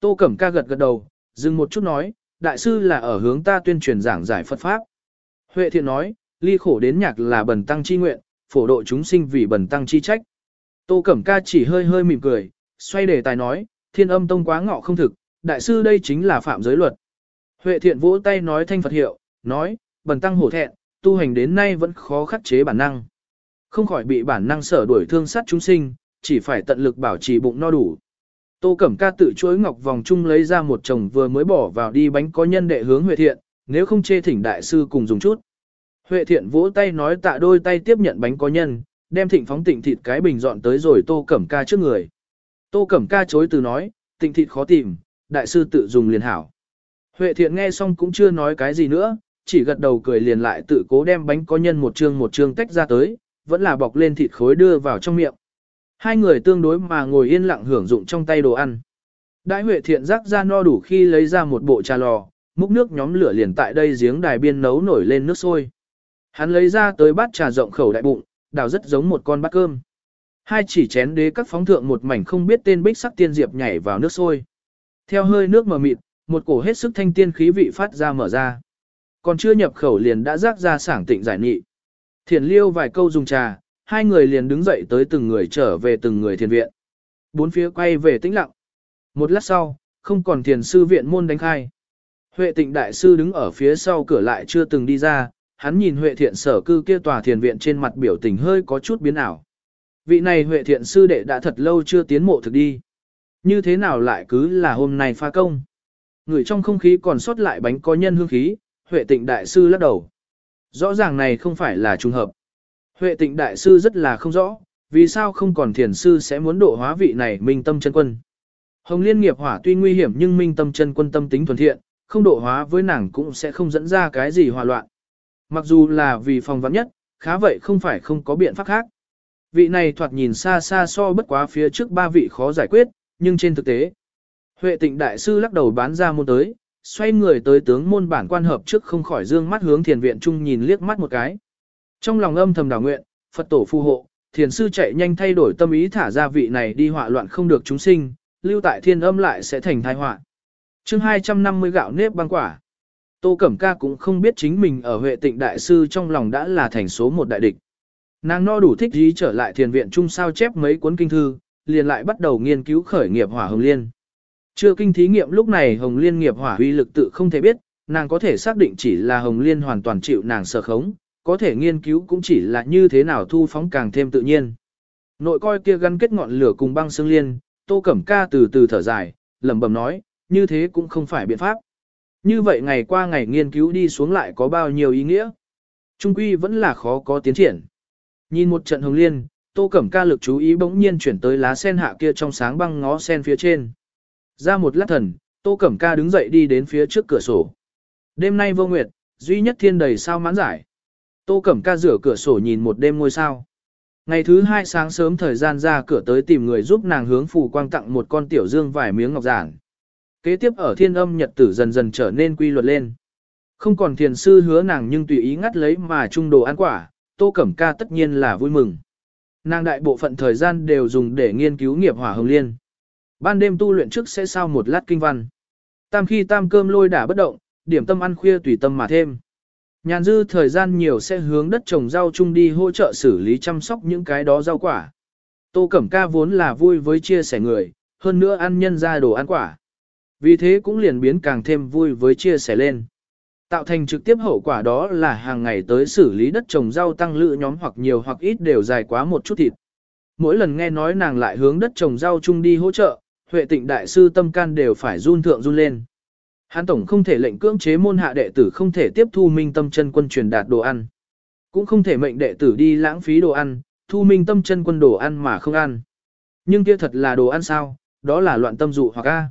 Tô Cẩm Ca gật gật đầu, dừng một chút nói, đại sư là ở hướng ta tuyên truyền giảng giải Phật Pháp. Huệ thiện nói, ly khổ đến nhạc là bần tăng chi nguyện, phổ độ chúng sinh vì bần tăng chi trách. Tô Cẩm Ca chỉ hơi hơi mỉm cười, xoay đề tài nói, thiên âm tông quá ngọ không thực, đại sư đây chính là phạm giới luật. Huệ thiện vỗ tay nói thanh Phật hiệu, nói, bần tăng hổ thẹn, tu hành đến nay vẫn khó khắc chế bản năng. Không khỏi bị bản năng sở đuổi thương sát chúng sinh, chỉ phải tận lực bảo trì bụng no đủ. Tô Cẩm Ca tự chuối ngọc vòng chung lấy ra một chồng vừa mới bỏ vào đi bánh có nhân đệ hướng Huệ Thiện, nếu không chê thỉnh đại sư cùng dùng chút. Huệ Thiện vỗ tay nói tạ đôi tay tiếp nhận bánh có nhân, đem thịnh phóng tịnh thịt cái bình dọn tới rồi Tô Cẩm Ca trước người. Tô Cẩm Ca chối từ nói, tịnh thịt khó tìm, đại sư tự dùng liền hảo. Huệ Thiện nghe xong cũng chưa nói cái gì nữa, chỉ gật đầu cười liền lại tự cố đem bánh có nhân một chương một chương tách ra tới, vẫn là bọc lên thịt khối đưa vào trong miệng. Hai người tương đối mà ngồi yên lặng hưởng dụng trong tay đồ ăn. Đại Huệ Thiện rắc ra no đủ khi lấy ra một bộ trà lò, múc nước nhóm lửa liền tại đây giếng đài biên nấu nổi lên nước sôi. Hắn lấy ra tới bát trà rộng khẩu đại bụng, đào rất giống một con bát cơm. Hai chỉ chén đế các phóng thượng một mảnh không biết tên bích sắc tiên diệp nhảy vào nước sôi. Theo hơi nước mờ mịt, một cổ hết sức thanh tiên khí vị phát ra mở ra. Còn chưa nhập khẩu liền đã rác ra sảng tịnh giải nghị. Thiền liêu vài câu dùng trà, hai người liền đứng dậy tới từng người trở về từng người thiền viện. Bốn phía quay về tĩnh lặng. Một lát sau, không còn thiền sư viện môn đánh khai. Huệ tịnh đại sư đứng ở phía sau cửa lại chưa từng đi ra, hắn nhìn Huệ thiện sở cư kia tòa thiền viện trên mặt biểu tình hơi có chút biến ảo. Vị này Huệ thiện sư đệ đã thật lâu chưa tiến mộ thực đi. Như thế nào lại cứ là hôm nay pha công? Người trong không khí còn sót lại bánh có nhân hương khí, Huệ tịnh đại sư lắc đầu. Rõ ràng này không phải là trùng hợp. Huệ tịnh đại sư rất là không rõ, vì sao không còn thiền sư sẽ muốn độ hóa vị này minh tâm chân quân. Hồng liên nghiệp hỏa tuy nguy hiểm nhưng minh tâm chân quân tâm tính thuần thiện, không độ hóa với nàng cũng sẽ không dẫn ra cái gì hòa loạn. Mặc dù là vì phòng vắn nhất, khá vậy không phải không có biện pháp khác. Vị này thoạt nhìn xa xa so bất quá phía trước ba vị khó giải quyết, nhưng trên thực tế. Huệ tịnh đại sư lắc đầu bán ra môn tới, xoay người tới tướng môn bản quan hợp trước không khỏi dương mắt hướng thiền viện trung nhìn liếc mắt một cái. Trong lòng âm thầm đảo nguyện, Phật tổ phù hộ, thiền sư chạy nhanh thay đổi tâm ý thả ra vị này đi họa loạn không được chúng sinh, lưu tại thiên âm lại sẽ thành tai họa. Chương 250 gạo nếp băng quả. Tô Cẩm Ca cũng không biết chính mình ở Huệ Tịnh đại sư trong lòng đã là thành số một đại địch. Nàng no đủ thích ý trở lại thiền viện trung sao chép mấy cuốn kinh thư, liền lại bắt đầu nghiên cứu khởi nghiệp hỏa hồng liên. Chưa kinh thí nghiệm lúc này hồng liên nghiệp hỏa uy lực tự không thể biết, nàng có thể xác định chỉ là hồng liên hoàn toàn chịu nàng sở khống, có thể nghiên cứu cũng chỉ là như thế nào thu phóng càng thêm tự nhiên. Nội coi kia gắn kết ngọn lửa cùng băng xương liên, tô cẩm ca từ từ thở dài, lẩm bẩm nói, như thế cũng không phải biện pháp. Như vậy ngày qua ngày nghiên cứu đi xuống lại có bao nhiêu ý nghĩa. Trung quy vẫn là khó có tiến triển. Nhìn một trận hồng liên, tô cẩm ca lực chú ý bỗng nhiên chuyển tới lá sen hạ kia trong sáng băng ngó sen phía trên. Ra một lát thần, tô cẩm ca đứng dậy đi đến phía trước cửa sổ. Đêm nay vô nguyệt, duy nhất thiên đầy sao mãn giải. Tô Cẩm Ca rửa cửa sổ nhìn một đêm ngôi sao. Ngày thứ hai sáng sớm thời gian ra cửa tới tìm người giúp nàng hướng phù quang tặng một con tiểu dương vài miếng ngọc giản. Kế tiếp ở thiên âm nhật tử dần dần trở nên quy luật lên. Không còn thiền sư hứa nàng nhưng tùy ý ngắt lấy mà trung đồ ăn quả, Tô Cẩm Ca tất nhiên là vui mừng. Nàng đại bộ phận thời gian đều dùng để nghiên cứu nghiệp hỏa hồng liên. Ban đêm tu luyện trước sẽ sao một lát kinh văn. Tam khi tam cơm lôi đả bất động, điểm tâm ăn khuya tùy tâm mà thêm. Nhàn dư thời gian nhiều sẽ hướng đất trồng rau chung đi hỗ trợ xử lý chăm sóc những cái đó rau quả. Tô Cẩm Ca vốn là vui với chia sẻ người, hơn nữa ăn nhân ra đồ ăn quả. Vì thế cũng liền biến càng thêm vui với chia sẻ lên. Tạo thành trực tiếp hậu quả đó là hàng ngày tới xử lý đất trồng rau tăng lự nhóm hoặc nhiều hoặc ít đều dài quá một chút thịt. Mỗi lần nghe nói nàng lại hướng đất trồng rau chung đi hỗ trợ, Huệ tịnh đại sư tâm can đều phải run thượng run lên. Hán tổng không thể lệnh cưỡng chế môn hạ đệ tử không thể tiếp thu minh tâm chân quân truyền đạt đồ ăn. Cũng không thể mệnh đệ tử đi lãng phí đồ ăn, thu minh tâm chân quân đồ ăn mà không ăn. Nhưng kia thật là đồ ăn sao, đó là loạn tâm dụ hoặc a.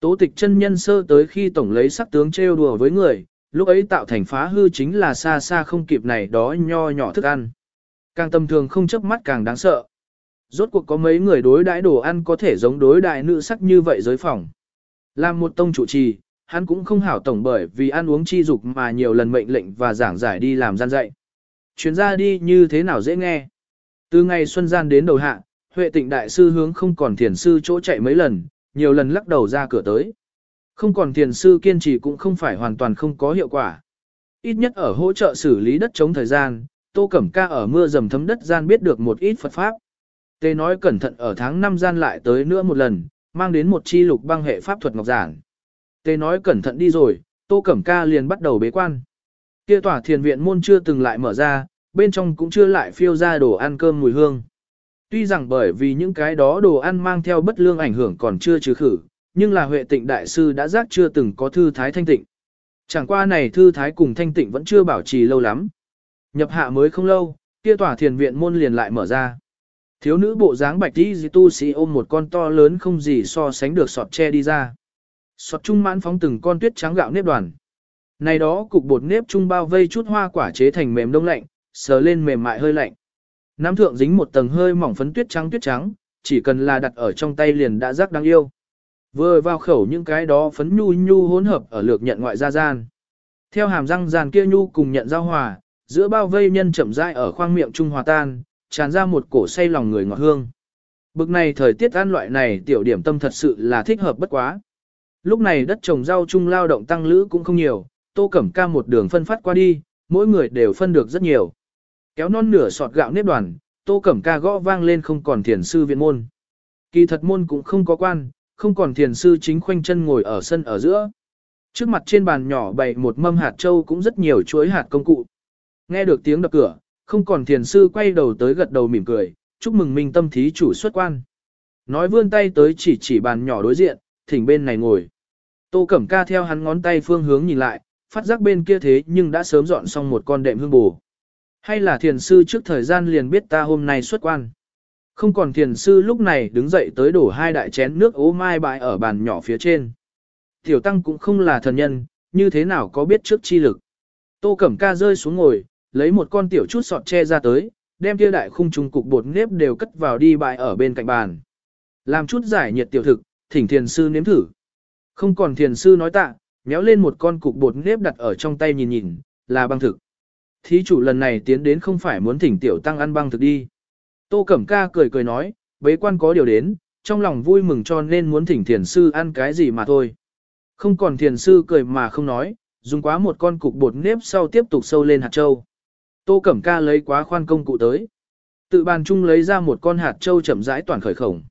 Tố tịch chân nhân sơ tới khi tổng lấy sắc tướng trêu đùa với người, lúc ấy tạo thành phá hư chính là xa xa không kịp này đó nho nhỏ thức ăn. Càng tầm thường không chấp mắt càng đáng sợ. Rốt cuộc có mấy người đối đãi đồ ăn có thể giống đối đại nữ sắc như vậy giới phòng. Làm một tông chủ trì, hắn cũng không hảo tổng bởi vì ăn uống chi dục mà nhiều lần mệnh lệnh và giảng giải đi làm gian dạy. Chuyến ra đi như thế nào dễ nghe. Từ ngày xuân gian đến đầu hạ, Huệ tịnh đại sư hướng không còn thiền sư chỗ chạy mấy lần, nhiều lần lắc đầu ra cửa tới. Không còn thiền sư kiên trì cũng không phải hoàn toàn không có hiệu quả. Ít nhất ở hỗ trợ xử lý đất chống thời gian, Tô Cẩm Ca ở mưa dầm thấm đất gian biết được một ít Phật Pháp. Tê nói cẩn thận ở tháng 5 gian lại tới nữa một lần, mang đến một chi lục băng hệ pháp thuật ngọc giản. Tê nói cẩn thận đi rồi, Tô Cẩm Ca liền bắt đầu bế quan. Kia tòa thiền viện môn chưa từng lại mở ra, bên trong cũng chưa lại phiêu ra đồ ăn cơm mùi hương. Tuy rằng bởi vì những cái đó đồ ăn mang theo bất lương ảnh hưởng còn chưa trừ khử, nhưng là Huệ Tịnh Đại Sư đã giác chưa từng có thư thái thanh tịnh. Chẳng qua này thư thái cùng thanh tịnh vẫn chưa bảo trì lâu lắm. Nhập hạ mới không lâu, kia tòa thiền viện môn liền lại mở ra. Thiếu nữ bộ dáng bạch đi tu sĩ ôm một con to lớn không gì so sánh được sọt tre đi ra. Sọt trung mãn phóng từng con tuyết trắng gạo nếp đoàn. Này đó cục bột nếp trung bao vây chút hoa quả chế thành mềm đông lạnh, sờ lên mềm mại hơi lạnh. Nam thượng dính một tầng hơi mỏng phấn tuyết trắng tuyết trắng, chỉ cần là đặt ở trong tay liền đã rắc đáng yêu. Vừa vào khẩu những cái đó phấn nhu nhu hỗn hợp ở lược nhận ngoại gia gian. Theo hàm răng giàn kia nhu cùng nhận giao hòa, giữa bao vây nhân chậm rãi ở khoang miệng trung hòa tan, tràn ra một cổ say lòng người ngọt hương. Bực này thời tiết ăn loại này tiểu điểm tâm thật sự là thích hợp bất quá. Lúc này đất trồng rau chung lao động tăng lữ cũng không nhiều, tô cẩm ca một đường phân phát qua đi, mỗi người đều phân được rất nhiều. Kéo non nửa sọt gạo nếp đoàn, tô cẩm ca gõ vang lên không còn thiền sư viện môn. Kỳ thật môn cũng không có quan, không còn thiền sư chính khoanh chân ngồi ở sân ở giữa. Trước mặt trên bàn nhỏ bày một mâm hạt châu cũng rất nhiều chuối hạt công cụ. Nghe được tiếng đập cửa, không còn thiền sư quay đầu tới gật đầu mỉm cười, chúc mừng minh tâm thí chủ xuất quan. Nói vươn tay tới chỉ chỉ bàn nhỏ đối diện, thỉnh bên này ngồi. Tô Cẩm Ca theo hắn ngón tay phương hướng nhìn lại, phát giác bên kia thế nhưng đã sớm dọn xong một con đệm hương bù. Hay là thiền sư trước thời gian liền biết ta hôm nay xuất quan. Không còn thiền sư lúc này đứng dậy tới đổ hai đại chén nước ố mai bãi ở bàn nhỏ phía trên. Tiểu tăng cũng không là thần nhân, như thế nào có biết trước chi lực. Tô Cẩm Ca rơi xuống ngồi, lấy một con tiểu chút sọt che ra tới, đem kia đại khung trùng cục bột nếp đều cất vào đi bãi ở bên cạnh bàn. Làm chút giải nhiệt tiểu thực, thỉnh thiền sư nếm thử. Không còn thiền sư nói tạ, méo lên một con cục bột nếp đặt ở trong tay nhìn nhìn, là băng thực. Thí chủ lần này tiến đến không phải muốn thỉnh tiểu tăng ăn băng thực đi. Tô Cẩm Ca cười cười nói, bế quan có điều đến, trong lòng vui mừng cho nên muốn thỉnh thiền sư ăn cái gì mà thôi. Không còn thiền sư cười mà không nói, dùng quá một con cục bột nếp sau tiếp tục sâu lên hạt châu. Tô Cẩm Ca lấy quá khoan công cụ tới. Tự bàn chung lấy ra một con hạt châu chậm rãi toàn khởi khổng.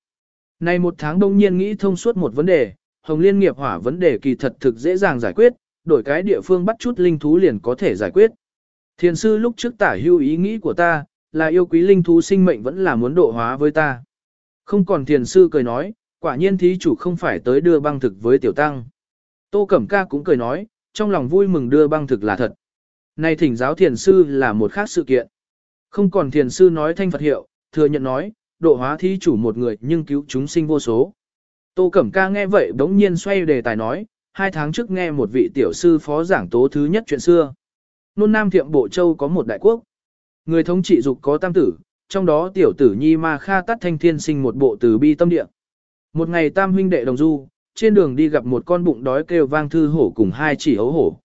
Này một tháng đông nhiên nghĩ thông suốt một vấn đề, Hồng Liên nghiệp hỏa vấn đề kỳ thật thực dễ dàng giải quyết, đổi cái địa phương bắt chút linh thú liền có thể giải quyết. Thiền sư lúc trước tả hưu ý nghĩ của ta, là yêu quý linh thú sinh mệnh vẫn là muốn độ hóa với ta. Không còn thiền sư cười nói, quả nhiên thí chủ không phải tới đưa băng thực với tiểu tăng. Tô Cẩm Ca cũng cười nói, trong lòng vui mừng đưa băng thực là thật. Này thỉnh giáo thiền sư là một khác sự kiện. Không còn thiền sư nói thanh Phật hiệu, thừa nhận nói, độ hóa thí chủ một người nhưng cứu chúng sinh vô số. Tô Cẩm Ca nghe vậy đống nhiên xoay đề tài nói, hai tháng trước nghe một vị tiểu sư phó giảng tố thứ nhất chuyện xưa. Nôn Nam Thiệm Bộ Châu có một đại quốc. Người thống trị dục có tam tử, trong đó tiểu tử Nhi Ma Kha Tát Thanh Thiên sinh một bộ từ bi tâm địa. Một ngày tam huynh đệ đồng du, trên đường đi gặp một con bụng đói kêu vang thư hổ cùng hai chỉ ấu hổ.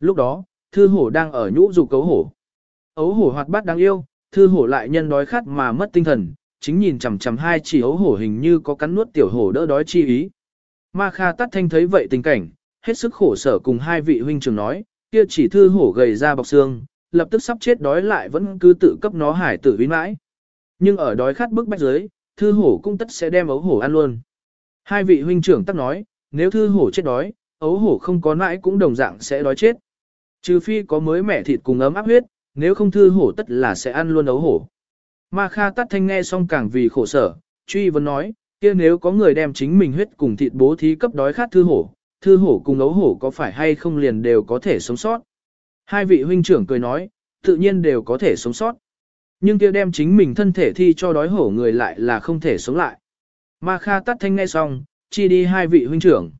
Lúc đó, thư hổ đang ở nhũ dục cấu hổ. Ấu hổ hoạt bát đáng yêu, thư hổ lại nhân đói khát mà mất tinh thần, chính nhìn chằm chằm hai chỉ ấu hổ hình như có cắn nuốt tiểu hổ đỡ đói chi ý. Ma Kha Tát Thanh thấy vậy tình cảnh, hết sức khổ sở cùng hai vị huynh trưởng nói, kia chỉ thư hổ gầy ra bọc xương, lập tức sắp chết đói lại vẫn cứ tự cấp nó hải tử uy mãi. Nhưng ở đói khát bức bách dưới, thư hổ cũng tất sẽ đem ấu hổ ăn luôn. Hai vị huynh trưởng tắc nói, nếu thư hổ chết đói, ấu hổ không có mãi cũng đồng dạng sẽ đói chết. Trừ phi có mới mẻ thịt cùng ấm áp huyết, nếu không thư hổ tất là sẽ ăn luôn ấu hổ. Ma Kha Tát Thanh nghe xong càng vì khổ sở, truy vấn nói, kia nếu có người đem chính mình huyết cùng thịt bố thí cấp đói khát thư hổ, thư hổ cùng ấu hổ có phải hay không liền đều có thể sống sót. Hai vị huynh trưởng cười nói, tự nhiên đều có thể sống sót. Nhưng kia đem chính mình thân thể thi cho đói hổ người lại là không thể sống lại. Ma Kha Tát Thanh nghe xong, chi đi hai vị huynh trưởng.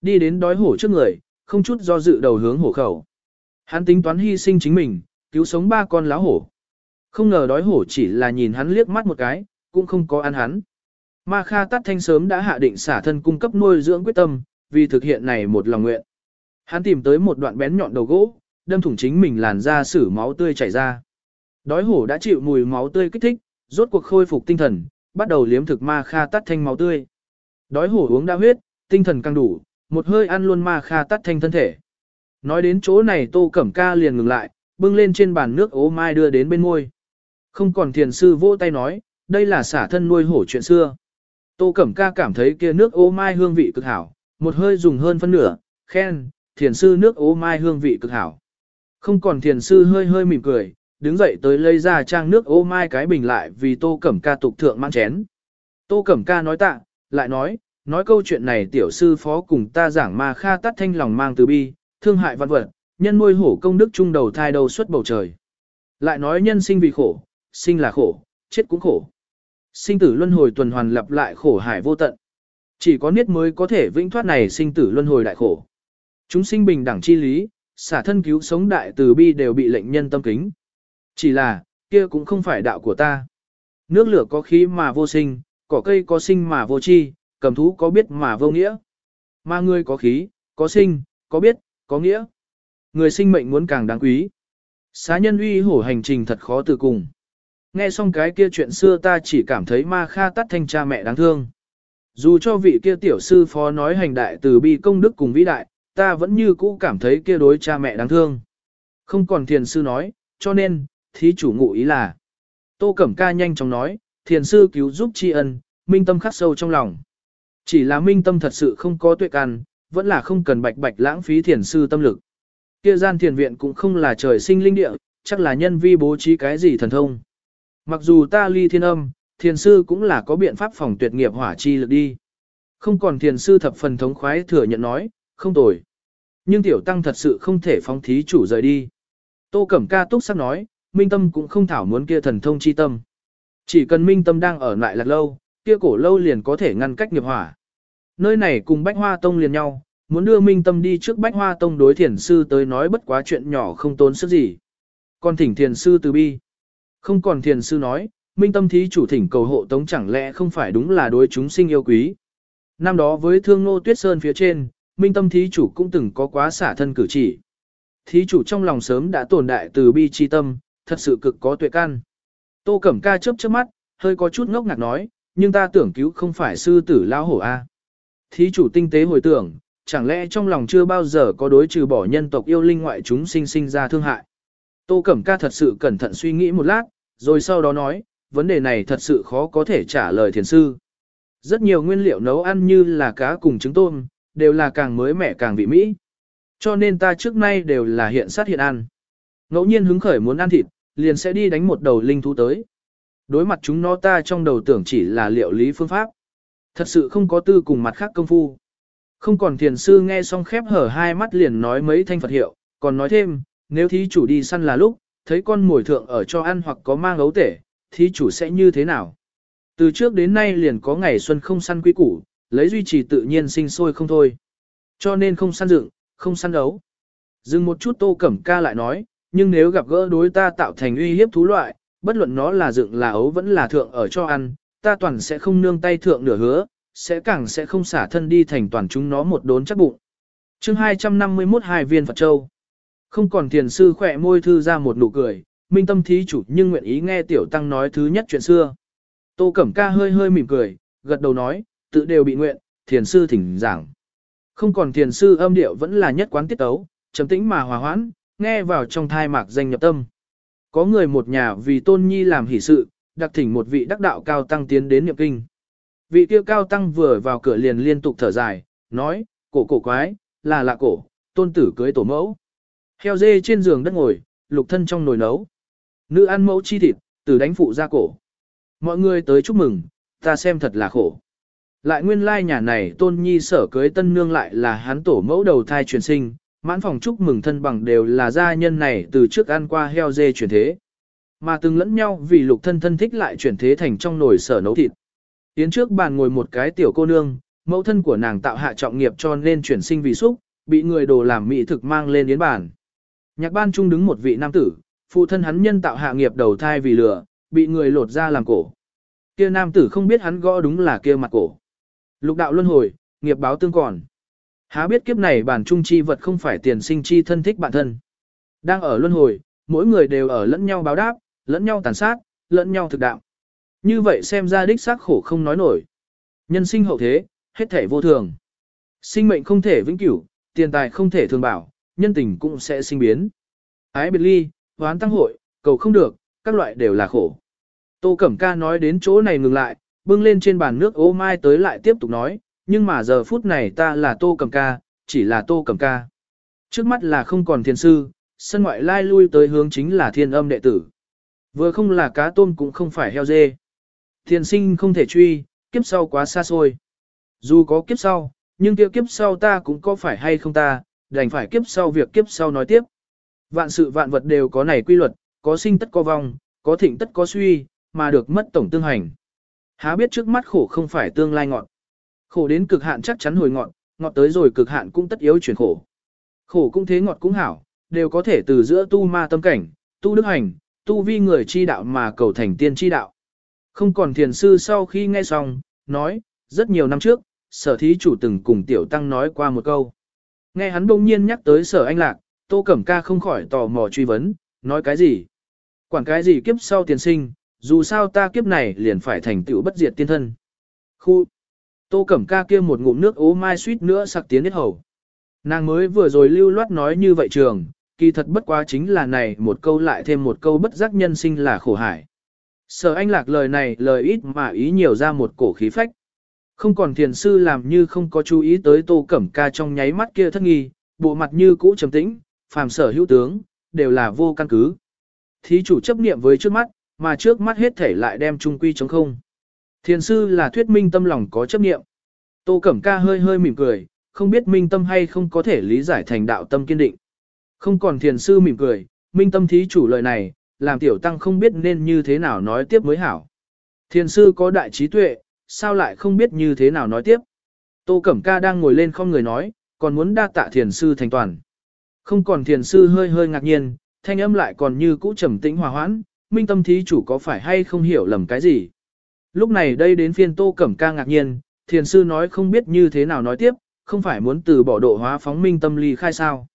Đi đến đói hổ trước người, không chút do dự đầu hướng hổ khẩu. Hắn tính toán hy sinh chính mình, cứu sống ba con láo hổ. Không ngờ đói hổ chỉ là nhìn hắn liếc mắt một cái, cũng không có ăn hắn. Ma Kha Tát Thanh sớm đã hạ định xả thân cung cấp nuôi dưỡng quyết tâm, vì thực hiện này một lòng nguyện. Hắn tìm tới một đoạn bén nhọn đầu gỗ, đâm thủng chính mình làn da sử máu tươi chảy ra. Đói hổ đã chịu mùi máu tươi kích thích, rốt cuộc khôi phục tinh thần, bắt đầu liếm thực Ma Kha Tát Thanh máu tươi. Đói hổ uống đã huyết, tinh thần căng đủ, một hơi ăn luôn ma kha tát thanh thân thể. Nói đến chỗ này tô cẩm ca liền ngừng lại, bưng lên trên bàn nước ố mai đưa đến bên môi. Không còn thiền sư vỗ tay nói, đây là xả thân nuôi hổ chuyện xưa. Tô cẩm ca cảm thấy kia nước ô mai hương vị cực hảo, một hơi dùng hơn phân nửa, khen, thiền sư nước ô mai hương vị cực hảo. Không còn thiền sư hơi hơi mỉm cười, đứng dậy tới lấy ra trang nước ô mai cái bình lại vì tô cẩm ca tục thượng mang chén. Tô cẩm ca nói tạ, lại nói, nói câu chuyện này tiểu sư phó cùng ta giảng ma kha tắt thanh lòng mang từ bi, thương hại văn vật, nhân nuôi hổ công đức trung đầu thai đầu xuất bầu trời. Lại nói nhân sinh vì khổ, sinh là khổ, chết cũng khổ. Sinh tử luân hồi tuần hoàn lặp lại khổ hải vô tận. Chỉ có niết mới có thể vĩnh thoát này sinh tử luân hồi đại khổ. Chúng sinh bình đẳng chi lý, xả thân cứu sống đại từ bi đều bị lệnh nhân tâm kính. Chỉ là, kia cũng không phải đạo của ta. Nước lửa có khí mà vô sinh, cỏ cây có sinh mà vô chi, cầm thú có biết mà vô nghĩa. Mà người có khí, có sinh, có biết, có nghĩa. Người sinh mệnh muốn càng đáng quý. Xá nhân uy hổ hành trình thật khó từ cùng. Nghe xong cái kia chuyện xưa ta chỉ cảm thấy ma kha tắt thanh cha mẹ đáng thương. Dù cho vị kia tiểu sư phó nói hành đại từ bi công đức cùng vĩ đại, ta vẫn như cũ cảm thấy kia đối cha mẹ đáng thương. Không còn thiền sư nói, cho nên, thí chủ ngụ ý là. Tô Cẩm Ca nhanh chóng nói, thiền sư cứu giúp tri ân, minh tâm khắc sâu trong lòng. Chỉ là minh tâm thật sự không có tuệ căn, vẫn là không cần bạch bạch lãng phí thiền sư tâm lực. Kia gian thiền viện cũng không là trời sinh linh địa, chắc là nhân vi bố trí cái gì thần thông. Mặc dù ta ly thiên âm, thiền sư cũng là có biện pháp phòng tuyệt nghiệp hỏa chi lực đi. Không còn thiền sư thập phần thống khoái thừa nhận nói, không tồi. Nhưng tiểu tăng thật sự không thể phóng thí chủ rời đi. Tô Cẩm Ca túc sắc nói, minh tâm cũng không thảo muốn kia thần thông chi tâm. Chỉ cần minh tâm đang ở lại lạc lâu, kia cổ lâu liền có thể ngăn cách nghiệp hỏa. Nơi này cùng Bách Hoa Tông liền nhau, muốn đưa minh tâm đi trước Bách Hoa Tông đối thiền sư tới nói bất quá chuyện nhỏ không tốn sức gì. Còn thỉnh thiền sư từ bi. Không còn thiền sư nói, minh tâm thí chủ thỉnh cầu hộ tống chẳng lẽ không phải đúng là đối chúng sinh yêu quý. Năm đó với thương nô tuyết sơn phía trên, minh tâm thí chủ cũng từng có quá xả thân cử chỉ. Thí chủ trong lòng sớm đã tồn đại từ bi chi tâm, thật sự cực có tuệ can Tô Cẩm Ca chớp chớp mắt, hơi có chút ngốc ngạc nói, nhưng ta tưởng cứu không phải sư tử lao hổ a. Thí chủ tinh tế hồi tưởng, chẳng lẽ trong lòng chưa bao giờ có đối trừ bỏ nhân tộc yêu linh ngoại chúng sinh sinh ra thương hại. Tô Cẩm Ca thật sự cẩn thận suy nghĩ một lát, rồi sau đó nói, vấn đề này thật sự khó có thể trả lời thiền sư. Rất nhiều nguyên liệu nấu ăn như là cá cùng trứng tôm, đều là càng mới mẻ càng vị mỹ. Cho nên ta trước nay đều là hiện sát hiện ăn. Ngẫu nhiên hứng khởi muốn ăn thịt, liền sẽ đi đánh một đầu linh thú tới. Đối mặt chúng nó ta trong đầu tưởng chỉ là liệu lý phương pháp. Thật sự không có tư cùng mặt khác công phu. Không còn thiền sư nghe xong khép hở hai mắt liền nói mấy thanh Phật hiệu, còn nói thêm, nếu thí chủ đi săn là lúc, thấy con mồi thượng ở cho ăn hoặc có mang ấu tể, thí chủ sẽ như thế nào? Từ trước đến nay liền có ngày xuân không săn quý củ, lấy duy trì tự nhiên sinh sôi không thôi. Cho nên không săn dựng, không săn đấu. Dừng một chút tô cẩm ca lại nói, nhưng nếu gặp gỡ đối ta tạo thành uy hiếp thú loại, bất luận nó là dựng là ấu vẫn là thượng ở cho ăn, ta toàn sẽ không nương tay thượng nửa hứa, sẽ càng sẽ không xả thân đi thành toàn chúng nó một đốn chắc bụng. chương 251 hai viên Phật Châu. Không còn thiền sư khỏe môi thư ra một nụ cười, minh tâm thí chủ nhưng nguyện ý nghe tiểu tăng nói thứ nhất chuyện xưa. Tô Cẩm Ca hơi hơi mỉm cười, gật đầu nói, tự đều bị nguyện, thiền sư thỉnh giảng. Không còn thiền sư âm điệu vẫn là nhất quán tiết tấu, trầm tĩnh mà hòa hoãn, nghe vào trong thai mạc danh nhập tâm. Có người một nhà vì tôn nhi làm hỷ sự, đặc thỉnh một vị đắc đạo cao tăng tiến đến niệm kinh. Vị kia cao tăng vừa vào cửa liền liên tục thở dài, nói, cổ cổ quái, là lạ cổ, tôn tử cưới tổ mẫu. Heo dê trên giường đất ngồi, lục thân trong nồi nấu. Nữ ăn mẫu chi thịt, từ đánh phụ ra cổ. Mọi người tới chúc mừng, ta xem thật là khổ. Lại nguyên lai nhà này tôn nhi sở cưới tân nương lại là hắn tổ mẫu đầu thai truyền sinh, mãn phòng chúc mừng thân bằng đều là gia nhân này từ trước ăn qua heo dê chuyển thế. Mà từng lẫn nhau vì lục thân thân thích lại chuyển thế thành trong nồi sở nấu thịt. Tiến trước bàn ngồi một cái tiểu cô nương, mẫu thân của nàng tạo hạ trọng nghiệp cho nên chuyển sinh vì xúc, bị người đồ làm mỹ thực mang lên yến bàn. Nhạc ban trung đứng một vị nam tử, phụ thân hắn nhân tạo hạ nghiệp đầu thai vì lửa, bị người lột ra làm cổ. Kia nam tử không biết hắn gõ đúng là kia mặt cổ. Lục đạo luân hồi, nghiệp báo tương còn. Há biết kiếp này bản trung chi vật không phải tiền sinh chi thân thích bản thân. Đang ở luân hồi, mỗi người đều ở lẫn nhau báo đáp, lẫn nhau tàn sát, lẫn nhau thực đạo. Như vậy xem ra đích xác khổ không nói nổi. Nhân sinh hậu thế, hết thể vô thường. Sinh mệnh không thể vĩnh cửu, tiền tài không thể thường bảo, nhân tình cũng sẽ sinh biến. Ái biệt ly, hoán tăng hội, cầu không được, các loại đều là khổ. Tô Cẩm Ca nói đến chỗ này ngừng lại, bưng lên trên bàn nước ô mai tới lại tiếp tục nói, nhưng mà giờ phút này ta là Tô Cẩm Ca, chỉ là Tô Cẩm Ca. Trước mắt là không còn thiên sư, sân ngoại lai lui tới hướng chính là thiên âm đệ tử. Vừa không là cá tôm cũng không phải heo dê. Thiên sinh không thể truy, kiếp sau quá xa xôi. Dù có kiếp sau, nhưng kia kiếp sau ta cũng có phải hay không ta, đành phải kiếp sau việc kiếp sau nói tiếp. Vạn sự vạn vật đều có này quy luật, có sinh tất có vong, có thịnh tất có suy, mà được mất tổng tương hành. Há biết trước mắt khổ không phải tương lai ngọn. Khổ đến cực hạn chắc chắn hồi ngọn, ngọt tới rồi cực hạn cũng tất yếu chuyển khổ. Khổ cũng thế ngọt cũng hảo, đều có thể từ giữa tu ma tâm cảnh, tu đức hành, tu vi người chi đạo mà cầu thành tiên chi đạo. Không còn thiền sư sau khi nghe xong, nói, rất nhiều năm trước, sở thí chủ từng cùng tiểu tăng nói qua một câu. Nghe hắn bỗng nhiên nhắc tới sở anh lạc, tô cẩm ca không khỏi tò mò truy vấn, nói cái gì? Quản cái gì kiếp sau tiền sinh, dù sao ta kiếp này liền phải thành tựu bất diệt tiên thân. Khu! Tô cẩm ca kia một ngụm nước ố mai suýt nữa sặc tiến hết hầu. Nàng mới vừa rồi lưu loát nói như vậy trường, kỳ thật bất quá chính là này một câu lại thêm một câu bất giác nhân sinh là khổ hải. Sở anh lạc lời này lời ít mà ý nhiều ra một cổ khí phách. Không còn thiền sư làm như không có chú ý tới tô cẩm ca trong nháy mắt kia thất nghi, bộ mặt như cũ trầm tĩnh, phàm sở hữu tướng, đều là vô căn cứ. Thí chủ chấp niệm với trước mắt, mà trước mắt hết thể lại đem trung quy chống không. Thiền sư là thuyết minh tâm lòng có chấp niệm. Tô Cẩm Ca hơi hơi mỉm cười, không biết minh tâm hay không có thể lý giải thành đạo tâm kiên định. Không còn thiền sư mỉm cười, minh tâm thí chủ lời này, làm tiểu tăng không biết nên như thế nào nói tiếp mới hảo. Thiền sư có đại trí tuệ, sao lại không biết như thế nào nói tiếp. Tô Cẩm Ca đang ngồi lên không người nói, còn muốn đa tạ thiền sư thành toàn. Không còn thiền sư hơi hơi ngạc nhiên, thanh âm lại còn như cũ trầm tĩnh hòa hoãn, minh tâm thí chủ có phải hay không hiểu lầm cái gì. Lúc này đây đến phiên Tô Cẩm Ca ngạc nhiên, thiền sư nói không biết như thế nào nói tiếp, không phải muốn từ bỏ độ hóa phóng minh tâm ly khai sao.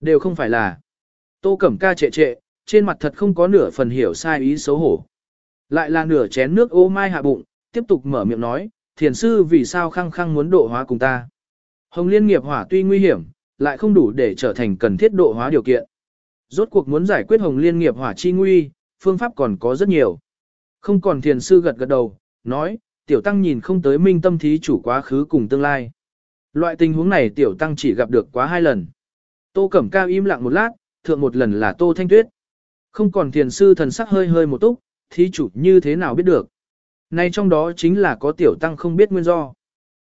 Đều không phải là. Tô Cẩm Ca trệ trệ, trên mặt thật không có nửa phần hiểu sai ý xấu hổ. Lại là nửa chén nước ô mai hạ bụng, tiếp tục mở miệng nói, thiền sư vì sao khăng khăng muốn độ hóa cùng ta. Hồng liên nghiệp hỏa tuy nguy hiểm, lại không đủ để trở thành cần thiết độ hóa điều kiện. Rốt cuộc muốn giải quyết hồng liên nghiệp hỏa chi nguy, phương pháp còn có rất nhiều. Không còn thiền sư gật gật đầu, nói, tiểu tăng nhìn không tới minh tâm thí chủ quá khứ cùng tương lai. Loại tình huống này tiểu tăng chỉ gặp được quá hai lần. Tô Cẩm Cao im lặng một lát, thượng một lần là Tô Thanh Tuyết. Không còn thiền sư thần sắc hơi hơi một túc, thí chủ như thế nào biết được. Nay trong đó chính là có tiểu tăng không biết nguyên do.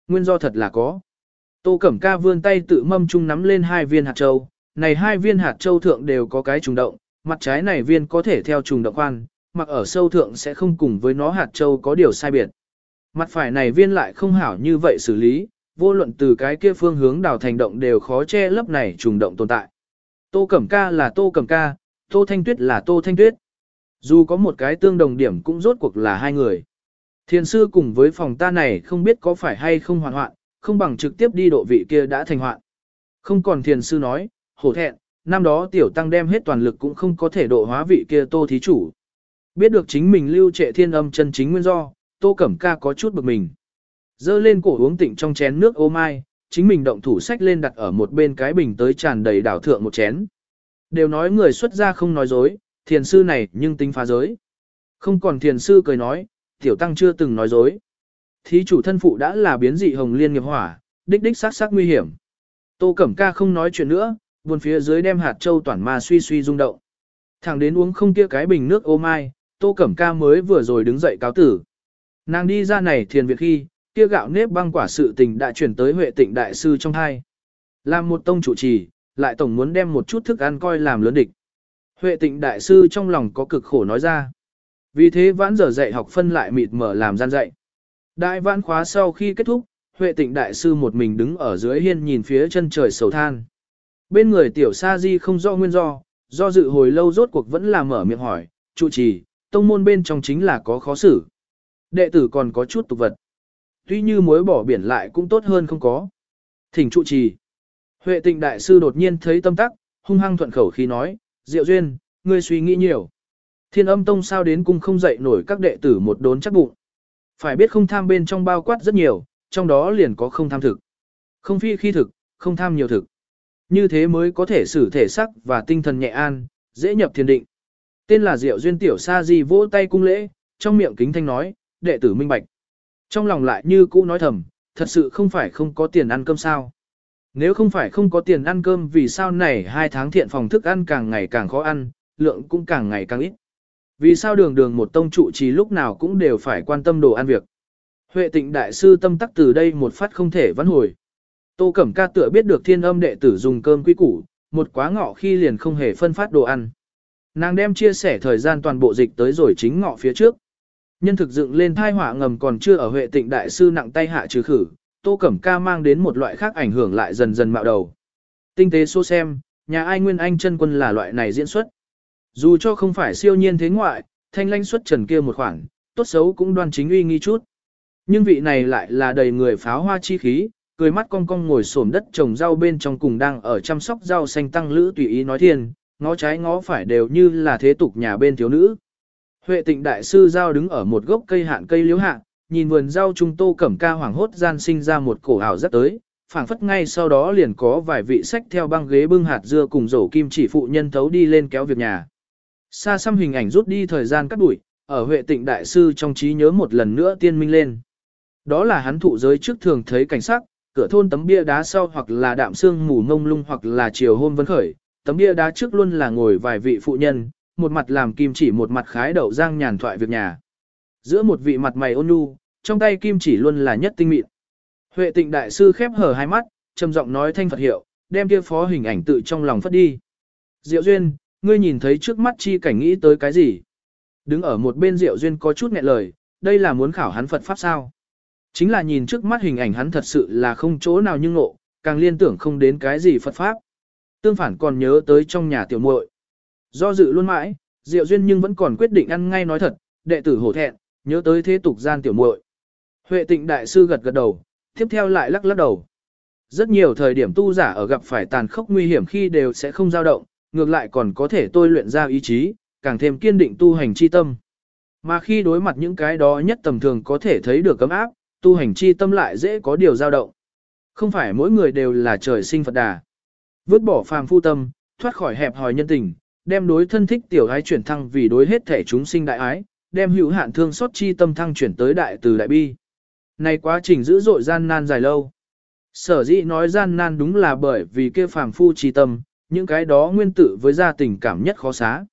Nguyên do thật là có. Tô Cẩm Ca vươn tay tự mâm chung nắm lên hai viên hạt châu. Này hai viên hạt châu thượng đều có cái trùng động, mặt trái này viên có thể theo trùng động khoan, mặc ở sâu thượng sẽ không cùng với nó hạt châu có điều sai biệt. Mặt phải này viên lại không hảo như vậy xử lý, vô luận từ cái kia phương hướng đào thành động đều khó che lấp này trùng động tồn tại. Tô Cẩm Ca là Tô Cẩm Ca, Tô Thanh Tuyết là Tô Thanh Tuyết. Dù có một cái tương đồng điểm cũng rốt cuộc là hai người. Thiền sư cùng với phòng ta này không biết có phải hay không hoàn hoạn, không bằng trực tiếp đi độ vị kia đã thành hoạn. Không còn thiền sư nói, hổ thẹn, năm đó tiểu tăng đem hết toàn lực cũng không có thể độ hóa vị kia tô thí chủ. Biết được chính mình lưu trệ thiên âm chân chính nguyên do, tô cẩm ca có chút bực mình. Dơ lên cổ uống tịnh trong chén nước ô mai, chính mình động thủ sách lên đặt ở một bên cái bình tới tràn đầy đảo thượng một chén. Đều nói người xuất gia không nói dối, thiền sư này nhưng tính phá giới. Không còn thiền sư cười nói, tiểu tăng chưa từng nói dối. Thí chủ thân phụ đã là biến dị hồng liên nghiệp hỏa, đích đích sát sát nguy hiểm. Tô Cẩm Ca không nói chuyện nữa, buồn phía dưới đem hạt châu toàn ma suy suy rung động. Thẳng đến uống không kia cái bình nước ô mai, Tô Cẩm Ca mới vừa rồi đứng dậy cáo tử. Nàng đi ra này thiền việc khi, kia gạo nếp băng quả sự tình đã chuyển tới Huệ Tịnh đại sư trong hai. Làm một tông chủ trì, lại tổng muốn đem một chút thức ăn coi làm lớn địch. Huệ Tịnh đại sư trong lòng có cực khổ nói ra. Vì thế vãn giờ dạy học phân lại mịt mở làm gian dạy. Đại vãn khóa sau khi kết thúc, Huệ Tịnh đại sư một mình đứng ở dưới hiên nhìn phía chân trời sầu than. Bên người tiểu sa di không rõ nguyên do, do dự hồi lâu rốt cuộc vẫn là mở miệng hỏi, trụ trì, tông môn bên trong chính là có khó xử. Đệ tử còn có chút tục vật. Tuy như mối bỏ biển lại cũng tốt hơn không có. Thỉnh trụ trì. Huệ tịnh đại sư đột nhiên thấy tâm tắc, hung hăng thuận khẩu khi nói, Diệu Duyên, ngươi suy nghĩ nhiều. Thiên âm tông sao đến cung không dậy nổi các đệ tử một đốn chắc bụng. Phải biết không tham bên trong bao quát rất nhiều, trong đó liền có không tham thực. Không phi khi thực, không tham nhiều thực. Như thế mới có thể xử thể sắc và tinh thần nhẹ an, dễ nhập thiền định. Tên là Diệu Duyên Tiểu Sa Di vỗ tay cung lễ, trong miệng kính thanh nói, đệ tử minh bạch. Trong lòng lại như cũ nói thầm, thật sự không phải không có tiền ăn cơm sao. Nếu không phải không có tiền ăn cơm vì sao này hai tháng thiện phòng thức ăn càng ngày càng khó ăn, lượng cũng càng ngày càng ít. Vì sao đường đường một tông trụ trì lúc nào cũng đều phải quan tâm đồ ăn việc. Huệ tịnh đại sư tâm tắc từ đây một phát không thể vãn hồi. Tô Cẩm ca tựa biết được thiên âm đệ tử dùng cơm quý củ, một quá ngọ khi liền không hề phân phát đồ ăn. Nàng đem chia sẻ thời gian toàn bộ dịch tới rồi chính ngọ phía trước. Nhân thực dựng lên thai hỏa ngầm còn chưa ở Huệ tịnh đại sư nặng tay hạ trừ khử, Tô Cẩm ca mang đến một loại khác ảnh hưởng lại dần dần mạo đầu. Tinh tế số xem, nhà ai nguyên anh chân quân là loại này diễn xuất. Dù cho không phải siêu nhiên thế ngoại, thanh lanh xuất trần kia một khoảng, tốt xấu cũng đoan chính uy nghi chút. Nhưng vị này lại là đầy người pháo hoa chi khí, cười mắt cong cong ngồi xổm đất trồng rau bên trong cùng đang ở chăm sóc rau xanh tăng lữ tùy ý nói thiên, ngó trái ngó phải đều như là thế tục nhà bên thiếu nữ. Huệ tịnh đại sư giao đứng ở một gốc cây hạn cây liễu hạ, nhìn vườn rau trung tô cẩm ca hoàng hốt gian sinh ra một cổ ảo rất tới, phảng phất ngay sau đó liền có vài vị sách theo băng ghế bưng hạt dưa cùng rổ kim chỉ phụ nhân thấu đi lên kéo việc nhà. Xa xăm hình ảnh rút đi thời gian cắt đuổi, ở Huệ Tịnh Đại Sư trong trí nhớ một lần nữa tiên minh lên. Đó là hắn thụ giới trước thường thấy cảnh sắc, cửa thôn tấm bia đá sau hoặc là đạm xương mù ngông lung hoặc là chiều hôm vấn khởi, tấm bia đá trước luôn là ngồi vài vị phụ nhân, một mặt làm kim chỉ một mặt khái đậu giang nhàn thoại việc nhà. Giữa một vị mặt mày ôn nhu, trong tay kim chỉ luôn là nhất tinh mịn. Huệ Tịnh Đại Sư khép hở hai mắt, trầm giọng nói thanh Phật hiệu, đem kia phó hình ảnh tự trong lòng phất đi. Diệu Duyên, Ngươi nhìn thấy trước mắt chi cảnh nghĩ tới cái gì? Đứng ở một bên Diệu Duyên có chút nghẹn lời, đây là muốn khảo hắn Phật Pháp sao? Chính là nhìn trước mắt hình ảnh hắn thật sự là không chỗ nào nhưng ngộ, càng liên tưởng không đến cái gì Phật Pháp. Tương phản còn nhớ tới trong nhà tiểu muội. Do dự luôn mãi, Diệu Duyên nhưng vẫn còn quyết định ăn ngay nói thật, đệ tử hổ thẹn, nhớ tới thế tục gian tiểu muội. Huệ tịnh đại sư gật gật đầu, tiếp theo lại lắc lắc đầu. Rất nhiều thời điểm tu giả ở gặp phải tàn khốc nguy hiểm khi đều sẽ không dao động, ngược lại còn có thể tôi luyện ra ý chí, càng thêm kiên định tu hành chi tâm. Mà khi đối mặt những cái đó nhất tầm thường có thể thấy được cấm áp, tu hành chi tâm lại dễ có điều dao động. Không phải mỗi người đều là trời sinh Phật đà. Vứt bỏ phàm phu tâm, thoát khỏi hẹp hòi nhân tình, đem đối thân thích tiểu ái chuyển thăng vì đối hết thể chúng sinh đại ái, đem hữu hạn thương xót chi tâm thăng chuyển tới đại từ đại bi. Này quá trình dữ dội gian nan dài lâu. Sở dĩ nói gian nan đúng là bởi vì kia phàm phu chi tâm, những cái đó nguyên tử với gia tình cảm nhất khó xá.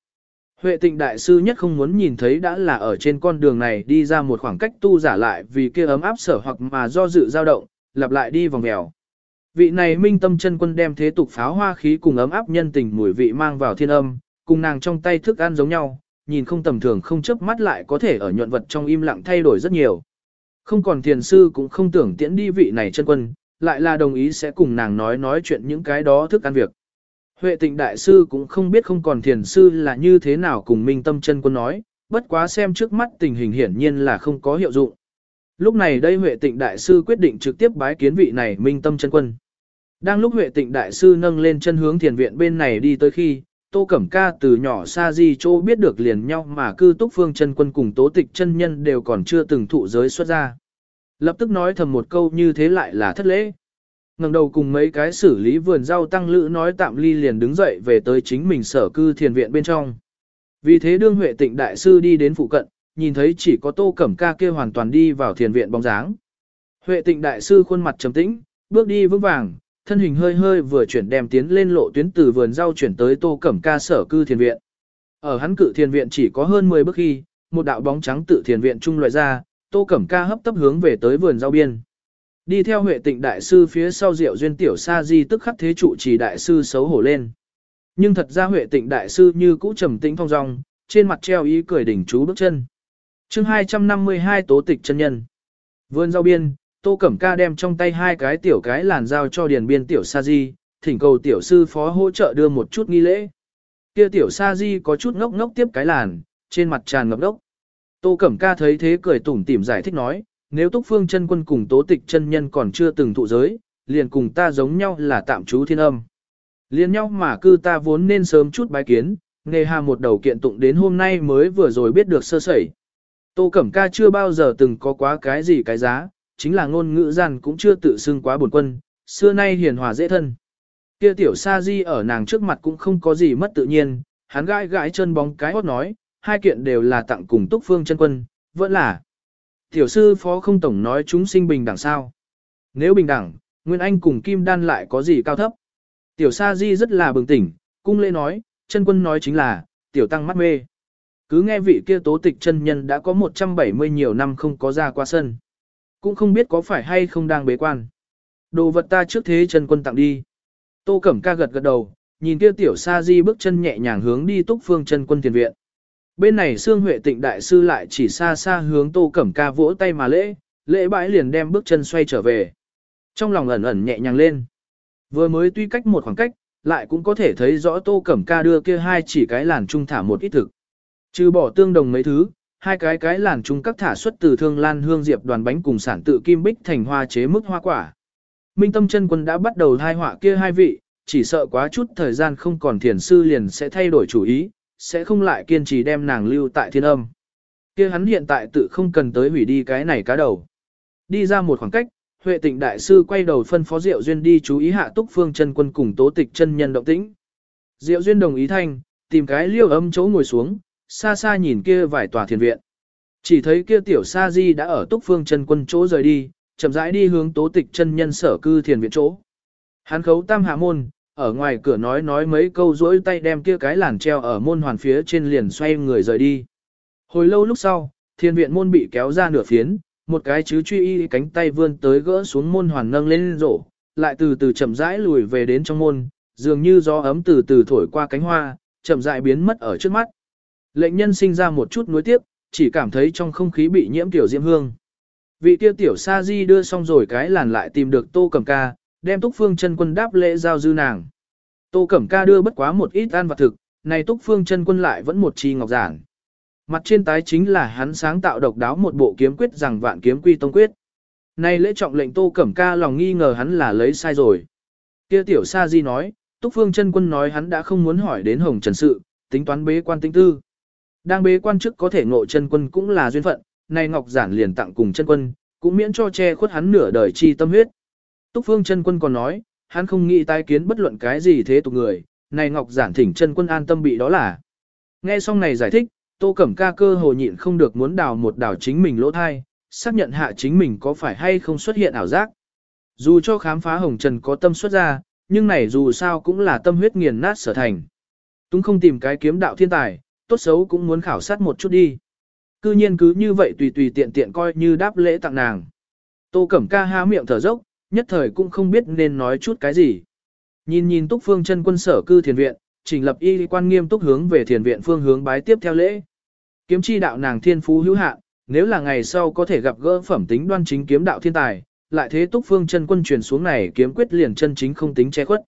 Huệ tịnh đại sư nhất không muốn nhìn thấy đã là ở trên con đường này đi ra một khoảng cách tu giả lại vì kia ấm áp sở hoặc mà do dự dao động, lặp lại đi vòng mèo. Vị này minh tâm chân quân đem thế tục pháo hoa khí cùng ấm áp nhân tình mùi vị mang vào thiên âm, cùng nàng trong tay thức ăn giống nhau, nhìn không tầm thường không chớp mắt lại có thể ở nhuận vật trong im lặng thay đổi rất nhiều. Không còn thiền sư cũng không tưởng tiễn đi vị này chân quân, lại là đồng ý sẽ cùng nàng nói nói chuyện những cái đó thức ăn việc. Huệ tịnh đại sư cũng không biết không còn thiền sư là như thế nào cùng minh tâm chân quân nói, bất quá xem trước mắt tình hình hiển nhiên là không có hiệu dụng. Lúc này đây Huệ tịnh đại sư quyết định trực tiếp bái kiến vị này minh tâm chân quân. Đang lúc Huệ tịnh đại sư nâng lên chân hướng thiền viện bên này đi tới khi, Tô Cẩm Ca từ nhỏ xa di chỗ biết được liền nhau mà cư túc phương chân quân cùng tố tịch chân nhân đều còn chưa từng thụ giới xuất ra. Lập tức nói thầm một câu như thế lại là thất lễ ngẩng đầu cùng mấy cái xử lý vườn rau tăng lữ nói tạm ly liền đứng dậy về tới chính mình sở cư thiền viện bên trong. Vì thế đương Huệ Tịnh đại sư đi đến phụ cận, nhìn thấy chỉ có Tô Cẩm Ca kia hoàn toàn đi vào thiền viện bóng dáng. Huệ Tịnh đại sư khuôn mặt trầm tĩnh, bước đi vững vàng, thân hình hơi hơi vừa chuyển đem tiến lên lộ tuyến từ vườn rau chuyển tới Tô Cẩm Ca sở cư thiền viện. Ở hắn cự thiền viện chỉ có hơn 10 bước khi, một đạo bóng trắng tự thiền viện trung loại ra, Tô Cẩm Ca hấp tấp hướng về tới vườn rau biên. Đi theo Huệ Tịnh đại sư phía sau Diệu Duyên tiểu sa di tức khắc thế trụ trì đại sư xấu hổ lên. Nhưng thật ra Huệ Tịnh đại sư như cũ trầm tĩnh phong dong, trên mặt treo ý cười đỉnh chú bước chân. Chương 252 Tố Tịch chân nhân. Vươn rau biên, Tô Cẩm Ca đem trong tay hai cái tiểu cái làn giao cho điền biên tiểu sa di, thỉnh cầu tiểu sư phó hỗ trợ đưa một chút nghi lễ. Kia tiểu sa di có chút ngốc ngốc tiếp cái làn, trên mặt tràn ngập đốc. Tô Cẩm Ca thấy thế cười tủm tỉm giải thích nói, nếu túc phương chân quân cùng tố tịch chân nhân còn chưa từng thụ giới, liền cùng ta giống nhau là tạm trú thiên âm. Liên nhau mà cư ta vốn nên sớm chút bái kiến, nghề hà một đầu kiện tụng đến hôm nay mới vừa rồi biết được sơ sẩy. Tô Cẩm Ca chưa bao giờ từng có quá cái gì cái giá, chính là ngôn ngữ rằng cũng chưa tự xưng quá buồn quân, xưa nay hiền hòa dễ thân. Kia tiểu sa di ở nàng trước mặt cũng không có gì mất tự nhiên, hắn gãi gãi chân bóng cái hót nói, hai kiện đều là tặng cùng túc phương chân quân, vẫn là. Tiểu sư phó không tổng nói chúng sinh bình đẳng sao. Nếu bình đẳng, Nguyên Anh cùng Kim Đan lại có gì cao thấp. Tiểu sa di rất là bừng tỉnh, cung lễ nói, chân quân nói chính là, tiểu tăng mắt mê. Cứ nghe vị kia tố tịch chân nhân đã có 170 nhiều năm không có ra qua sân. Cũng không biết có phải hay không đang bế quan. Đồ vật ta trước thế chân quân tặng đi. Tô Cẩm ca gật gật đầu, nhìn kia tiểu sa di bước chân nhẹ nhàng hướng đi túc phương chân quân tiền viện. Bên này Sương Huệ Tịnh Đại Sư lại chỉ xa xa hướng Tô Cẩm ca vỗ tay mà lễ, lễ bãi liền đem bước chân xoay trở về. Trong lòng ẩn ẩn nhẹ nhàng lên. Vừa mới tuy cách một khoảng cách, lại cũng có thể thấy rõ Tô Cẩm ca đưa kia hai chỉ cái làn trung thả một ít thực. Trừ bỏ tương đồng mấy thứ, hai cái cái làn trung các thả xuất từ thương lan hương diệp đoàn bánh cùng sản tự kim bích thành hoa chế mức hoa quả. Minh tâm chân quân đã bắt đầu thai họa kia hai vị, chỉ sợ quá chút thời gian không còn thiền sư liền sẽ thay đổi chủ ý, sẽ không lại kiên trì đem nàng lưu tại thiên âm. kia hắn hiện tại tự không cần tới hủy đi cái này cá đầu. Đi ra một khoảng cách, Huệ Tịnh đại sư quay đầu phân phó Diệu Duyên đi chú ý hạ Túc Phương chân quân cùng Tố Tịch chân nhân động tĩnh. Diệu Duyên đồng ý thanh, tìm cái liêu âm chỗ ngồi xuống, xa xa nhìn kia vài tòa thiền viện. Chỉ thấy kia tiểu sa di đã ở Túc Phương chân quân chỗ rời đi, chậm rãi đi hướng Tố Tịch chân nhân sở cư thiền viện chỗ. Hắn khấu tam hạ môn, ở ngoài cửa nói nói mấy câu rỗi tay đem kia cái làn treo ở môn hoàn phía trên liền xoay người rời đi. Hồi lâu lúc sau, thiên viện môn bị kéo ra nửa phiến, một cái chứ truy y cánh tay vươn tới gỡ xuống môn hoàn nâng lên rổ, lại từ từ chậm rãi lùi về đến trong môn, dường như gió ấm từ từ thổi qua cánh hoa, chậm rãi biến mất ở trước mắt. Lệnh nhân sinh ra một chút nuối tiếc, chỉ cảm thấy trong không khí bị nhiễm tiểu diễm hương. Vị kia tiểu sa di đưa xong rồi cái làn lại tìm được tô cầm ca, đem túc phương chân quân đáp lễ giao dư nàng. Tô cẩm ca đưa bất quá một ít ăn vật thực, này túc phương chân quân lại vẫn một chi ngọc giản. Mặt trên tái chính là hắn sáng tạo độc đáo một bộ kiếm quyết rằng vạn kiếm quy tông quyết. Này lễ trọng lệnh Tô Cẩm Ca lòng nghi ngờ hắn là lấy sai rồi. Kia tiểu Sa Di nói, Túc Phương chân quân nói hắn đã không muốn hỏi đến Hồng Trần sự, tính toán bế quan tinh tư. Đang bế quan trước có thể ngộ chân quân cũng là duyên phận, này Ngọc Giản liền tặng cùng chân quân, cũng miễn cho che khuất hắn nửa đời chi tâm huyết. Túc Phương chân quân còn nói, hắn không nghĩ tái kiến bất luận cái gì thế tục người, này Ngọc Giản thỉnh chân quân an tâm bị đó là. Nghe xong này giải thích, Tô Cẩm ca cơ hồ nhịn không được muốn đào một đào chính mình lỗ thai, xác nhận hạ chính mình có phải hay không xuất hiện ảo giác. Dù cho khám phá hồng trần có tâm xuất ra, nhưng này dù sao cũng là tâm huyết nghiền nát sở thành. Túng không tìm cái kiếm đạo thiên tài, tốt xấu cũng muốn khảo sát một chút đi. Cư nhiên cứ như vậy tùy tùy tiện tiện coi như đáp lễ tặng nàng. Tô Cẩm ca há miệng thở dốc, nhất thời cũng không biết nên nói chút cái gì. Nhìn nhìn túc phương chân quân sở cư thiền viện, trình lập y quan nghiêm túc hướng về thiền viện phương hướng bái tiếp theo lễ. Kiếm chi đạo nàng thiên phú hữu hạn, nếu là ngày sau có thể gặp gỡ phẩm tính đoan chính kiếm đạo thiên tài, lại thế túc phương chân quân truyền xuống này kiếm quyết liền chân chính không tính che khuất.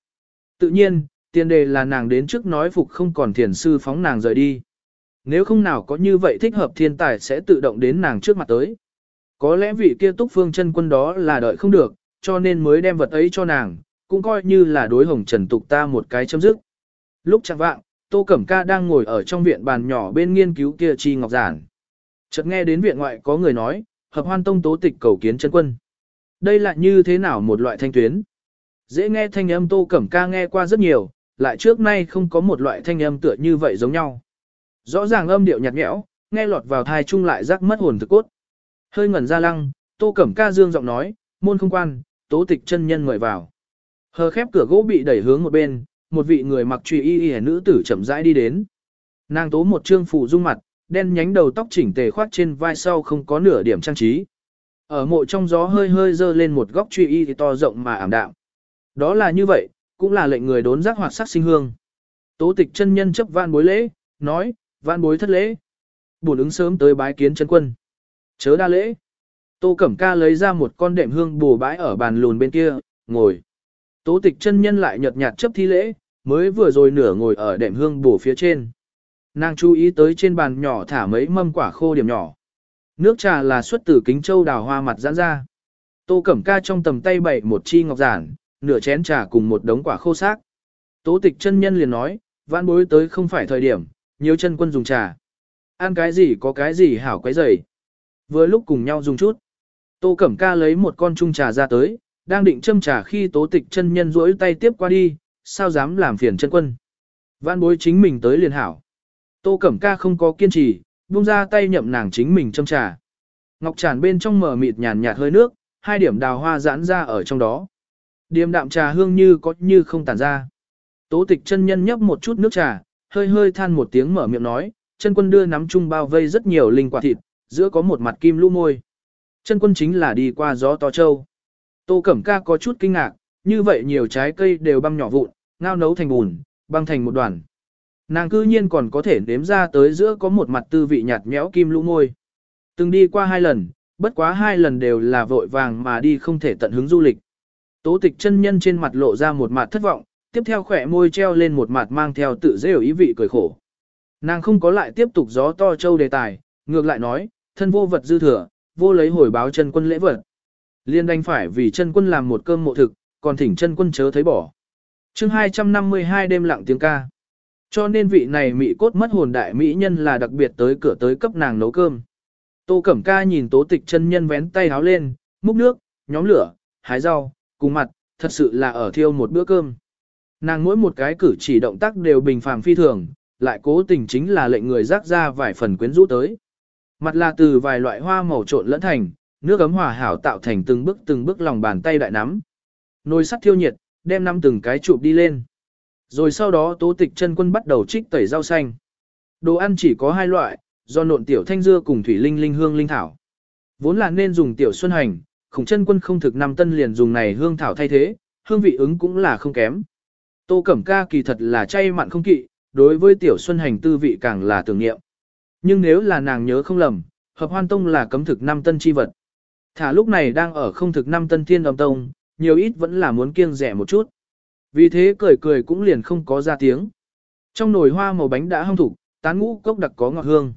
Tự nhiên, tiền đề là nàng đến trước nói phục không còn thiền sư phóng nàng rời đi. Nếu không nào có như vậy thích hợp thiên tài sẽ tự động đến nàng trước mặt tới. Có lẽ vị kia túc phương chân quân đó là đợi không được, cho nên mới đem vật ấy cho nàng, cũng coi như là đối hồng trần tục ta một cái chấm dứt. Lúc chẳng vạng, Tô Cẩm Ca đang ngồi ở trong viện bàn nhỏ bên nghiên cứu kia chi ngọc giản. Chợt nghe đến viện ngoại có người nói, hợp hoan tông tố tịch cầu kiến chân quân. Đây là như thế nào một loại thanh tuyến? Dễ nghe thanh âm Tô Cẩm Ca nghe qua rất nhiều, lại trước nay không có một loại thanh âm tựa như vậy giống nhau. Rõ ràng âm điệu nhạt nhẽo, nghe lọt vào thai chung lại rắc mất hồn thực cốt. Hơi ngẩn ra lăng, Tô Cẩm Ca dương giọng nói, môn không quan, tố tịch chân nhân mời vào. Hờ khép cửa gỗ bị đẩy hướng một bên, một vị người mặc truy y y nữ tử chậm rãi đi đến. Nàng tố một trương phủ dung mặt, đen nhánh đầu tóc chỉnh tề khoát trên vai sau không có nửa điểm trang trí. Ở mộ trong gió hơi hơi dơ lên một góc truy y thì to rộng mà ảm đạm. Đó là như vậy, cũng là lệnh người đốn giác hoạt sắc sinh hương. Tố tịch chân nhân chấp van bối lễ, nói, van bối thất lễ. Bổn ứng sớm tới bái kiến chân quân. Chớ đa lễ. Tô Cẩm Ca lấy ra một con đệm hương bù bãi ở bàn lùn bên kia, ngồi. Tố tịch chân nhân lại nhợt nhạt chấp thi lễ, mới vừa rồi nửa ngồi ở đệm hương bù phía trên. Nàng chú ý tới trên bàn nhỏ thả mấy mâm quả khô điểm nhỏ. Nước trà là xuất từ kính châu đào hoa mặt giãn ra. Tô Cẩm Ca trong tầm tay bậy một chi ngọc giản, nửa chén trà cùng một đống quả khô xác. Tố tịch chân nhân liền nói, vãn bối tới không phải thời điểm, nhiều chân quân dùng trà. Ăn cái gì có cái gì hảo quấy dày. Vừa lúc cùng nhau dùng chút. Tô Cẩm Ca lấy một con chung trà ra tới, đang định châm trà khi tố tịch chân nhân rỗi tay tiếp qua đi, sao dám làm phiền chân quân. Vãn bối chính mình tới liền hảo. Tô Cẩm Ca không có kiên trì, buông ra tay nhậm nàng chính mình châm trà. Ngọc tràn bên trong mở mịt nhàn nhạt hơi nước, hai điểm đào hoa giãn ra ở trong đó. Điềm đạm trà hương như có như không tản ra. Tố tịch chân nhân nhấp một chút nước trà, hơi hơi than một tiếng mở miệng nói, chân quân đưa nắm chung bao vây rất nhiều linh quả thịt, giữa có một mặt kim lũ môi. Chân quân chính là đi qua gió to châu. Tô Cẩm Ca có chút kinh ngạc, như vậy nhiều trái cây đều băm nhỏ vụn, ngao nấu thành bùn, băng thành một đoàn. Nàng cư nhiên còn có thể nếm ra tới giữa có một mặt tư vị nhạt nhẽo kim lũ môi. Từng đi qua hai lần, bất quá hai lần đều là vội vàng mà đi không thể tận hứng du lịch. Tố tịch chân nhân trên mặt lộ ra một mặt thất vọng, tiếp theo khỏe môi treo lên một mặt mang theo tự dễ ý vị cười khổ. Nàng không có lại tiếp tục gió to châu đề tài, ngược lại nói, thân vô vật dư thừa, vô lấy hồi báo chân quân lễ vật. Liên đành phải vì chân quân làm một cơm mộ thực, còn thỉnh chân quân chớ thấy bỏ. chương 252 đêm lặng tiếng ca. Cho nên vị này mỹ cốt mất hồn đại mỹ nhân là đặc biệt tới cửa tới cấp nàng nấu cơm. Tô Cẩm Ca nhìn tố tịch chân nhân vén tay háo lên, múc nước, nhóm lửa, hái rau, cùng mặt, thật sự là ở thiêu một bữa cơm. Nàng mỗi một cái cử chỉ động tác đều bình phàm phi thường, lại cố tình chính là lệnh người rác ra vài phần quyến rũ tới. Mặt là từ vài loại hoa màu trộn lẫn thành, nước ấm hòa hảo tạo thành từng bước từng bước lòng bàn tay đại nắm. Nồi sắt thiêu nhiệt, đem năm từng cái chụp đi lên. Rồi sau đó tố tịch chân quân bắt đầu trích tẩy rau xanh. Đồ ăn chỉ có hai loại, do nộn tiểu thanh dưa cùng thủy linh linh hương linh thảo. Vốn là nên dùng tiểu xuân hành, khủng chân quân không thực năm tân liền dùng này hương thảo thay thế, hương vị ứng cũng là không kém. Tô Cẩm Ca kỳ thật là chay mặn không kỵ, đối với tiểu xuân hành tư vị càng là tưởng niệm. Nhưng nếu là nàng nhớ không lầm, hợp hoan tông là cấm thực năm tân chi vật. Thả lúc này đang ở không thực năm tân thiên đồng tông, nhiều ít vẫn là muốn kiêng rẻ một chút. Vì thế cười cười cũng liền không có ra tiếng. Trong nồi hoa màu bánh đã hong thủ tán ngũ cốc đặc có ngọt hương.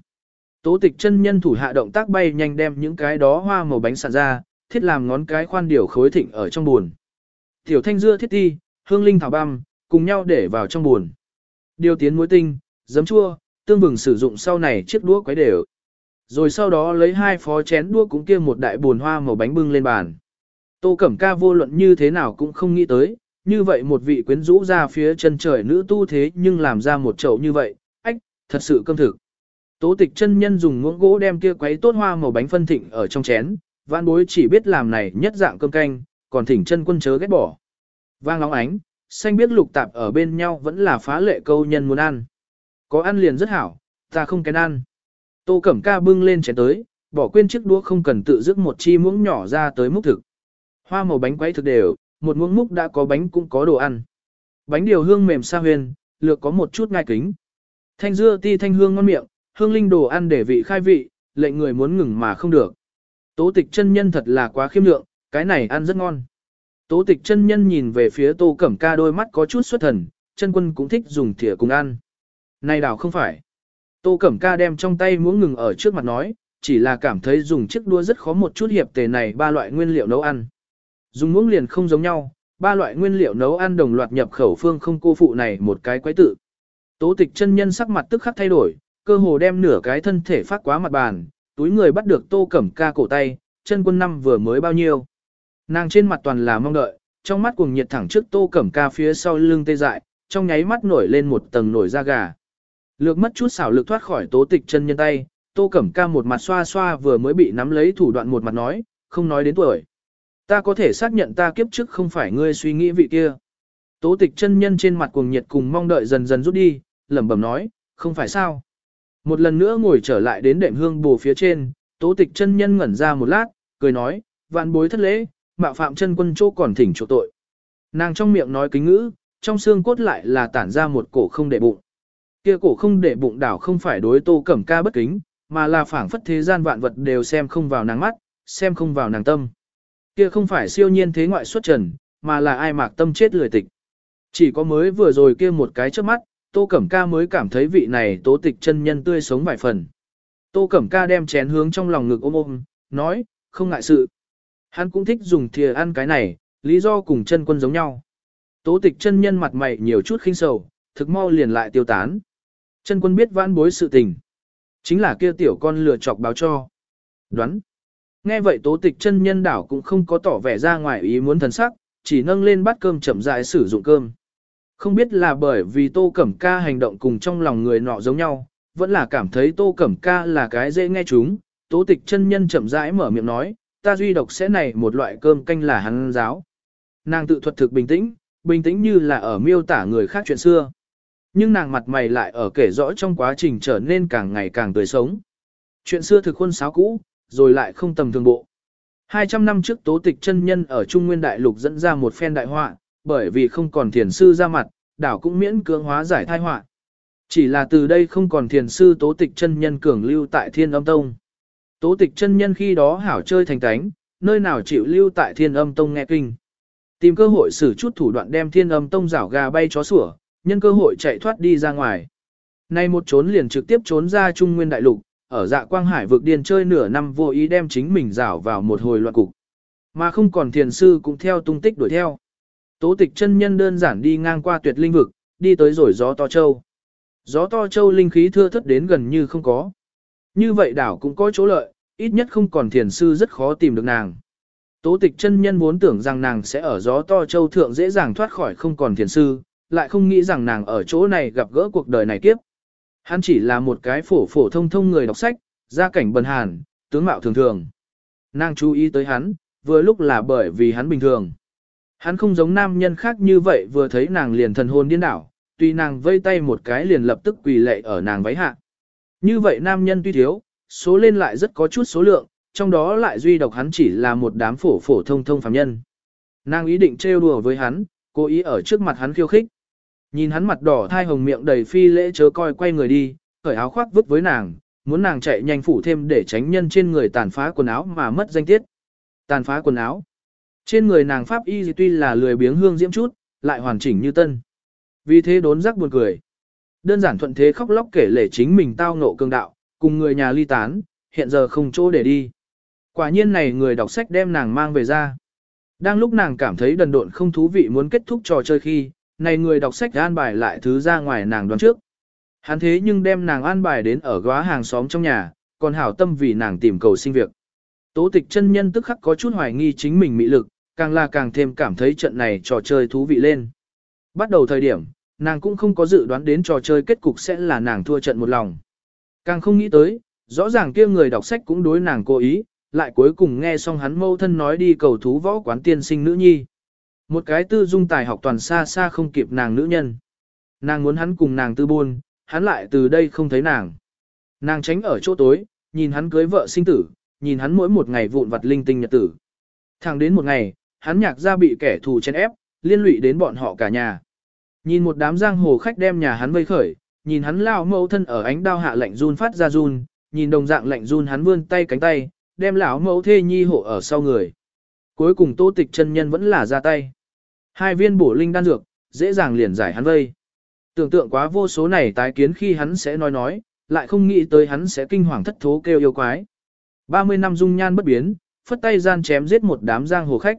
Tố tịch chân nhân thủ hạ động tác bay nhanh đem những cái đó hoa màu bánh sạn ra, thiết làm ngón cái khoan điều khối thịnh ở trong buồn. Tiểu thanh dưa thiết ti, hương linh thảo băm, cùng nhau để vào trong buồn. Điều tiến muối tinh, giấm chua, tương vừng sử dụng sau này chiếc đũa quấy đều. Rồi sau đó lấy hai phó chén đũa cũng kia một đại buồn hoa màu bánh bưng lên bàn. Tô Cẩm Ca vô luận như thế nào cũng không nghĩ tới, như vậy một vị quyến rũ ra phía chân trời nữ tu thế nhưng làm ra một chậu như vậy, ách, thật sự cơm thực. Tố tịch chân nhân dùng muỗng gỗ đem kia quấy tốt hoa màu bánh phân thịnh ở trong chén, vãn bối chỉ biết làm này nhất dạng cơm canh, còn thỉnh chân quân chớ ghét bỏ. Vang óng ánh, xanh biết lục tạp ở bên nhau vẫn là phá lệ câu nhân muốn ăn. Có ăn liền rất hảo, ta không kén ăn. Tô Cẩm Ca bưng lên chén tới, bỏ quên chiếc đũa không cần tự dứt một chi muỗng nhỏ ra tới múc thực. Hoa màu bánh quấy thực đều, một muỗng múc đã có bánh cũng có đồ ăn. Bánh điều hương mềm sa huyền, lược có một chút ngai kính. Thanh dưa ti thanh hương ngon miệng, hương linh đồ ăn để vị khai vị, lệnh người muốn ngừng mà không được. Tố tịch chân nhân thật là quá khiêm lượng, cái này ăn rất ngon. Tố tịch chân nhân nhìn về phía tô cẩm ca đôi mắt có chút xuất thần, chân quân cũng thích dùng thìa cùng ăn. Này đảo không phải. Tô cẩm ca đem trong tay muỗng ngừng ở trước mặt nói, chỉ là cảm thấy dùng chiếc đua rất khó một chút hiệp tề này ba loại nguyên liệu nấu ăn. Dùng muỗng liền không giống nhau, ba loại nguyên liệu nấu ăn đồng loạt nhập khẩu phương không cô phụ này một cái quái tự. Tố tịch chân nhân sắc mặt tức khắc thay đổi, cơ hồ đem nửa cái thân thể phát quá mặt bàn, túi người bắt được tô cẩm ca cổ tay, chân quân năm vừa mới bao nhiêu. Nàng trên mặt toàn là mong đợi, trong mắt cuồng nhiệt thẳng trước tô cẩm ca phía sau lưng tê dại, trong nháy mắt nổi lên một tầng nổi da gà. Lược mất chút xảo lực thoát khỏi tố tịch chân nhân tay, tô cẩm ca một mặt xoa xoa vừa mới bị nắm lấy thủ đoạn một mặt nói, không nói đến tuổi. Ta có thể xác nhận ta kiếp trước không phải ngươi suy nghĩ vị kia. Tố tịch chân nhân trên mặt cuồng nhiệt cùng mong đợi dần dần rút đi, lẩm bẩm nói, không phải sao. Một lần nữa ngồi trở lại đến đệm hương bù phía trên, tố tịch chân nhân ngẩn ra một lát, cười nói, vạn bối thất lễ, mạo phạm chân quân chỗ còn thỉnh chỗ tội. Nàng trong miệng nói kính ngữ, trong xương cốt lại là tản ra một cổ không để bụng. Kia cổ không để bụng đảo không phải đối tô cẩm ca bất kính, mà là phảng phất thế gian vạn vật đều xem không vào nàng mắt, xem không vào nàng tâm. Kia không phải siêu nhiên thế ngoại xuất trần, mà là ai mạc tâm chết lười tịch. Chỉ có mới vừa rồi kia một cái trước mắt, Tô Cẩm Ca mới cảm thấy vị này tố tịch chân nhân tươi sống vài phần. Tô Cẩm Ca đem chén hướng trong lòng ngực ôm ôm, nói, không ngại sự. Hắn cũng thích dùng thìa ăn cái này, lý do cùng chân quân giống nhau. Tố tịch chân nhân mặt mày nhiều chút khinh sầu, thực mau liền lại tiêu tán. Chân quân biết vãn bối sự tình. Chính là kia tiểu con lừa chọc báo cho. Đoán. Nghe vậy tố tịch chân nhân đảo cũng không có tỏ vẻ ra ngoài ý muốn thần sắc, chỉ nâng lên bát cơm chậm rãi sử dụng cơm. Không biết là bởi vì tô cẩm ca hành động cùng trong lòng người nọ giống nhau, vẫn là cảm thấy tô cẩm ca là cái dễ nghe chúng, tố tịch chân nhân chậm rãi mở miệng nói, ta duy độc sẽ này một loại cơm canh là hắn giáo. Nàng tự thuật thực bình tĩnh, bình tĩnh như là ở miêu tả người khác chuyện xưa. Nhưng nàng mặt mày lại ở kể rõ trong quá trình trở nên càng ngày càng tươi sống. Chuyện xưa thực khuôn sáo cũ, rồi lại không tầm thường bộ. 200 năm trước tố tịch chân nhân ở Trung Nguyên Đại Lục dẫn ra một phen đại họa, bởi vì không còn thiền sư ra mặt, đảo cũng miễn cưỡng hóa giải thai họa. Chỉ là từ đây không còn thiền sư tố tịch chân nhân cường lưu tại thiên âm tông. Tố tịch chân nhân khi đó hảo chơi thành tánh, nơi nào chịu lưu tại thiên âm tông nghe kinh. Tìm cơ hội xử chút thủ đoạn đem thiên âm tông rảo gà bay chó sủa, nhân cơ hội chạy thoát đi ra ngoài. Nay một trốn liền trực tiếp trốn ra Trung Nguyên Đại Lục, ở dạ quang hải vực điên chơi nửa năm vô ý đem chính mình rảo vào một hồi loạn cục. Mà không còn thiền sư cũng theo tung tích đuổi theo. Tố tịch chân nhân đơn giản đi ngang qua tuyệt linh vực, đi tới rồi gió to châu. Gió to châu linh khí thưa thất đến gần như không có. Như vậy đảo cũng có chỗ lợi, ít nhất không còn thiền sư rất khó tìm được nàng. Tố tịch chân nhân muốn tưởng rằng nàng sẽ ở gió to châu thượng dễ dàng thoát khỏi không còn thiền sư, lại không nghĩ rằng nàng ở chỗ này gặp gỡ cuộc đời này kiếp. Hắn chỉ là một cái phổ phổ thông thông người đọc sách, gia cảnh bần hàn, tướng mạo thường thường. Nàng chú ý tới hắn, vừa lúc là bởi vì hắn bình thường. Hắn không giống nam nhân khác như vậy vừa thấy nàng liền thần hồn điên đảo, tuy nàng vây tay một cái liền lập tức quỳ lệ ở nàng váy hạ. Như vậy nam nhân tuy thiếu, số lên lại rất có chút số lượng, trong đó lại duy độc hắn chỉ là một đám phổ phổ thông thông phàm nhân. Nàng ý định trêu đùa với hắn, cố ý ở trước mặt hắn khiêu khích. Nhìn hắn mặt đỏ thai hồng miệng đầy phi lễ chớ coi quay người đi, cởi áo khoác vứt với nàng, muốn nàng chạy nhanh phủ thêm để tránh nhân trên người tàn phá quần áo mà mất danh tiết. Tàn phá quần áo. Trên người nàng pháp y tuy là lười biếng hương diễm chút, lại hoàn chỉnh như tân. Vì thế đốn rắc buồn cười. Đơn giản thuận thế khóc lóc kể lể chính mình tao ngộ cương đạo, cùng người nhà ly tán, hiện giờ không chỗ để đi. Quả nhiên này người đọc sách đem nàng mang về ra. Đang lúc nàng cảm thấy đần độn không thú vị muốn kết thúc trò chơi khi, này người đọc sách an bài lại thứ ra ngoài nàng đoán trước. Hắn thế nhưng đem nàng an bài đến ở góa hàng xóm trong nhà, còn hảo tâm vì nàng tìm cầu sinh việc. Tố tịch chân nhân tức khắc có chút hoài nghi chính mình mị lực, càng là càng thêm cảm thấy trận này trò chơi thú vị lên. Bắt đầu thời điểm, nàng cũng không có dự đoán đến trò chơi kết cục sẽ là nàng thua trận một lòng. Càng không nghĩ tới, rõ ràng kia người đọc sách cũng đối nàng cố ý, lại cuối cùng nghe xong hắn mâu thân nói đi cầu thú võ quán tiên sinh nữ nhi. Một cái tư dung tài học toàn xa xa không kịp nàng nữ nhân. Nàng muốn hắn cùng nàng tư buôn, hắn lại từ đây không thấy nàng. Nàng tránh ở chỗ tối, nhìn hắn cưới vợ sinh tử, nhìn hắn mỗi một ngày vụn vặt linh tinh nhật tử. Thẳng đến một ngày, hắn nhạc ra bị kẻ thù chen ép, liên lụy đến bọn họ cả nhà. Nhìn một đám giang hồ khách đem nhà hắn vây khởi, nhìn hắn lao mẫu thân ở ánh đao hạ lạnh run phát ra run, nhìn đồng dạng lạnh run hắn vươn tay cánh tay, đem lão mẫu thê nhi hộ ở sau người. Cuối cùng tô tịch chân nhân vẫn là ra tay. Hai viên bổ linh đan dược, dễ dàng liền giải hắn vây. Tưởng tượng quá vô số này tái kiến khi hắn sẽ nói nói, lại không nghĩ tới hắn sẽ kinh hoàng thất thố kêu yêu quái. 30 năm dung nhan bất biến, phất tay gian chém giết một đám giang hồ khách.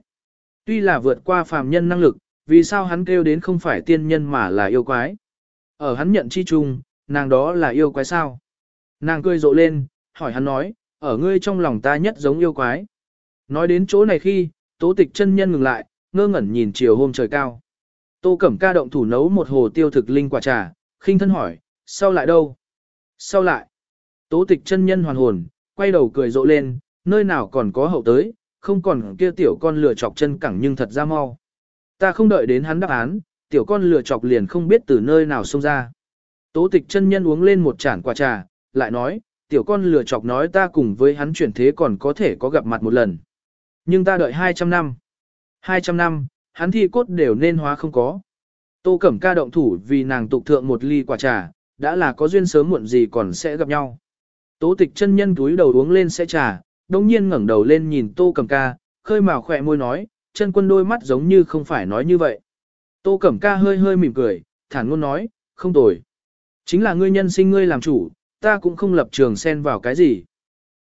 Tuy là vượt qua phàm nhân năng lực, vì sao hắn kêu đến không phải tiên nhân mà là yêu quái. Ở hắn nhận chi chung, nàng đó là yêu quái sao? Nàng cười rộ lên, hỏi hắn nói, ở ngươi trong lòng ta nhất giống yêu quái. Nói đến chỗ này khi, tố tịch chân nhân ngừng lại, ngơ ngẩn nhìn chiều hôm trời cao. Tô Cẩm ca động thủ nấu một hồ tiêu thực linh quả trà, khinh thân hỏi, sau lại đâu? Sau lại? Tố tịch chân nhân hoàn hồn, quay đầu cười rộ lên, nơi nào còn có hậu tới, không còn kia tiểu con lừa chọc chân cẳng nhưng thật ra mau. Ta không đợi đến hắn đáp án, tiểu con lừa chọc liền không biết từ nơi nào xông ra. Tố tịch chân nhân uống lên một chản quả trà, lại nói, tiểu con lừa chọc nói ta cùng với hắn chuyển thế còn có thể có gặp mặt một lần. Nhưng ta đợi 200 năm. 200 năm, hắn thi cốt đều nên hóa không có. Tô Cẩm ca động thủ vì nàng tục thượng một ly quả trà, đã là có duyên sớm muộn gì còn sẽ gặp nhau. Tố tịch chân nhân túi đầu uống lên sẽ trà, đồng nhiên ngẩng đầu lên nhìn Tô Cẩm ca, khơi mào khỏe môi nói, chân quân đôi mắt giống như không phải nói như vậy. Tô Cẩm ca hơi hơi mỉm cười, thản ngôn nói, không tồi. Chính là ngươi nhân sinh ngươi làm chủ, ta cũng không lập trường xen vào cái gì.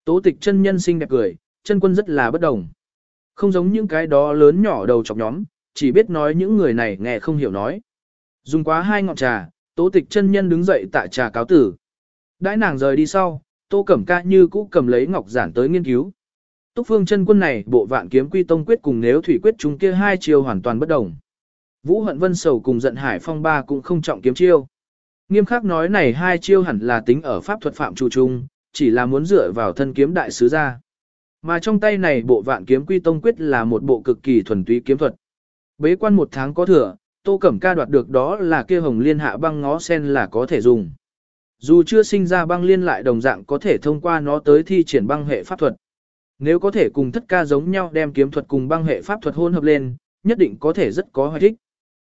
Tố tịch chân nhân sinh đẹp cười, chân quân rất là bất đồng. Không giống những cái đó lớn nhỏ đầu chọc nhóm, chỉ biết nói những người này nghe không hiểu nói. Dùng quá hai ngọn trà, tố tịch chân nhân đứng dậy tại trà cáo tử. Đãi nàng rời đi sau, tô cẩm ca như cũ cầm lấy ngọc giản tới nghiên cứu. Túc phương chân quân này bộ vạn kiếm quy tông quyết cùng nếu thủy quyết chúng kia hai chiêu hoàn toàn bất đồng. Vũ hận vân sầu cùng giận hải phong ba cũng không trọng kiếm chiêu. Nghiêm khắc nói này hai chiêu hẳn là tính ở pháp thuật phạm chủ trung, chỉ là muốn dựa vào thân kiếm đại sứ ra. Mà trong tay này bộ vạn kiếm quy tông quyết là một bộ cực kỳ thuần túy kiếm thuật. Bế quan một tháng có thừa, Tô Cẩm Ca đoạt được đó là kia hồng liên hạ băng ngó sen là có thể dùng. Dù chưa sinh ra băng liên lại đồng dạng có thể thông qua nó tới thi triển băng hệ pháp thuật. Nếu có thể cùng thất ca giống nhau đem kiếm thuật cùng băng hệ pháp thuật hôn hợp lên, nhất định có thể rất có hoài thích.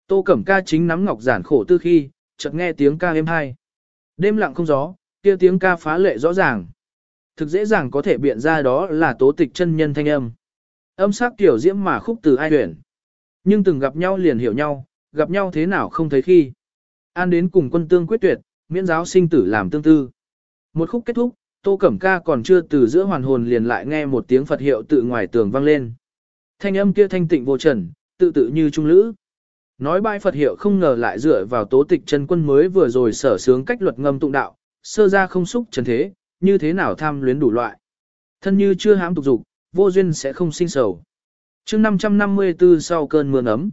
Tô Cẩm Ca chính nắm ngọc giản khổ tư khi, chợt nghe tiếng ca êm hai. Đêm lặng không gió, kia tiếng ca phá lệ rõ ràng. Thực dễ dàng có thể biện ra đó là tố tịch chân nhân thanh âm. Âm sắc tiểu diễm mà khúc từ ai huyền. Nhưng từng gặp nhau liền hiểu nhau, gặp nhau thế nào không thấy khi. An đến cùng quân tương quyết tuyệt, miễn giáo sinh tử làm tương tư. Một khúc kết thúc, Tô Cẩm Ca còn chưa từ giữa hoàn hồn liền lại nghe một tiếng Phật hiệu tự ngoài tường vang lên. Thanh âm kia thanh tịnh vô trần, tự tự như trung lữ. Nói bãi Phật hiệu không ngờ lại dựa vào tố tịch chân quân mới vừa rồi sở sướng cách luật ngâm tụng đạo, sơ ra không xúc trần thế, như thế nào tham luyến đủ loại. Thân như chưa hãm tục dục, vô duyên sẽ không sinh sầu. chương 554 sau cơn mưa ấm.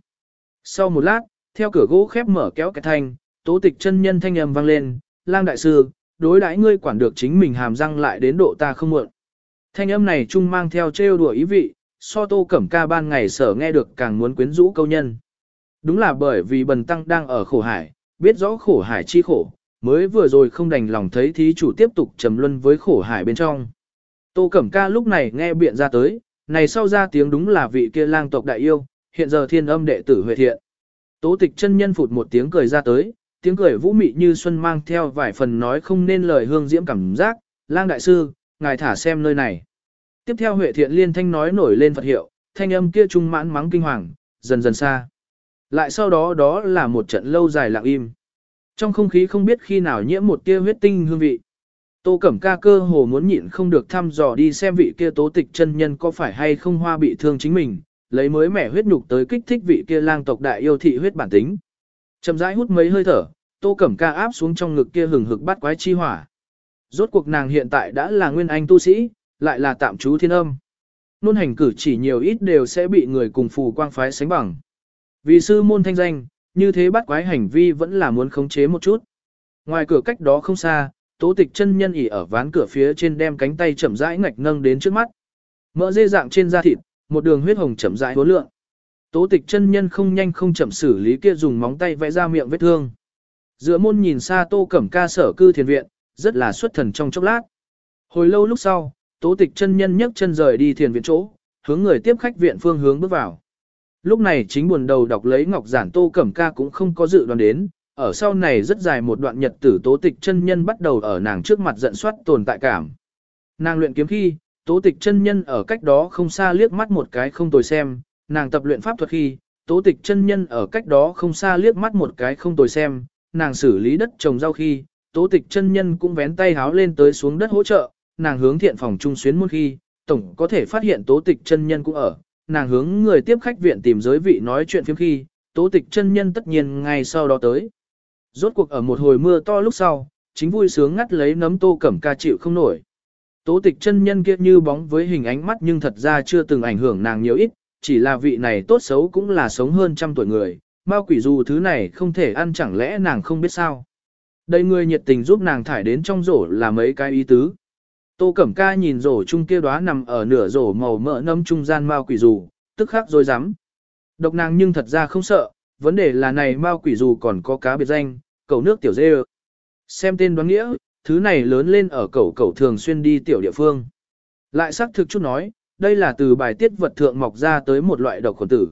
Sau một lát, theo cửa gỗ khép mở kéo cái thanh, tố tịch chân nhân thanh âm vang lên, lang đại sư, đối đãi ngươi quản được chính mình hàm răng lại đến độ ta không muộn. Thanh âm này chung mang theo trêu đùa ý vị, so tô cẩm ca ban ngày sở nghe được càng muốn quyến rũ câu nhân. Đúng là bởi vì bần tăng đang ở khổ hải, biết rõ khổ hải chi khổ, mới vừa rồi không đành lòng thấy thí chủ tiếp tục trầm luân với khổ hải bên trong. Tô Cẩm Ca lúc này nghe biện ra tới, này sau ra tiếng đúng là vị kia lang tộc đại yêu, hiện giờ thiên âm đệ tử huệ thiện. Tố tịch chân nhân phụt một tiếng cười ra tới, tiếng cười vũ mị như xuân mang theo vài phần nói không nên lời hương diễm cảm giác, lang đại sư, ngài thả xem nơi này. Tiếp theo huệ thiện liên thanh nói nổi lên Phật hiệu, thanh âm kia trung mãn mắng kinh hoàng, dần dần xa. Lại sau đó đó là một trận lâu dài lặng im. Trong không khí không biết khi nào nhiễm một tia huyết tinh hương vị. Tô Cẩm Ca cơ hồ muốn nhịn không được thăm dò đi xem vị kia tố tịch chân nhân có phải hay không hoa bị thương chính mình, lấy mới mẻ huyết nhục tới kích thích vị kia lang tộc đại yêu thị huyết bản tính. Chậm rãi hút mấy hơi thở, Tô Cẩm Ca áp xuống trong ngực kia hừng hực bắt quái chi hỏa. Rốt cuộc nàng hiện tại đã là nguyên anh tu sĩ, lại là tạm trú thiên âm. Nôn hành cử chỉ nhiều ít đều sẽ bị người cùng phù quang phái sánh bằng. Vì sư môn thanh danh, như thế bắt quái hành vi vẫn là muốn khống chế một chút. Ngoài cửa cách đó không xa, tố tịch chân nhân ỉ ở ván cửa phía trên đem cánh tay chậm rãi ngạch nâng đến trước mắt. Mỡ dê dạng trên da thịt, một đường huyết hồng chậm rãi hối lượng. Tố tịch chân nhân không nhanh không chậm xử lý kia dùng móng tay vẽ ra miệng vết thương. Giữa môn nhìn xa tô cẩm ca sở cư thiền viện, rất là xuất thần trong chốc lát. Hồi lâu lúc sau, tố tịch chân nhân nhấc chân rời đi thiền viện chỗ, hướng người tiếp khách viện phương hướng bước vào. Lúc này chính buồn đầu đọc lấy ngọc giản tô cẩm ca cũng không có dự đoán đến, ở sau này rất dài một đoạn nhật tử tố tịch chân nhân bắt đầu ở nàng trước mặt giận soát tồn tại cảm. Nàng luyện kiếm khi, tố tịch chân nhân ở cách đó không xa liếc mắt một cái không tồi xem, nàng tập luyện pháp thuật khi, tố tịch chân nhân ở cách đó không xa liếc mắt một cái không tồi xem, nàng xử lý đất trồng rau khi, tố tịch chân nhân cũng vén tay háo lên tới xuống đất hỗ trợ, nàng hướng thiện phòng trung xuyến môn khi, tổng có thể phát hiện tố tịch chân nhân cũng ở, nàng hướng người tiếp khách viện tìm giới vị nói chuyện phiếm khi, tố tịch chân nhân tất nhiên ngay sau đó tới. Rốt cuộc ở một hồi mưa to lúc sau, chính vui sướng ngắt lấy nấm tô cẩm ca chịu không nổi. Tố tịch chân nhân kia như bóng với hình ánh mắt nhưng thật ra chưa từng ảnh hưởng nàng nhiều ít, chỉ là vị này tốt xấu cũng là sống hơn trăm tuổi người, bao quỷ dù thứ này không thể ăn chẳng lẽ nàng không biết sao. Đây người nhiệt tình giúp nàng thải đến trong rổ là mấy cái ý tứ. Tô Cẩm Ca nhìn rổ chung kia đóa nằm ở nửa rổ màu mỡ nấm trung gian mao quỷ dù, tức khắc rồi dám. Độc nàng nhưng thật ra không sợ, vấn đề là này mao quỷ dù còn có cá biệt danh, cầu nước tiểu dê Xem tên đoán nghĩa, thứ này lớn lên ở cầu cầu thường xuyên đi tiểu địa phương. Lại xác thực chút nói, đây là từ bài tiết vật thượng mọc ra tới một loại độc khuẩn tử.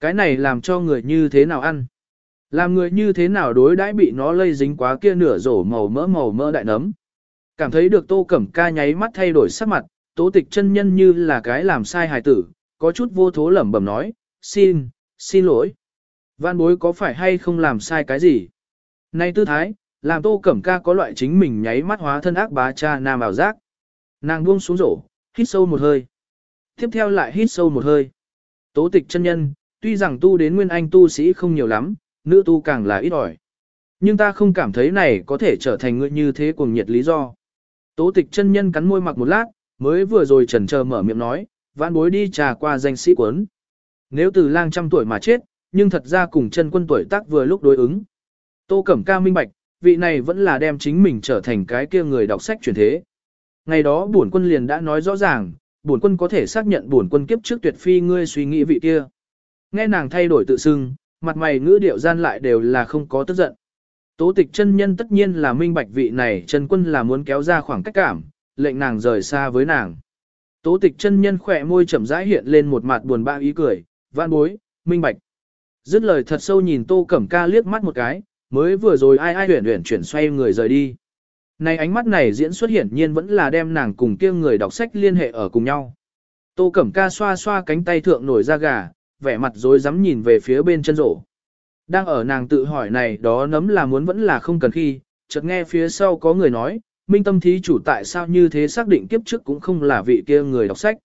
Cái này làm cho người như thế nào ăn? Làm người như thế nào đối đãi bị nó lây dính quá kia nửa rổ màu mỡ màu mỡ đại nấm? Cảm thấy được tô cẩm ca nháy mắt thay đổi sắc mặt, tố tịch chân nhân như là cái làm sai hài tử, có chút vô thố lẩm bẩm nói, xin, xin lỗi. Văn bối có phải hay không làm sai cái gì? Nay tư thái, làm tô cẩm ca có loại chính mình nháy mắt hóa thân ác bá cha nam ảo giác. Nàng buông xuống rổ, hít sâu một hơi. Tiếp theo lại hít sâu một hơi. Tố tịch chân nhân, tuy rằng tu đến nguyên anh tu sĩ không nhiều lắm, nữ tu càng là ít ỏi. Nhưng ta không cảm thấy này có thể trở thành người như thế cuồng nhiệt lý do. Tố tịch chân nhân cắn môi mặc một lát, mới vừa rồi trần chờ mở miệng nói, vãn bối đi trà qua danh sĩ quấn. Nếu từ lang trăm tuổi mà chết, nhưng thật ra cùng chân quân tuổi tác vừa lúc đối ứng. Tô Cẩm Ca minh bạch, vị này vẫn là đem chính mình trở thành cái kia người đọc sách truyền thế. Ngày đó bổn quân liền đã nói rõ ràng, bổn quân có thể xác nhận bổn quân kiếp trước tuyệt phi ngươi suy nghĩ vị kia. Nghe nàng thay đổi tự xưng, mặt mày ngữ điệu gian lại đều là không có tức giận. Tố tịch chân nhân tất nhiên là minh bạch vị này chân quân là muốn kéo ra khoảng cách cảm, lệnh nàng rời xa với nàng. Tố tịch chân nhân khỏe môi chậm rãi hiện lên một mặt buồn bã ý cười, vạn bối, minh bạch. Dứt lời thật sâu nhìn tô cẩm ca liếc mắt một cái, mới vừa rồi ai ai huyển huyển chuyển xoay người rời đi. Này ánh mắt này diễn xuất hiển nhiên vẫn là đem nàng cùng kia người đọc sách liên hệ ở cùng nhau. Tô Cẩm Ca xoa xoa cánh tay thượng nổi da gà, vẻ mặt rối rắm nhìn về phía bên chân rổ. Đang ở nàng tự hỏi này đó nấm là muốn vẫn là không cần khi, chợt nghe phía sau có người nói, minh tâm thí chủ tại sao như thế xác định kiếp trước cũng không là vị kia người đọc sách.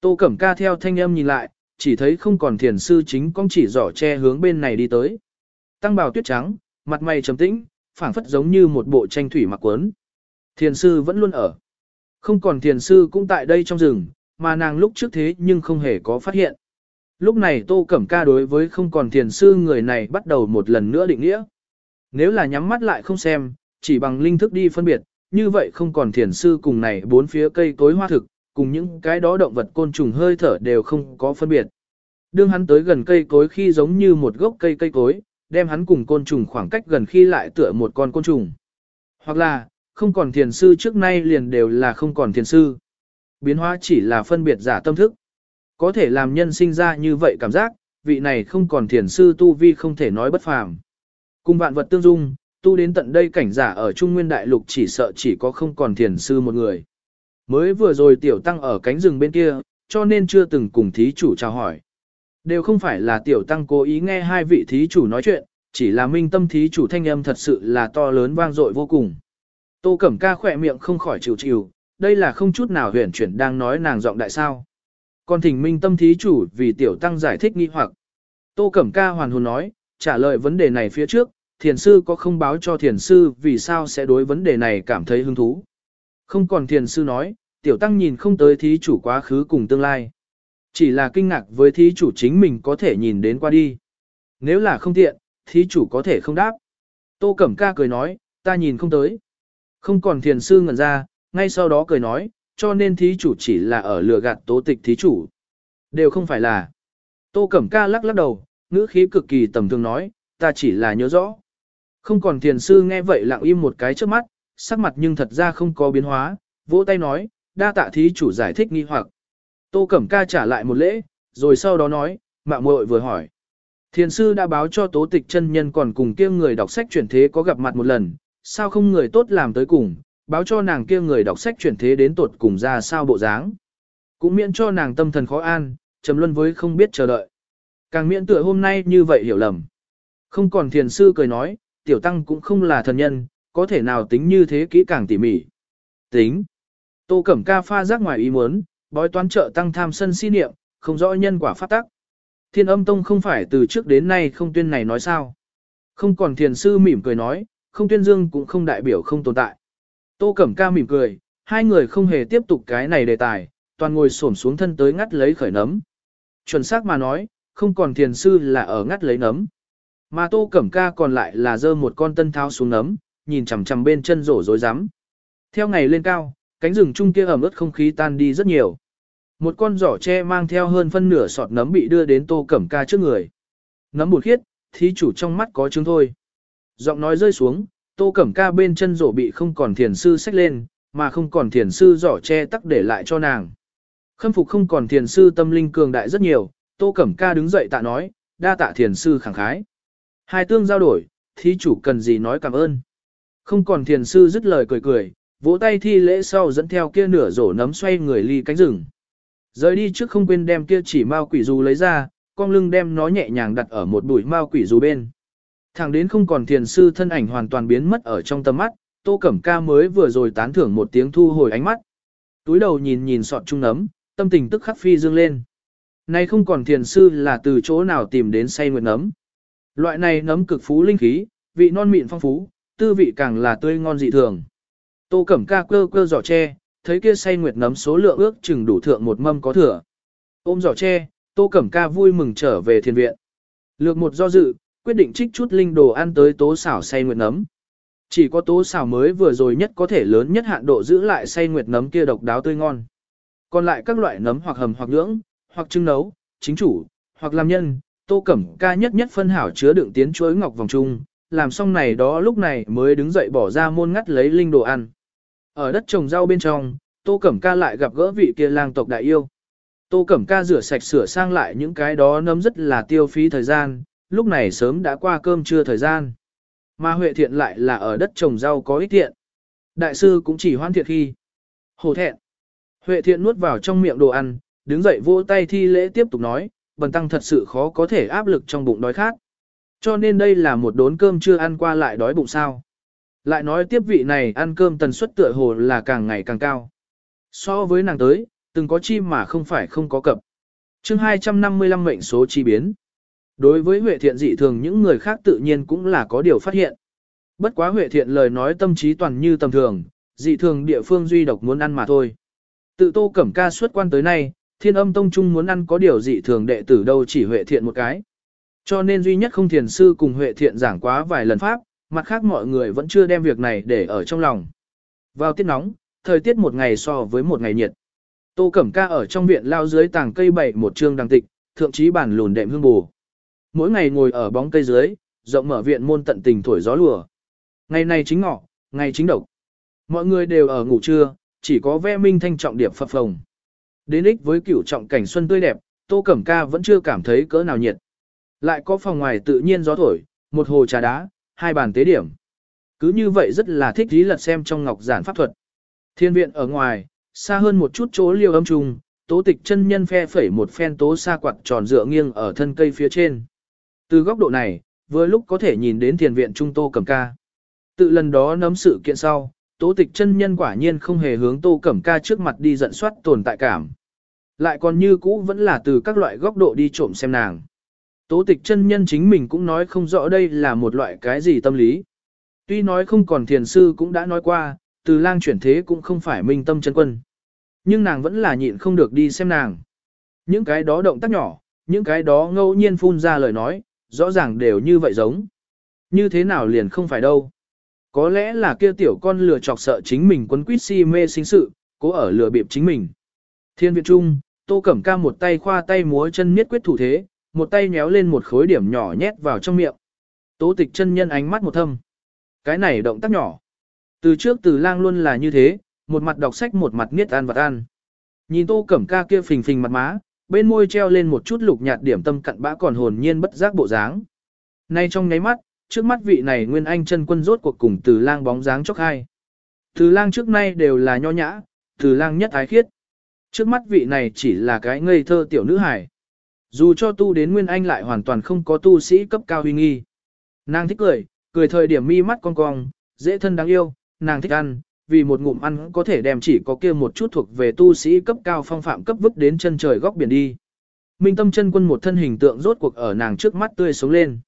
Tô Cẩm Ca theo thanh âm nhìn lại, chỉ thấy không còn thiền sư chính con chỉ giỏ che hướng bên này đi tới. Tăng bào tuyết trắng, mặt mày trầm tĩnh, phảng phất giống như một bộ tranh thủy mặc quấn. Thiền sư vẫn luôn ở. Không còn thiền sư cũng tại đây trong rừng, mà nàng lúc trước thế nhưng không hề có phát hiện. Lúc này Tô Cẩm Ca đối với không còn thiền sư người này bắt đầu một lần nữa định nghĩa. Nếu là nhắm mắt lại không xem, chỉ bằng linh thức đi phân biệt, như vậy không còn thiền sư cùng này bốn phía cây cối hoa thực, cùng những cái đó động vật côn trùng hơi thở đều không có phân biệt. Đương hắn tới gần cây cối khi giống như một gốc cây cây cối, đem hắn cùng côn trùng khoảng cách gần khi lại tựa một con côn trùng. Hoặc là, không còn thiền sư trước nay liền đều là không còn thiền sư. Biến hóa chỉ là phân biệt giả tâm thức. Có thể làm nhân sinh ra như vậy cảm giác, vị này không còn thiền sư tu vi không thể nói bất phàm. Cùng vạn vật tương dung, tu đến tận đây cảnh giả ở Trung Nguyên Đại Lục chỉ sợ chỉ có không còn thiền sư một người. Mới vừa rồi tiểu tăng ở cánh rừng bên kia, cho nên chưa từng cùng thí chủ chào hỏi. Đều không phải là tiểu tăng cố ý nghe hai vị thí chủ nói chuyện, chỉ là minh tâm thí chủ thanh âm thật sự là to lớn vang dội vô cùng. Tô Cẩm Ca khỏe miệng không khỏi chịu chịu, đây là không chút nào huyền chuyển đang nói nàng giọng đại sao. Còn thỉnh minh tâm thí chủ vì tiểu tăng giải thích nghi hoặc. Tô Cẩm Ca hoàn hồn nói, trả lời vấn đề này phía trước, thiền sư có không báo cho thiền sư vì sao sẽ đối vấn đề này cảm thấy hứng thú. Không còn thiền sư nói, tiểu tăng nhìn không tới thí chủ quá khứ cùng tương lai. Chỉ là kinh ngạc với thí chủ chính mình có thể nhìn đến qua đi. Nếu là không tiện, thí chủ có thể không đáp. Tô Cẩm Ca cười nói, ta nhìn không tới. Không còn thiền sư ngẩn ra, ngay sau đó cười nói, cho nên thí chủ chỉ là ở lừa gạt tố tịch thí chủ. Đều không phải là. Tô Cẩm Ca lắc lắc đầu, ngữ khí cực kỳ tầm thường nói, ta chỉ là nhớ rõ. Không còn thiền sư nghe vậy lặng im một cái trước mắt, sắc mặt nhưng thật ra không có biến hóa, vỗ tay nói, đa tạ thí chủ giải thích nghi hoặc. Tô Cẩm Ca trả lại một lễ, rồi sau đó nói, mạng muội vừa hỏi. Thiền sư đã báo cho tố tịch chân nhân còn cùng kia người đọc sách chuyển thế có gặp mặt một lần, sao không người tốt làm tới cùng, báo cho nàng kia người đọc sách chuyển thế đến tột cùng ra sao bộ dáng. Cũng miễn cho nàng tâm thần khó an, trầm luân với không biết chờ đợi. Càng miễn tựa hôm nay như vậy hiểu lầm. Không còn thiền sư cười nói, tiểu tăng cũng không là thần nhân, có thể nào tính như thế kỹ càng tỉ mỉ. Tính. Tô Cẩm Ca pha giác ngoài ý muốn, bói toán trợ tăng tham sân si niệm, không rõ nhân quả phát tắc. Thiên âm tông không phải từ trước đến nay không tuyên này nói sao. Không còn thiền sư mỉm cười nói, không tuyên dương cũng không đại biểu không tồn tại. Tô Cẩm Ca mỉm cười, hai người không hề tiếp tục cái này đề tài, toàn ngồi xổm xuống thân tới ngắt lấy khởi nấm. Chuẩn xác mà nói, không còn thiền sư là ở ngắt lấy nấm. Mà Tô Cẩm Ca còn lại là dơ một con tân thao xuống nấm, nhìn chằm chằm bên chân rổ rối rắm. Theo ngày lên cao, cánh rừng chung kia ẩm ướt không khí tan đi rất nhiều. Một con giỏ tre mang theo hơn phân nửa sọt nấm bị đưa đến Tô Cẩm Ca trước người. Nấm bụt khiết, thí chủ trong mắt có chứng thôi. Giọng nói rơi xuống, Tô Cẩm Ca bên chân rổ bị không còn thiền sư xách lên, mà không còn thiền sư giỏ che tắc để lại cho nàng. Khâm phục không còn thiền sư tâm linh cường đại rất nhiều, Tô Cẩm Ca đứng dậy tạ nói, đa tạ thiền sư khẳng khái. Hai tương giao đổi, thí chủ cần gì nói cảm ơn. Không còn thiền sư dứt lời cười cười, vỗ tay thi lễ sau dẫn theo kia nửa rổ nấm xoay người ly cánh rừng. Rời đi trước không quên đem kia chỉ mao quỷ dù lấy ra, con lưng đem nó nhẹ nhàng đặt ở một bụi mao quỷ dù bên. Thẳng đến không còn thiền sư thân ảnh hoàn toàn biến mất ở trong tầm mắt, Tô Cẩm Ca mới vừa rồi tán thưởng một tiếng thu hồi ánh mắt. Túi đầu nhìn nhìn sọt trung nấm, tâm tình tức khắc phi dương lên. Nay không còn thiền sư là từ chỗ nào tìm đến say nguyệt nấm. Loại này nấm cực phú linh khí, vị non mịn phong phú, tư vị càng là tươi ngon dị thường. Tô Cẩm Ca cơ cơ giỏ tre, thấy kia say nguyệt nấm số lượng ước chừng đủ thượng một mâm có thừa. Ôm giỏ tre, Tô Cẩm Ca vui mừng trở về thiền viện. Lược một do dự, quyết định trích chút linh đồ ăn tới tố xảo say nguyệt nấm. Chỉ có tố xảo mới vừa rồi nhất có thể lớn nhất hạn độ giữ lại say nguyệt nấm kia độc đáo tươi ngon. Còn lại các loại nấm hoặc hầm hoặc nướng, hoặc trưng nấu, chính chủ, hoặc làm nhân, Tô Cẩm Ca nhất nhất phân hảo chứa đựng tiến chuối ngọc vòng trung, làm xong này đó lúc này mới đứng dậy bỏ ra môn ngắt lấy linh đồ ăn. Ở đất trồng rau bên trong, Tô Cẩm Ca lại gặp gỡ vị kia lang tộc đại yêu. Tô Cẩm Ca rửa sạch sửa sang lại những cái đó nấm rất là tiêu phí thời gian, lúc này sớm đã qua cơm trưa thời gian. Mà Huệ Thiện lại là ở đất trồng rau có ích thiện. Đại sư cũng chỉ hoan thiện khi. Hồ thẹn. Huệ Thiện nuốt vào trong miệng đồ ăn, đứng dậy vỗ tay thi lễ tiếp tục nói, bần tăng thật sự khó có thể áp lực trong bụng đói khát. Cho nên đây là một đốn cơm chưa ăn qua lại đói bụng sao. Lại nói tiếp vị này ăn cơm tần suất tựa hồ là càng ngày càng cao. So với nàng tới, từng có chi mà không phải không có cập. chương 255 mệnh số chi biến. Đối với Huệ Thiện dị thường những người khác tự nhiên cũng là có điều phát hiện. Bất quá Huệ Thiện lời nói tâm trí toàn như tầm thường, dị thường địa phương duy độc muốn ăn mà thôi. Tự tô cẩm ca xuất quan tới nay, thiên âm tông trung muốn ăn có điều dị thường đệ tử đâu chỉ Huệ Thiện một cái. Cho nên duy nhất không thiền sư cùng Huệ Thiện giảng quá vài lần pháp, mặt khác mọi người vẫn chưa đem việc này để ở trong lòng. Vào tiết nóng, thời tiết một ngày so với một ngày nhiệt. Tô Cẩm Ca ở trong viện lao dưới tàng cây bảy một trương đăng tịch, thượng trí bản lùn đệm hương bù. Mỗi ngày ngồi ở bóng cây dưới, rộng mở viện môn tận tình thổi gió lùa. Ngày này chính ngọ, ngày chính độc. Mọi người đều ở ngủ trưa, chỉ có ve minh thanh trọng điệp phập phồng. Đến ích với cửu trọng cảnh xuân tươi đẹp, Tô Cẩm Ca vẫn chưa cảm thấy cỡ nào nhiệt. Lại có phòng ngoài tự nhiên gió thổi, một hồ trà đá, hai bàn tế điểm. Cứ như vậy rất là thích thú lật xem trong ngọc giản pháp thuật. Thiên viện ở ngoài, xa hơn một chút chỗ liêu âm trùng, tố tịch chân nhân phe phẩy một phen tố xa quạt tròn dựa nghiêng ở thân cây phía trên. Từ góc độ này, vừa lúc có thể nhìn đến thiền viện trung tô cầm ca. Tự lần đó nắm sự kiện sau, tố tịch chân nhân quả nhiên không hề hướng tô cẩm ca trước mặt đi giận soát tồn tại cảm. Lại còn như cũ vẫn là từ các loại góc độ đi trộm xem nàng. Tố tịch chân nhân chính mình cũng nói không rõ đây là một loại cái gì tâm lý. Tuy nói không còn thiền sư cũng đã nói qua, từ lang chuyển thế cũng không phải minh tâm chân quân. Nhưng nàng vẫn là nhịn không được đi xem nàng. Những cái đó động tác nhỏ, những cái đó ngẫu nhiên phun ra lời nói, rõ ràng đều như vậy giống. Như thế nào liền không phải đâu. Có lẽ là kia tiểu con lừa chọc sợ chính mình quấn quýt si mê sinh sự, cố ở lừa bịp chính mình. Thiên viện trung, tô cẩm ca một tay khoa tay múa chân miết quyết thủ thế, một tay nhéo lên một khối điểm nhỏ nhét vào trong miệng. Tố tịch chân nhân ánh mắt một thâm. Cái này động tác nhỏ. Từ trước từ lang luôn là như thế, một mặt đọc sách một mặt niết ăn vật ăn. Nhìn tô cẩm ca kia phình phình mặt má, bên môi treo lên một chút lục nhạt điểm tâm cặn bã còn hồn nhiên bất giác bộ dáng. Nay trong nháy mắt, trước mắt vị này nguyên anh chân quân rốt cuộc cùng từ lang bóng dáng chốc hai. Từ lang trước nay đều là nho nhã, từ lang nhất ái khiết. Trước mắt vị này chỉ là cái ngây thơ tiểu nữ hài. Dù cho tu đến nguyên anh lại hoàn toàn không có tu sĩ cấp cao huy nghi. Nàng thích cười, cười thời điểm mi mắt cong cong, dễ thân đáng yêu, nàng thích ăn, vì một ngụm ăn có thể đem chỉ có kia một chút thuộc về tu sĩ cấp cao phong phạm cấp vứt đến chân trời góc biển đi. Minh tâm chân quân một thân hình tượng rốt cuộc ở nàng trước mắt tươi sống lên.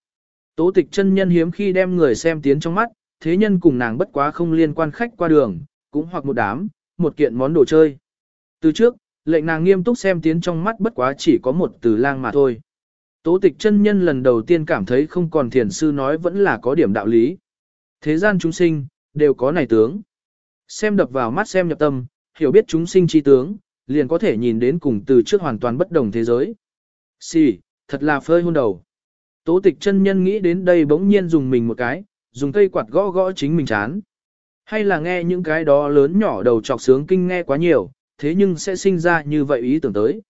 Tố tịch chân nhân hiếm khi đem người xem tiến trong mắt, thế nhân cùng nàng bất quá không liên quan khách qua đường, cũng hoặc một đám, một kiện món đồ chơi. Từ trước, lệnh nàng nghiêm túc xem tiến trong mắt bất quá chỉ có một từ lang mà thôi. Tố tịch chân nhân lần đầu tiên cảm thấy không còn thiền sư nói vẫn là có điểm đạo lý. Thế gian chúng sinh, đều có này tướng. Xem đập vào mắt xem nhập tâm, hiểu biết chúng sinh chi tướng, liền có thể nhìn đến cùng từ trước hoàn toàn bất đồng thế giới. Xì, thật là phơi hôn đầu. Tố tịch chân nhân nghĩ đến đây bỗng nhiên dùng mình một cái, dùng cây quạt gõ gõ chính mình chán. Hay là nghe những cái đó lớn nhỏ đầu trọc sướng kinh nghe quá nhiều, thế nhưng sẽ sinh ra như vậy ý tưởng tới.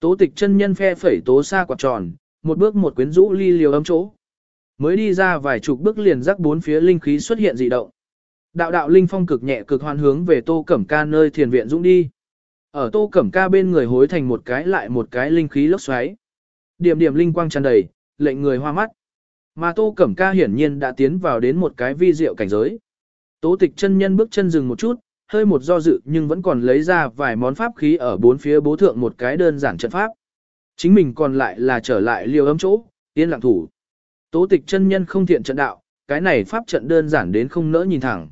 Tố tịch chân nhân phe phẩy tố xa quạt tròn, một bước một quyến rũ ly liều âm chỗ. Mới đi ra vài chục bước liền rắc bốn phía linh khí xuất hiện dị động. Đạo đạo linh phong cực nhẹ cực hoan hướng về Tô Cẩm Ca nơi thiền viện dũng đi. Ở Tô Cẩm Ca bên người hối thành một cái lại một cái linh khí lốc xoáy. Điểm điểm linh quang tràn đầy, lệnh người hoa mắt. Mà Tô Cẩm Ca hiển nhiên đã tiến vào đến một cái vi diệu cảnh giới. Tố tịch chân nhân bước chân dừng một chút, hơi một do dự nhưng vẫn còn lấy ra vài món pháp khí ở bốn phía bố thượng một cái đơn giản trận pháp. Chính mình còn lại là trở lại liều ấm chỗ, yên lặng thủ. Tố tịch chân nhân không thiện trận đạo, cái này pháp trận đơn giản đến không nỡ nhìn thẳng.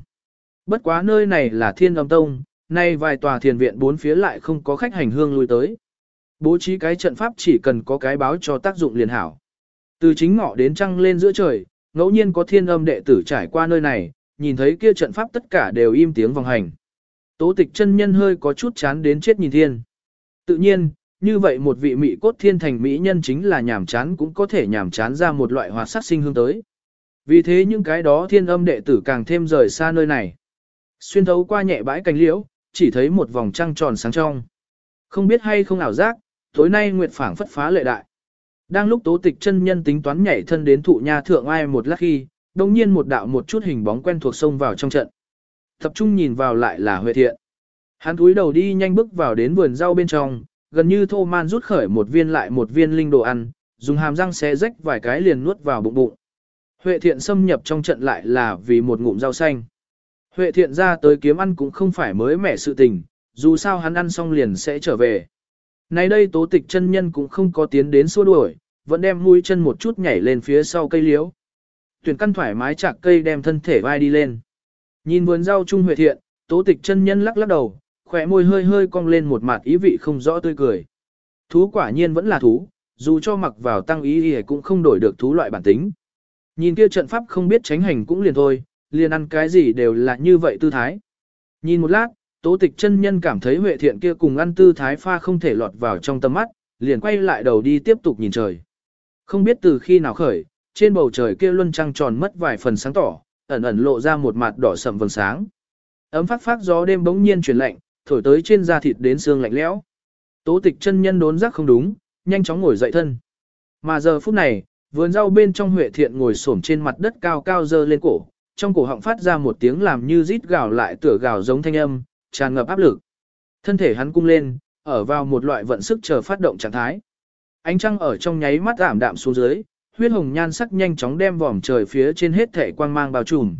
Bất quá nơi này là thiên âm tông, Nay vài tòa thiền viện bốn phía lại không có khách hành hương lui tới. Bố trí cái trận pháp chỉ cần có cái báo cho tác dụng liền hảo. Từ chính ngọ đến trăng lên giữa trời, ngẫu nhiên có thiên âm đệ tử trải qua nơi này, nhìn thấy kia trận pháp tất cả đều im tiếng vòng hành. Tố tịch chân nhân hơi có chút chán đến chết nhìn thiên. Tự nhiên, như vậy một vị mỹ cốt thiên thành mỹ nhân chính là nhảm chán cũng có thể nhảm chán ra một loại hoạt sát sinh hương tới. Vì thế những cái đó thiên âm đệ tử càng thêm rời xa nơi này. Xuyên thấu qua nhẹ bãi cánh liễu, chỉ thấy một vòng trăng tròn sáng trong. Không biết hay không ảo giác, tối nay nguyệt phảng phất phá lệ đại. Đang lúc tố tịch chân nhân tính toán nhảy thân đến thụ nha thượng ai một lát khi, đồng nhiên một đạo một chút hình bóng quen thuộc xông vào trong trận. Tập trung nhìn vào lại là Huệ Thiện. Hắn cúi đầu đi nhanh bước vào đến vườn rau bên trong, gần như thô man rút khởi một viên lại một viên linh đồ ăn, dùng hàm răng xé rách vài cái liền nuốt vào bụng bụng. Huệ Thiện xâm nhập trong trận lại là vì một ngụm rau xanh. Huệ Thiện ra tới kiếm ăn cũng không phải mới mẻ sự tình, dù sao hắn ăn xong liền sẽ trở về. Nay đây tố tịch chân nhân cũng không có tiến đến xua đuổi, vẫn đem mũi chân một chút nhảy lên phía sau cây liễu. Tuyển căn thoải mái chạc cây đem thân thể vai đi lên. Nhìn vườn rau trung huệ thiện, tố tịch chân nhân lắc lắc đầu, khỏe môi hơi hơi cong lên một mặt ý vị không rõ tươi cười. Thú quả nhiên vẫn là thú, dù cho mặc vào tăng ý thì cũng không đổi được thú loại bản tính. Nhìn kia trận pháp không biết tránh hành cũng liền thôi, liền ăn cái gì đều là như vậy tư thái. Nhìn một lát, tố tịch chân nhân cảm thấy huệ thiện kia cùng ăn tư thái pha không thể lọt vào trong tầm mắt, liền quay lại đầu đi tiếp tục nhìn trời. Không biết từ khi nào khởi, trên bầu trời kia luân trăng tròn mất vài phần sáng tỏ, ẩn ẩn lộ ra một mặt đỏ sầm vầng sáng. Ấm phát phát gió đêm bỗng nhiên chuyển lạnh, thổi tới trên da thịt đến xương lạnh lẽo. Tố tịch chân nhân đốn giác không đúng, nhanh chóng ngồi dậy thân. Mà giờ phút này, vườn rau bên trong huệ thiện ngồi xổm trên mặt đất cao cao dơ lên cổ, trong cổ họng phát ra một tiếng làm như rít gào lại tựa gào giống thanh âm, tràn ngập áp lực. Thân thể hắn cung lên, ở vào một loại vận sức chờ phát động trạng thái. Ánh trăng ở trong nháy mắt giảm đạm xuống dưới, huyết hồng nhan sắc nhanh chóng đem vòm trời phía trên hết thể quang mang bao trùm.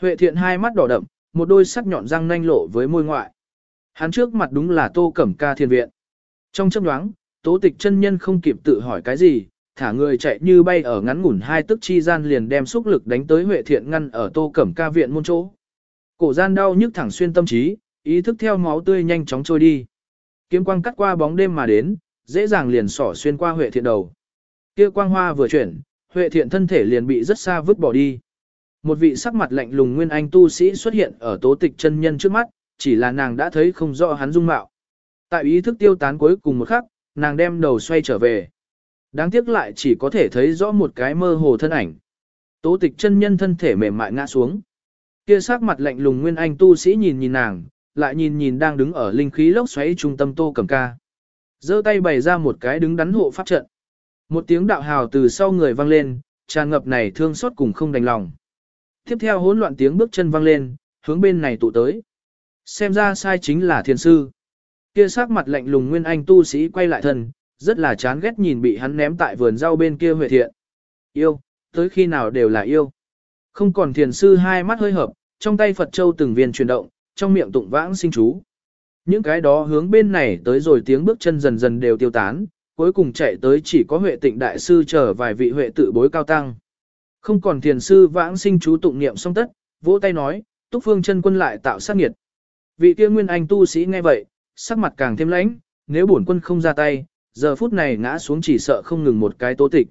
Huệ thiện hai mắt đỏ đậm, một đôi sắc nhọn răng nanh lộ với môi ngoại. Hắn trước mặt đúng là tô cẩm ca thiên viện. Trong chấp đoáng, tố tịch chân nhân không kịp tự hỏi cái gì, thả người chạy như bay ở ngắn ngủn hai tức chi gian liền đem xúc lực đánh tới Huệ thiện ngăn ở tô cẩm ca viện môn chỗ. Cổ gian đau nhức thẳng xuyên tâm trí, ý thức theo máu tươi nhanh chóng trôi đi. Kiếm quang cắt qua bóng đêm mà đến, dễ dàng liền sỏ xuyên qua Huệ Thiện đầu. Kia quang hoa vừa chuyển, Huệ Thiện thân thể liền bị rất xa vứt bỏ đi. Một vị sắc mặt lạnh lùng nguyên anh tu sĩ xuất hiện ở tố tịch chân nhân trước mắt, chỉ là nàng đã thấy không rõ hắn dung mạo. Tại ý thức tiêu tán cuối cùng một khắc, nàng đem đầu xoay trở về. Đáng tiếc lại chỉ có thể thấy rõ một cái mơ hồ thân ảnh. Tố tịch chân nhân thân thể mềm mại ngã xuống. Kia sắc mặt lạnh lùng nguyên anh tu sĩ nhìn nhìn nàng, lại nhìn nhìn đang đứng ở linh khí lốc xoáy trung tâm tô cầm ca giơ tay bày ra một cái đứng đắn hộ pháp trận. Một tiếng đạo hào từ sau người vang lên, tràn ngập này thương xót cùng không đành lòng. Tiếp theo hỗn loạn tiếng bước chân vang lên, hướng bên này tụ tới. Xem ra sai chính là thiền sư. Kia sắc mặt lạnh lùng nguyên anh tu sĩ quay lại thân, rất là chán ghét nhìn bị hắn ném tại vườn rau bên kia huệ thiện. Yêu, tới khi nào đều là yêu. Không còn thiền sư hai mắt hơi hợp, trong tay Phật Châu từng viên chuyển động, trong miệng tụng vãng sinh chú. Những cái đó hướng bên này tới rồi tiếng bước chân dần dần đều tiêu tán, cuối cùng chạy tới chỉ có Huệ Tịnh đại sư chờ vài vị Huệ tự bối cao tăng. Không còn thiền sư vãng sinh chú tụng niệm xong tất, vỗ tay nói, Túc Phương chân quân lại tạo sát nghiệt. Vị kia nguyên anh tu sĩ nghe vậy, sắc mặt càng thêm lãnh, nếu bổn quân không ra tay, giờ phút này ngã xuống chỉ sợ không ngừng một cái tố tịch.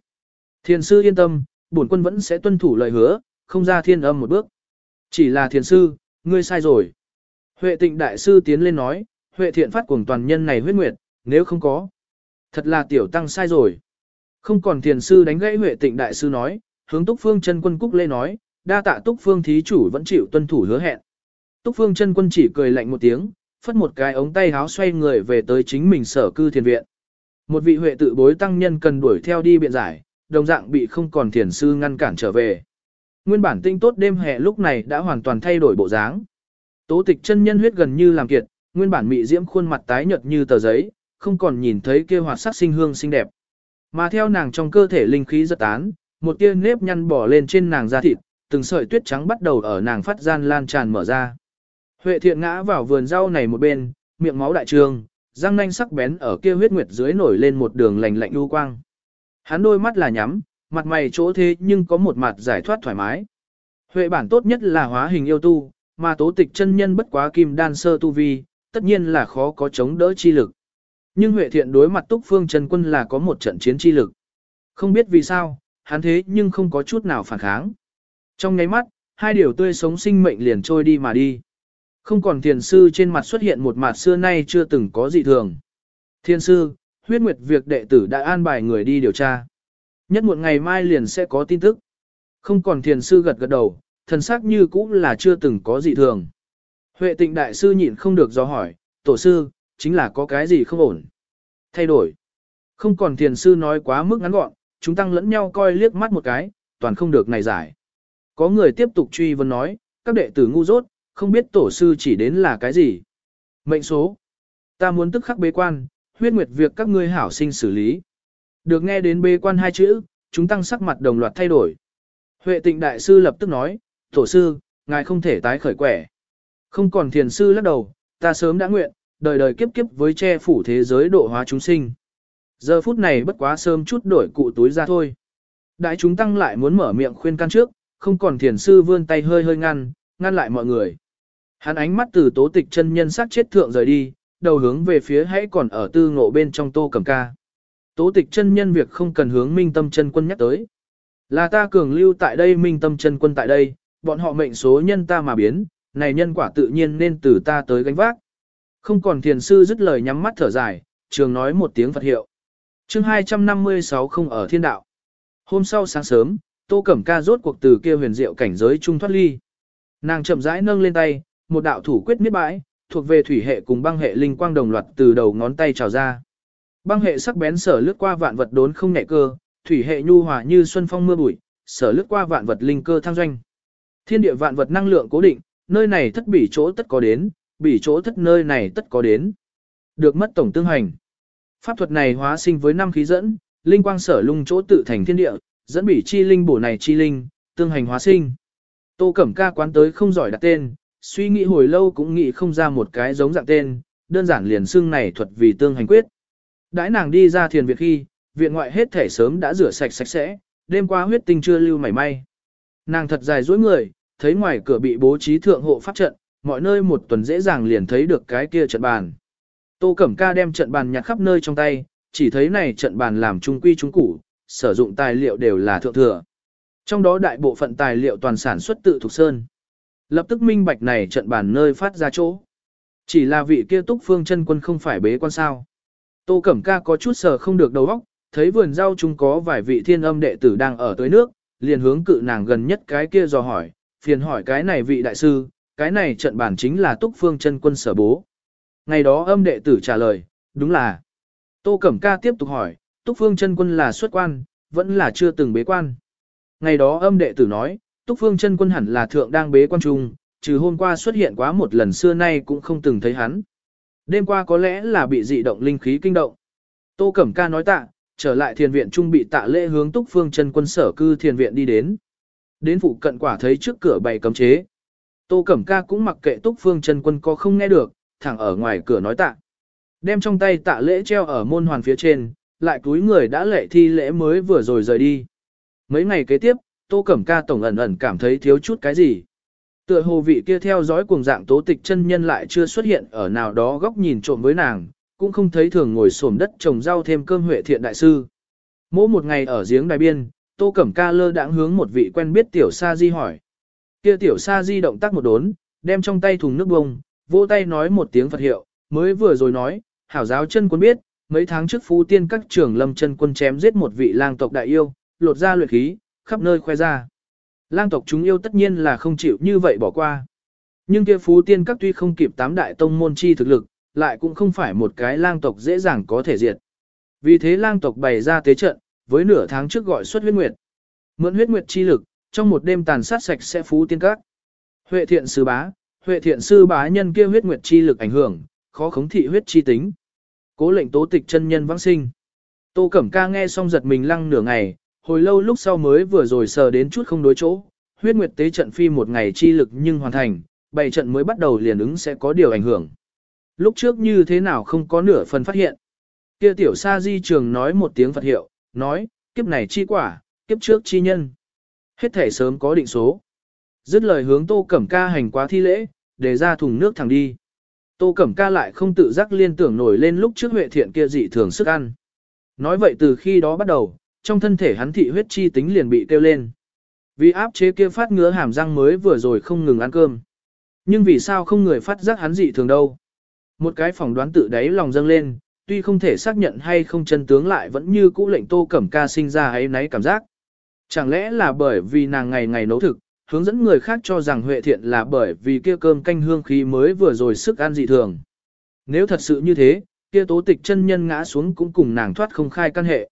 Thiền sư yên tâm, bổn quân vẫn sẽ tuân thủ lời hứa, không ra thiên âm một bước. Chỉ là thiền sư, ngươi sai rồi. Huệ tịnh đại sư tiến lên nói, Huệ thiện phát cuồng toàn nhân này huyết nguyệt, nếu không có. Thật là tiểu tăng sai rồi. Không còn thiền sư đánh gãy Huệ tịnh đại sư nói, hướng túc phương chân quân cúc lê nói, đa tạ túc phương thí chủ vẫn chịu tuân thủ hứa hẹn. Túc phương chân quân chỉ cười lạnh một tiếng, phất một cái ống tay háo xoay người về tới chính mình sở cư thiền viện. Một vị huệ tự bối tăng nhân cần đuổi theo đi biện giải, đồng dạng bị không còn thiền sư ngăn cản trở về. Nguyên bản tinh tốt đêm hè lúc này đã hoàn toàn thay đổi bộ dáng. Tố tịch chân nhân huyết gần như làm kiệt, nguyên bản mị diễm khuôn mặt tái nhợt như tờ giấy, không còn nhìn thấy kia hoạt sắc sinh hương xinh đẹp. Mà theo nàng trong cơ thể linh khí giật tán, một tia nếp nhăn bỏ lên trên nàng da thịt, từng sợi tuyết trắng bắt đầu ở nàng phát gian lan tràn mở ra. Huệ thiện ngã vào vườn rau này một bên, miệng máu đại trường, răng nanh sắc bén ở kia huyết nguyệt dưới nổi lên một đường lành lạnh u quang. Hắn đôi mắt là nhắm, mặt mày chỗ thế nhưng có một mặt giải thoát thoải mái. Huệ bản tốt nhất là hóa hình yêu tu, Mà tố tịch chân nhân bất quá kim đan sơ tu vi, tất nhiên là khó có chống đỡ chi lực. Nhưng Huệ Thiện đối mặt Túc Phương Trần Quân là có một trận chiến chi lực. Không biết vì sao, hắn thế nhưng không có chút nào phản kháng. Trong nháy mắt, hai điều tươi sống sinh mệnh liền trôi đi mà đi. Không còn thiền sư trên mặt xuất hiện một mặt xưa nay chưa từng có dị thường. Thiên sư, huyết nguyệt việc đệ tử đã an bài người đi điều tra. Nhất một ngày mai liền sẽ có tin tức. Không còn thiền sư gật gật đầu, thần sắc như cũng là chưa từng có dị thường. Huệ tịnh đại sư nhịn không được do hỏi, tổ sư, chính là có cái gì không ổn. Thay đổi. Không còn thiền sư nói quá mức ngắn gọn, chúng tăng lẫn nhau coi liếc mắt một cái, toàn không được này giải. Có người tiếp tục truy vấn nói, các đệ tử ngu dốt, không biết tổ sư chỉ đến là cái gì. Mệnh số. Ta muốn tức khắc bế quan, huyết nguyệt việc các ngươi hảo sinh xử lý. Được nghe đến bế quan hai chữ, chúng tăng sắc mặt đồng loạt thay đổi. Huệ tịnh đại sư lập tức nói, tổ sư, ngài không thể tái khởi quẻ. Không còn thiền sư lắc đầu, ta sớm đã nguyện, đời đời kiếp kiếp với che phủ thế giới độ hóa chúng sinh. Giờ phút này bất quá sớm chút đổi cụ túi ra thôi. Đại chúng tăng lại muốn mở miệng khuyên can trước, không còn thiền sư vươn tay hơi hơi ngăn, ngăn lại mọi người. Hắn ánh mắt từ tố tịch chân nhân sát chết thượng rời đi, đầu hướng về phía hãy còn ở tư ngộ bên trong tô cầm ca. Tố tịch chân nhân việc không cần hướng minh tâm chân quân nhắc tới. Là ta cường lưu tại đây minh tâm chân quân tại đây, bọn họ mệnh số nhân ta mà biến, này nhân quả tự nhiên nên từ ta tới gánh vác. Không còn thiền sư dứt lời nhắm mắt thở dài, trường nói một tiếng Phật hiệu. chương 256 không ở thiên đạo. Hôm sau sáng sớm, Tô Cẩm Ca rốt cuộc từ kia huyền diệu cảnh giới trung thoát ly. Nàng chậm rãi nâng lên tay, một đạo thủ quyết miết bãi, thuộc về thủy hệ cùng băng hệ linh quang đồng loạt từ đầu ngón tay trào ra. Băng hệ sắc bén sở lướt qua vạn vật đốn không nhẹ cơ, thủy hệ nhu hòa như xuân phong mưa bụi, sở lướt qua vạn vật linh cơ thăng doanh. Thiên địa vạn vật năng lượng cố định, nơi này thất bỉ chỗ tất có đến, bỉ chỗ thất nơi này tất có đến. Được mất tổng tương hành. Pháp thuật này hóa sinh với năm khí dẫn, linh quang sở lung chỗ tự thành thiên địa, dẫn bỉ chi linh bổ này chi linh, tương hành hóa sinh. Tô Cẩm Ca quán tới không giỏi đặt tên, suy nghĩ hồi lâu cũng nghĩ không ra một cái giống dạng tên, đơn giản liền xưng này thuật vì tương hành quyết. Đãi nàng đi ra thiền viện khi, viện ngoại hết thể sớm đã rửa sạch sạch sẽ, đêm qua huyết tinh chưa lưu mảy may. Nàng thật dài dối người, thấy ngoài cửa bị bố trí thượng hộ pháp trận, mọi nơi một tuần dễ dàng liền thấy được cái kia trận bàn. Tô Cẩm Ca đem trận bàn nhặt khắp nơi trong tay, chỉ thấy này trận bàn làm trung quy trung củ, sử dụng tài liệu đều là thượng thừa. Trong đó đại bộ phận tài liệu toàn sản xuất tự thuộc sơn. Lập tức minh bạch này trận bàn nơi phát ra chỗ. Chỉ là vị kia túc phương chân quân không phải bế quan sao. Tô Cẩm Ca có chút sờ không được đầu óc, thấy vườn rau chúng có vài vị thiên âm đệ tử đang ở tới nước, liền hướng cự nàng gần nhất cái kia dò hỏi, phiền hỏi cái này vị đại sư, cái này trận bản chính là túc phương chân quân sở bố. Ngày đó âm đệ tử trả lời, đúng là. Tô Cẩm Ca tiếp tục hỏi, túc phương chân quân là xuất quan, vẫn là chưa từng bế quan. Ngày đó âm đệ tử nói, túc phương chân quân hẳn là thượng đang bế quan trung, trừ hôm qua xuất hiện quá một lần xưa nay cũng không từng thấy hắn. Đêm qua có lẽ là bị dị động linh khí kinh động. Tô Cẩm Ca nói tạ, trở lại thiền viện trung bị tạ lễ hướng túc phương chân quân sở cư thiền viện đi đến. Đến phụ cận quả thấy trước cửa bày cấm chế. Tô Cẩm Ca cũng mặc kệ túc phương chân quân có không nghe được, thẳng ở ngoài cửa nói tạ. Đem trong tay tạ lễ treo ở môn hoàn phía trên, lại túi người đã lệ thi lễ mới vừa rồi rời đi. Mấy ngày kế tiếp, Tô Cẩm Ca tổng ẩn ẩn cảm thấy thiếu chút cái gì. Tựa hồ vị kia theo dõi cuồng dạng tố tịch chân nhân lại chưa xuất hiện ở nào đó góc nhìn trộm với nàng, cũng không thấy thường ngồi xổm đất trồng rau thêm cơm huệ thiện đại sư. Mỗi một ngày ở giếng đài biên, Tô Cẩm Ca lơ đãng hướng một vị quen biết tiểu sa di hỏi. Kia tiểu sa di động tác một đốn, đem trong tay thùng nước bông, vỗ tay nói một tiếng Phật hiệu, mới vừa rồi nói, hảo giáo chân quân biết, mấy tháng trước phú tiên các trưởng lâm chân quân chém giết một vị lang tộc đại yêu, lột ra luyện khí, khắp nơi khoe ra. Lang tộc chúng yêu tất nhiên là không chịu như vậy bỏ qua. Nhưng kia phú tiên các tuy không kịp tám đại tông môn chi thực lực, lại cũng không phải một cái lang tộc dễ dàng có thể diệt. Vì thế lang tộc bày ra tế trận, với nửa tháng trước gọi xuất huyết nguyệt. Mượn huyết nguyệt chi lực, trong một đêm tàn sát sạch sẽ phú tiên các. Huệ thiện sư bá, huệ thiện sư bá nhân kia huyết nguyệt chi lực ảnh hưởng, khó khống thị huyết chi tính. Cố lệnh tố tịch chân nhân vãng sinh. Tô Cẩm Ca nghe xong giật mình lăng nửa ngày, hồi lâu lúc sau mới vừa rồi sờ đến chút không đối chỗ, huyết nguyệt tế trận phi một ngày chi lực nhưng hoàn thành, bảy trận mới bắt đầu liền ứng sẽ có điều ảnh hưởng. Lúc trước như thế nào không có nửa phần phát hiện. Kia tiểu sa di trường nói một tiếng Phật hiệu, nói, kiếp này chi quả, kiếp trước chi nhân. Hết thể sớm có định số. Dứt lời hướng Tô Cẩm Ca hành quá thi lễ, để ra thùng nước thẳng đi. Tô Cẩm Ca lại không tự giác liên tưởng nổi lên lúc trước Huệ Thiện kia dị thường sức ăn. Nói vậy từ khi đó bắt đầu, trong thân thể hắn thị huyết chi tính liền bị tiêu lên. Vì áp chế kia phát ngứa hàm răng mới vừa rồi không ngừng ăn cơm. Nhưng vì sao không người phát giác hắn dị thường đâu? Một cái phỏng đoán tự đáy lòng dâng lên, tuy không thể xác nhận hay không chân tướng lại vẫn như cũ lệnh Tô Cẩm Ca sinh ra ấy nấy cảm giác. Chẳng lẽ là bởi vì nàng ngày ngày nấu thực, hướng dẫn người khác cho rằng Huệ Thiện là bởi vì kia cơm canh hương khí mới vừa rồi sức ăn dị thường. Nếu thật sự như thế, kia tố tịch chân nhân ngã xuống cũng cùng nàng thoát không khai căn hệ.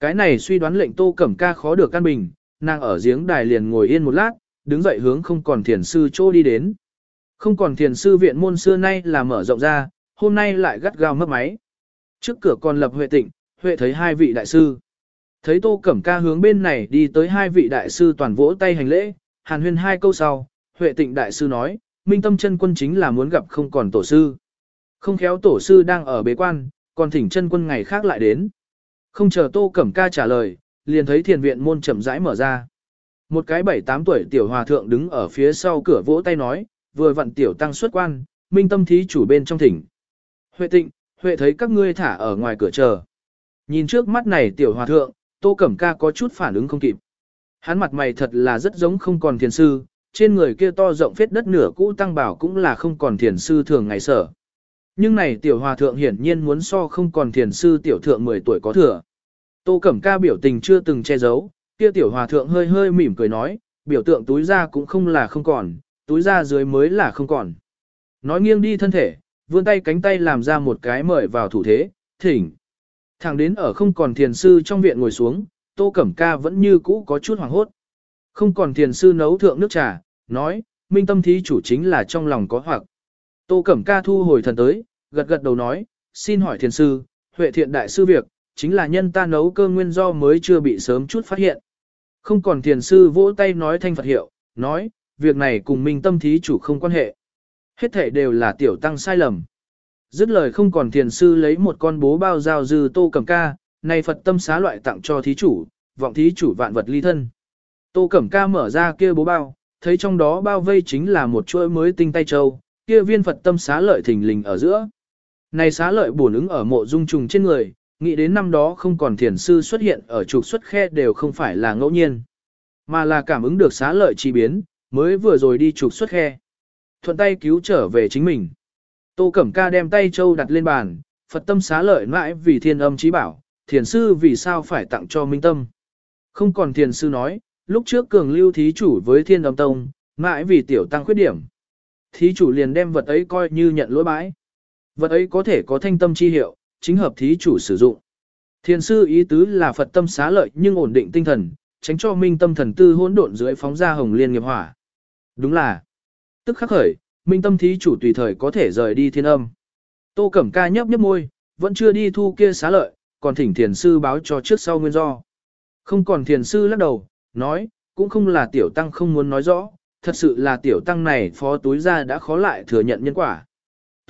Cái này suy đoán lệnh Tô Cẩm Ca khó được căn bình, nàng ở giếng đài liền ngồi yên một lát, đứng dậy hướng không còn thiền sư chỗ đi đến. Không còn thiền sư viện môn xưa nay là mở rộng ra, hôm nay lại gắt gao mất máy. Trước cửa còn lập Huệ Tịnh, Huệ thấy hai vị đại sư. Thấy Tô Cẩm Ca hướng bên này đi tới hai vị đại sư toàn vỗ tay hành lễ, hàn huyên hai câu sau, Huệ Tịnh đại sư nói, Minh Tâm chân quân chính là muốn gặp không còn tổ sư. Không khéo tổ sư đang ở bế quan, còn thỉnh chân quân ngày khác lại đến. Không chờ Tô Cẩm Ca trả lời, liền thấy thiền viện môn chậm rãi mở ra. Một cái bảy tám tuổi tiểu hòa thượng đứng ở phía sau cửa vỗ tay nói, vừa vặn tiểu tăng xuất quan, minh tâm thí chủ bên trong thỉnh. Huệ tịnh, Huệ thấy các ngươi thả ở ngoài cửa chờ. Nhìn trước mắt này tiểu hòa thượng, Tô Cẩm Ca có chút phản ứng không kịp. Hắn mặt mày thật là rất giống không còn thiền sư, trên người kia to rộng phết đất nửa cũ tăng bảo cũng là không còn thiền sư thường ngày sở. Nhưng này tiểu hòa thượng hiển nhiên muốn so không còn thiền sư tiểu thượng 10 tuổi có thừa. Tô Cẩm Ca biểu tình chưa từng che giấu, kia tiểu hòa thượng hơi hơi mỉm cười nói, biểu tượng túi ra cũng không là không còn, túi ra dưới mới là không còn. Nói nghiêng đi thân thể, vươn tay cánh tay làm ra một cái mời vào thủ thế, thỉnh. Thẳng đến ở không còn thiền sư trong viện ngồi xuống, Tô Cẩm Ca vẫn như cũ có chút hoảng hốt. Không còn thiền sư nấu thượng nước trà, nói, minh tâm thí chủ chính là trong lòng có hoặc. Tô Cẩm Ca thu hồi thần tới, gật gật đầu nói, xin hỏi thiền sư, huệ thiện đại sư việc, chính là nhân ta nấu cơm nguyên do mới chưa bị sớm chút phát hiện. Không còn thiền sư vỗ tay nói thanh Phật hiệu, nói, việc này cùng minh tâm thí chủ không quan hệ. Hết thể đều là tiểu tăng sai lầm. Dứt lời không còn thiền sư lấy một con bố bao giao dư tô cẩm ca, này Phật tâm xá loại tặng cho thí chủ, vọng thí chủ vạn vật ly thân. Tô cẩm ca mở ra kia bố bao, thấy trong đó bao vây chính là một chuỗi mới tinh tay châu, kia viên Phật tâm xá lợi thình lình ở giữa. Này xá lợi bổn ứng ở mộ dung trùng trên người, nghĩ đến năm đó không còn thiền sư xuất hiện ở trục xuất khe đều không phải là ngẫu nhiên, mà là cảm ứng được xá lợi chi biến, mới vừa rồi đi trục xuất khe. Thuận tay cứu trở về chính mình. Tô Cẩm Ca đem tay châu đặt lên bàn, Phật tâm xá lợi mãi vì thiên âm trí bảo, thiền sư vì sao phải tặng cho minh tâm. Không còn thiền sư nói, lúc trước cường lưu thí chủ với thiên âm tông, mãi vì tiểu tăng khuyết điểm. Thí chủ liền đem vật ấy coi như nhận lỗi bãi. Vật ấy có thể có thanh tâm chi hiệu, chính hợp thí chủ sử dụng. Thiền sư ý tứ là Phật tâm xá lợi nhưng ổn định tinh thần, tránh cho minh tâm thần tư hỗn độn dưới phóng ra hồng liên nghiệp hỏa. Đúng là, tức khắc khởi, minh tâm thí chủ tùy thời có thể rời đi thiên âm. Tô Cẩm Ca nhấp nhấp môi, vẫn chưa đi thu kia xá lợi, còn thỉnh thiền sư báo cho trước sau nguyên do. Không còn thiền sư lắc đầu, nói, cũng không là tiểu tăng không muốn nói rõ, thật sự là tiểu tăng này phó túi ra đã khó lại thừa nhận nhân quả.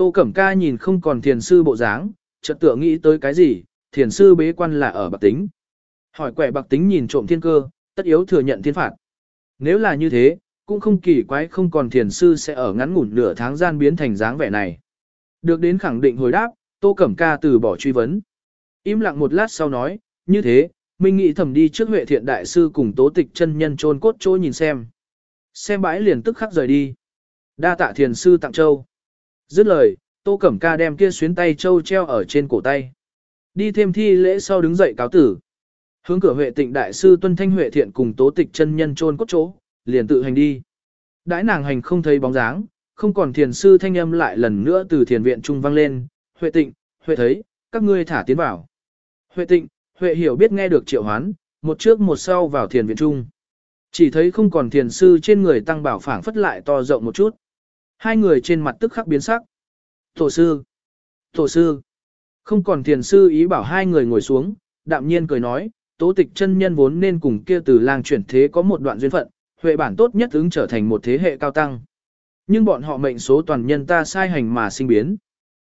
Tô Cẩm Ca nhìn không còn thiền sư bộ dáng, chợt tựa nghĩ tới cái gì, thiền sư bế quan là ở bạc tính. Hỏi quẻ bạc tính nhìn trộm thiên cơ, tất yếu thừa nhận thiên phạt. Nếu là như thế, cũng không kỳ quái không còn thiền sư sẽ ở ngắn ngủn nửa tháng gian biến thành dáng vẻ này. Được đến khẳng định hồi đáp, Tô Cẩm Ca từ bỏ truy vấn. Im lặng một lát sau nói, như thế, mình nghĩ thầm đi trước Huệ Thiện Đại Sư cùng tố tịch chân nhân trôn cốt chỗ nhìn xem. Xem bãi liền tức khắc rời đi. Đa tạ thiền sư tặng châu. Dứt lời, Tô Cẩm Ca đem kia xuyến tay châu treo ở trên cổ tay. Đi thêm thi lễ sau đứng dậy cáo tử. Hướng cửa Huệ Tịnh đại sư Tuân Thanh Huệ Thiện cùng Tố Tịch chân nhân chôn cốt chỗ, liền tự hành đi. Đãi nàng hành không thấy bóng dáng, không còn thiền sư thanh âm lại lần nữa từ thiền viện trung vang lên, "Huệ Tịnh, Huệ thấy, các ngươi thả tiến vào." Huệ Tịnh, Huệ hiểu biết nghe được triệu hoán, một trước một sau vào thiền viện trung. Chỉ thấy không còn thiền sư trên người tăng bảo phảng phất lại to rộng một chút. Hai người trên mặt tức khắc biến sắc. Tổ sư! Tổ sư! Không còn thiền sư ý bảo hai người ngồi xuống, đạm nhiên cười nói, tố tịch chân nhân vốn nên cùng kia từ lang chuyển thế có một đoạn duyên phận, huệ bản tốt nhất ứng trở thành một thế hệ cao tăng. Nhưng bọn họ mệnh số toàn nhân ta sai hành mà sinh biến.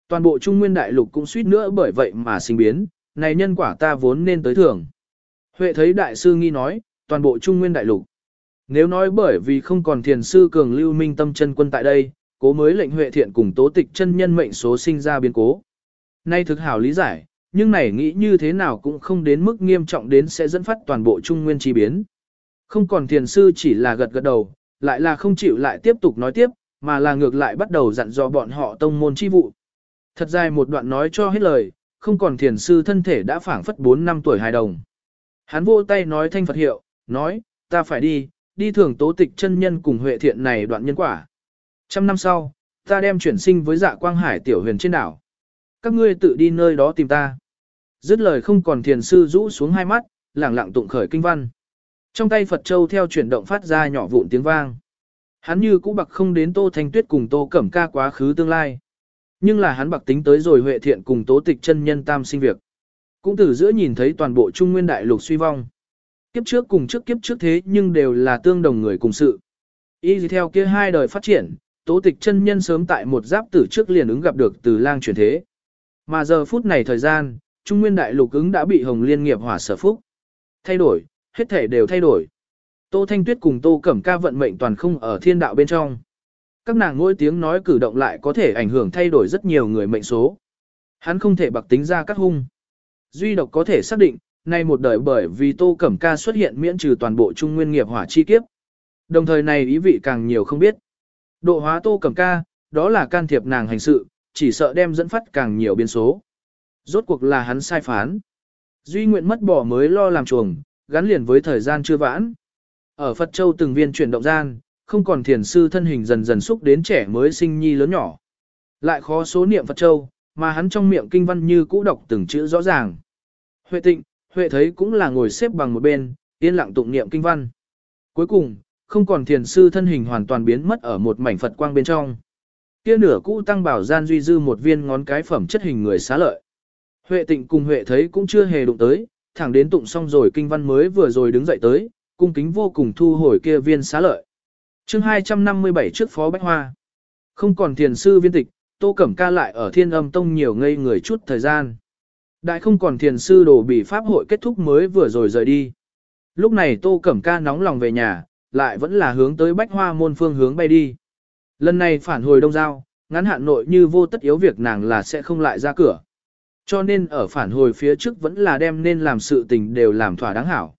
Toàn bộ trung nguyên đại lục cũng suýt nữa bởi vậy mà sinh biến, này nhân quả ta vốn nên tới thưởng. Huệ thấy đại sư nghi nói, toàn bộ trung nguyên đại lục. Nếu nói bởi vì không còn thiền sư cường lưu minh tâm chân quân tại đây, cố mới lệnh huệ thiện cùng tố tịch chân nhân mệnh số sinh ra biến cố. Nay thực hảo lý giải, nhưng này nghĩ như thế nào cũng không đến mức nghiêm trọng đến sẽ dẫn phát toàn bộ trung nguyên chi biến. Không còn thiền sư chỉ là gật gật đầu, lại là không chịu lại tiếp tục nói tiếp, mà là ngược lại bắt đầu dặn dò bọn họ tông môn chi vụ. Thật dài một đoạn nói cho hết lời, không còn thiền sư thân thể đã phảng phất 4 năm tuổi hài đồng. Hắn vô tay nói thanh Phật hiệu, nói, ta phải đi, đi thường tố tịch chân nhân cùng huệ thiện này đoạn nhân quả. Trăm năm sau, ta đem chuyển sinh với dạ quang hải tiểu huyền trên đảo. Các ngươi tự đi nơi đó tìm ta. Dứt lời không còn thiền sư rũ xuống hai mắt, lẳng lặng tụng khởi kinh văn. Trong tay Phật Châu theo chuyển động phát ra nhỏ vụn tiếng vang. Hắn như cũ bạc không đến Tô Thanh Tuyết cùng Tô Cẩm Ca quá khứ tương lai. Nhưng là hắn bạc tính tới rồi Huệ Thiện cùng Tố Tịch chân nhân tam sinh việc. Cũng từ giữa nhìn thấy toàn bộ Trung Nguyên Đại Lục suy vong. Kiếp trước cùng trước kiếp trước thế nhưng đều là tương đồng người cùng sự. Y theo kia hai đời phát triển, Tố Tịch chân nhân sớm tại một giáp tử trước liền ứng gặp được từ lang chuyển thế. Mà giờ phút này thời gian, Trung Nguyên Đại Lục ứng đã bị Hồng Liên nghiệp hỏa sở phúc. Thay đổi, hết thể đều thay đổi. Tô Thanh Tuyết cùng Tô Cẩm Ca vận mệnh toàn không ở thiên đạo bên trong. Các nàng ngôi tiếng nói cử động lại có thể ảnh hưởng thay đổi rất nhiều người mệnh số. Hắn không thể bạc tính ra các hung. Duy độc có thể xác định, nay một đời bởi vì Tô Cẩm Ca xuất hiện miễn trừ toàn bộ trung nguyên nghiệp hỏa chi kiếp. Đồng thời này ý vị càng nhiều không biết. Độ hóa Tô Cẩm Ca, đó là can thiệp nàng hành sự, chỉ sợ đem dẫn phát càng nhiều biến số. Rốt cuộc là hắn sai phán. Duy nguyện mất bỏ mới lo làm chuồng, gắn liền với thời gian chưa vãn. Ở Phật Châu từng viên chuyển động gian, không còn thiền sư thân hình dần dần xúc đến trẻ mới sinh nhi lớn nhỏ. Lại khó số niệm Phật Châu, mà hắn trong miệng kinh văn như cũ đọc từng chữ rõ ràng. Huệ tịnh, Huệ thấy cũng là ngồi xếp bằng một bên, yên lặng tụng niệm kinh văn. Cuối cùng, không còn thiền sư thân hình hoàn toàn biến mất ở một mảnh Phật quang bên trong. Kia nửa cũ tăng bảo gian duy dư một viên ngón cái phẩm chất hình người xá lợi. Huệ tịnh cùng Huệ thấy cũng chưa hề đụng tới, thẳng đến tụng xong rồi kinh văn mới vừa rồi đứng dậy tới, cung kính vô cùng thu hồi kia viên xá lợi. chương 257 trước phó Bách Hoa. Không còn thiền sư viên tịch, Tô Cẩm Ca lại ở thiên âm tông nhiều ngây người chút thời gian. Đại không còn thiền sư đồ bị pháp hội kết thúc mới vừa rồi rời đi. Lúc này Tô Cẩm Ca nóng lòng về nhà, lại vẫn là hướng tới Bách Hoa môn phương hướng bay đi. Lần này phản hồi đông giao, ngắn hạn nội như vô tất yếu việc nàng là sẽ không lại ra cửa. Cho nên ở phản hồi phía trước vẫn là đem nên làm sự tình đều làm thỏa đáng hảo.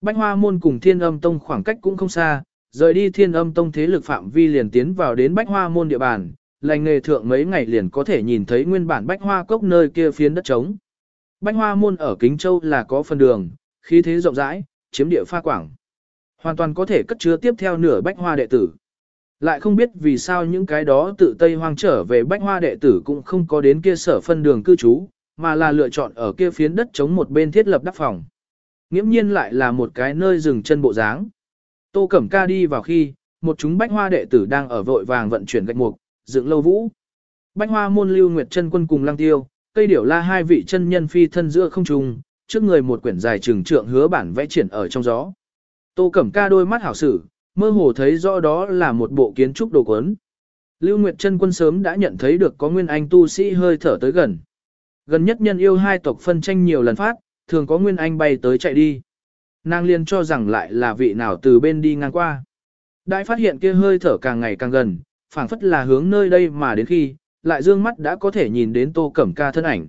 Bách Hoa Môn cùng Thiên Âm Tông khoảng cách cũng không xa, rời đi Thiên Âm Tông thế lực phạm vi liền tiến vào đến Bách Hoa Môn địa bàn, lành nghề thượng mấy ngày liền có thể nhìn thấy nguyên bản Bách Hoa cốc nơi kia phiến đất trống. Bách Hoa Môn ở Kính Châu là có phần đường, khí thế rộng rãi, chiếm địa pha quảng. Hoàn toàn có thể cất chứa tiếp theo nửa Bách Hoa đệ tử. Lại không biết vì sao những cái đó tự Tây Hoang trở về Bách Hoa đệ tử cũng không có đến kia sở phân đường cư trú, mà là lựa chọn ở kia phiến đất chống một bên thiết lập đắp phòng. Nghiễm nhiên lại là một cái nơi dừng chân bộ dáng. Tô Cẩm Ca đi vào khi, một chúng bách hoa đệ tử đang ở vội vàng vận chuyển gạch mục, dựng lâu vũ. Bách hoa môn lưu nguyệt chân quân cùng lăng tiêu, cây điểu la hai vị chân nhân phi thân giữa không trùng, trước người một quyển dài trừng trượng hứa bản vẽ triển ở trong gió. Tô Cẩm Ca đôi mắt hảo sử, mơ hồ thấy rõ đó là một bộ kiến trúc đồ quấn. Lưu Nguyệt Trân quân sớm đã nhận thấy được có nguyên anh tu sĩ hơi thở tới gần. Gần nhất nhân yêu hai tộc phân tranh nhiều lần phát, thường có Nguyên Anh bay tới chạy đi. Nàng liền cho rằng lại là vị nào từ bên đi ngang qua. Đại phát hiện kia hơi thở càng ngày càng gần, phảng phất là hướng nơi đây mà đến khi, lại dương mắt đã có thể nhìn đến tô cẩm ca thân ảnh.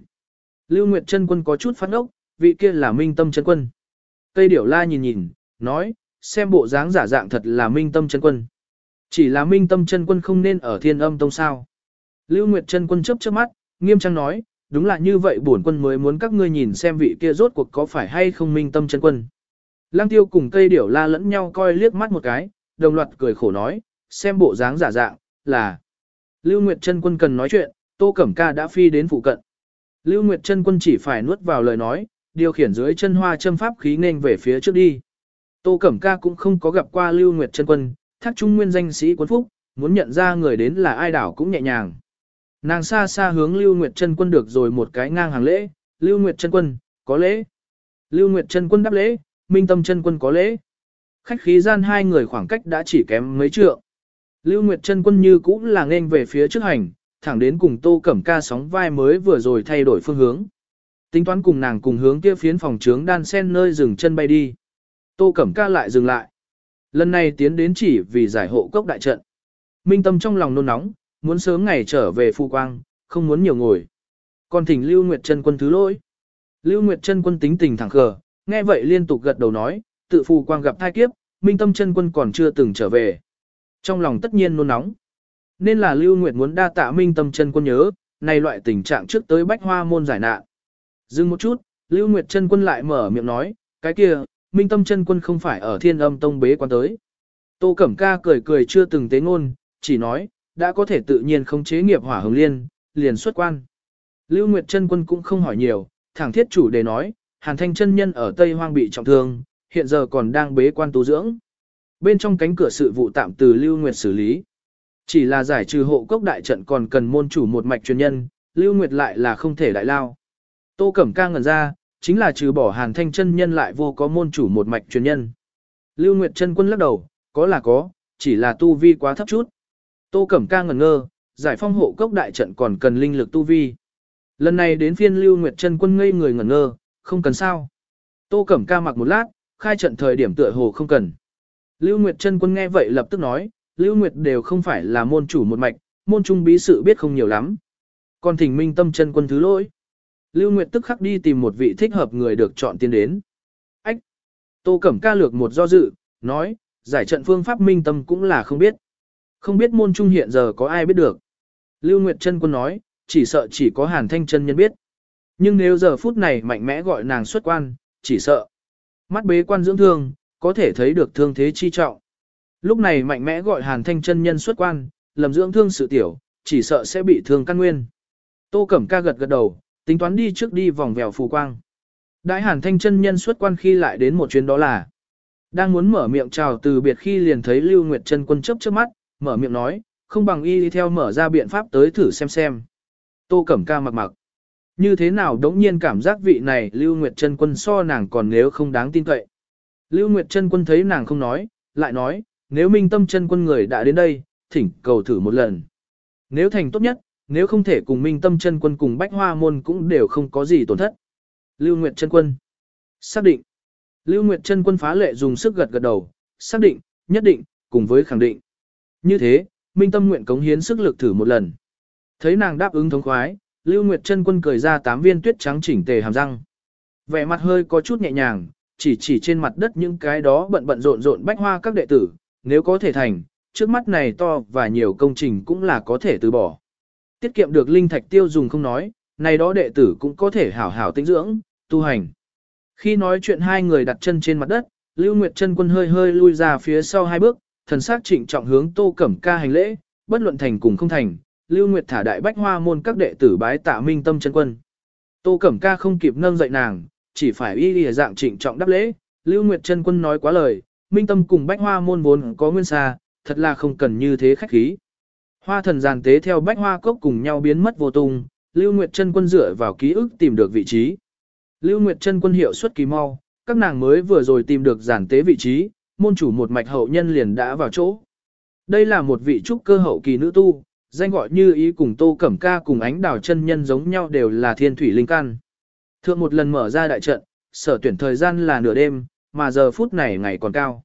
Lưu Nguyệt Trân quân có chút phát ốc, vị kia là minh tâm chân quân. Tây điểu la nhìn nhìn, nói, xem bộ dáng giả dạng thật là minh tâm chân quân. Chỉ là minh tâm chân quân không nên ở thiên âm tông sao. Lưu Nguyệt chân quân chấp chớp mắt, nghiêm trang nói, đúng là như vậy bổn quân mới muốn các ngươi nhìn xem vị kia rốt cuộc có phải hay không minh tâm chân quân. Lăng tiêu cùng cây điểu la lẫn nhau coi liếc mắt một cái, đồng loạt cười khổ nói, xem bộ dáng giả dạng, là. Lưu Nguyệt chân quân cần nói chuyện, Tô Cẩm Ca đã phi đến phụ cận. Lưu Nguyệt chân quân chỉ phải nuốt vào lời nói, điều khiển dưới chân hoa châm pháp khí nên về phía trước đi. Tô Cẩm Ca cũng không có gặp qua Lưu Nguyệt chân quân, thác trung nguyên danh sĩ quân phúc, muốn nhận ra người đến là ai đảo cũng nhẹ nhàng. Nàng xa xa hướng Lưu Nguyệt chân quân được rồi một cái ngang hàng lễ, Lưu Nguyệt chân quân, có lễ. Lưu Nguyệt chân quân đáp lễ, Minh Tâm chân quân có lễ. Khách khí gian hai người khoảng cách đã chỉ kém mấy trượng. Lưu Nguyệt chân quân như cũng là nên về phía trước hành, thẳng đến cùng Tô Cẩm Ca sóng vai mới vừa rồi thay đổi phương hướng. Tính toán cùng nàng cùng hướng kia phiến phòng trướng đan sen nơi dừng chân bay đi. Tô Cẩm Ca lại dừng lại. Lần này tiến đến chỉ vì giải hộ cốc đại trận. Minh Tâm trong lòng nôn nóng, muốn sớm ngày trở về phu quang, không muốn nhiều ngồi. Còn thỉnh Lưu Nguyệt Trân quân thứ lỗi. Lưu Nguyệt Trân quân tính tình thẳng khờ, nghe vậy liên tục gật đầu nói, tự Phu quang gặp thai kiếp, Minh Tâm Trân quân còn chưa từng trở về. Trong lòng tất nhiên nôn nóng. Nên là Lưu Nguyệt muốn đa tạ Minh Tâm Trân quân nhớ, này loại tình trạng trước tới bách hoa môn giải nạn. Dừng một chút, Lưu Nguyệt Trân quân lại mở miệng nói, cái kia, Minh Tâm chân quân không phải ở thiên âm tông bế quan tới. Tô Cẩm Ca cười cười chưa từng tế ngôn, chỉ nói, đã có thể tự nhiên không chế nghiệp hỏa hồng liên, liền xuất quan. Lưu Nguyệt chân quân cũng không hỏi nhiều, thẳng thiết chủ đề nói, Hàn Thanh chân nhân ở Tây Hoang bị trọng thương, hiện giờ còn đang bế quan tu dưỡng. Bên trong cánh cửa sự vụ tạm từ Lưu Nguyệt xử lý. Chỉ là giải trừ hộ cốc đại trận còn cần môn chủ một mạch truyền nhân, Lưu Nguyệt lại là không thể đại lao. Tô Cẩm ca ngẩn ra, chính là trừ bỏ Hàn Thanh chân nhân lại vô có môn chủ một mạch truyền nhân. Lưu Nguyệt chân quân lắc đầu, có là có, chỉ là tu vi quá thấp chút. Tô Cẩm ca ngẩn ngơ, giải phong hộ cốc đại trận còn cần linh lực tu vi. Lần này đến phiên Lưu Nguyệt chân quân ngây người ngẩn ngơ, không cần sao. Tô Cẩm ca mặc một lát, khai trận thời điểm tựa hồ không cần. Lưu Nguyệt chân quân nghe vậy lập tức nói, Lưu Nguyệt đều không phải là môn chủ một mạch, môn trung bí sự biết không nhiều lắm. Còn thỉnh minh tâm chân quân thứ lỗi. Lưu Nguyệt tức khắc đi tìm một vị thích hợp người được chọn tiến đến. Ách! Tô Cẩm ca lược một do dự, nói, giải trận phương pháp minh tâm cũng là không biết. Không biết môn trung hiện giờ có ai biết được. Lưu Nguyệt chân quân nói, chỉ sợ chỉ có hàn thanh chân nhân biết. Nhưng nếu giờ phút này mạnh mẽ gọi nàng xuất quan, chỉ sợ. Mắt bế quan dưỡng thương, có thể thấy được thương thế chi trọng. Lúc này mạnh mẽ gọi hàn thanh chân nhân xuất quan, lầm dưỡng thương sự tiểu, chỉ sợ sẽ bị thương căn nguyên. Tô Cẩm ca gật gật đầu, tính toán đi trước đi vòng vèo phù quang. Đại hàn thanh chân nhân xuất quan khi lại đến một chuyến đó là. Đang muốn mở miệng chào từ biệt khi liền thấy Lưu Nguyệt chân quân chấp trước mắt, mở miệng nói, không bằng y đi theo mở ra biện pháp tới thử xem xem. Tô Cẩm ca mặc mặc. Như thế nào đống nhiên cảm giác vị này Lưu Nguyệt chân quân so nàng còn nếu không đáng tin cậy. Lưu Nguyệt chân quân thấy nàng không nói, lại nói, nếu minh tâm chân quân người đã đến đây, thỉnh cầu thử một lần. Nếu thành tốt nhất, nếu không thể cùng minh tâm chân quân cùng bách hoa môn cũng đều không có gì tổn thất. Lưu Nguyệt chân quân. Xác định. Lưu Nguyệt chân quân phá lệ dùng sức gật gật đầu, xác định, nhất định, cùng với khẳng định. Như thế, minh tâm nguyện cống hiến sức lực thử một lần. Thấy nàng đáp ứng thống khoái, Lưu Nguyệt chân quân cười ra tám viên tuyết trắng chỉnh tề hàm răng. Vẻ mặt hơi có chút nhẹ nhàng, chỉ chỉ trên mặt đất những cái đó bận bận rộn rộn bách hoa các đệ tử, nếu có thể thành, trước mắt này to và nhiều công trình cũng là có thể từ bỏ. Tiết kiệm được linh thạch tiêu dùng không nói, này đó đệ tử cũng có thể hảo hảo tĩnh dưỡng, tu hành. Khi nói chuyện hai người đặt chân trên mặt đất, Lưu Nguyệt chân quân hơi hơi lui ra phía sau hai bước, thần sắc trịnh trọng hướng Tô Cẩm Ca hành lễ, bất luận thành cùng không thành, Lưu Nguyệt thả đại bách hoa môn các đệ tử bái tạ minh tâm chân quân. Tô Cẩm Ca không kịp nâng dậy nàng, chỉ phải y lìa dạng trịnh trọng đáp lễ, Lưu Nguyệt chân quân nói quá lời, minh tâm cùng bách hoa môn vốn có nguyên xa, thật là không cần như thế khách khí. Hoa thần giàn tế theo bách hoa cốc cùng nhau biến mất vô tung, Lưu Nguyệt chân quân dựa vào ký ức tìm được vị trí. Lưu Nguyệt chân quân hiệu suất kỳ mau, các nàng mới vừa rồi tìm được giàn tế vị trí, môn chủ một mạch hậu nhân liền đã vào chỗ. Đây là một vị trúc cơ hậu kỳ nữ tu, danh gọi như ý cùng tô cẩm ca cùng ánh đào chân nhân giống nhau đều là thiên thủy linh căn. Thượng một lần mở ra đại trận, sở tuyển thời gian là nửa đêm, mà giờ phút này ngày còn cao.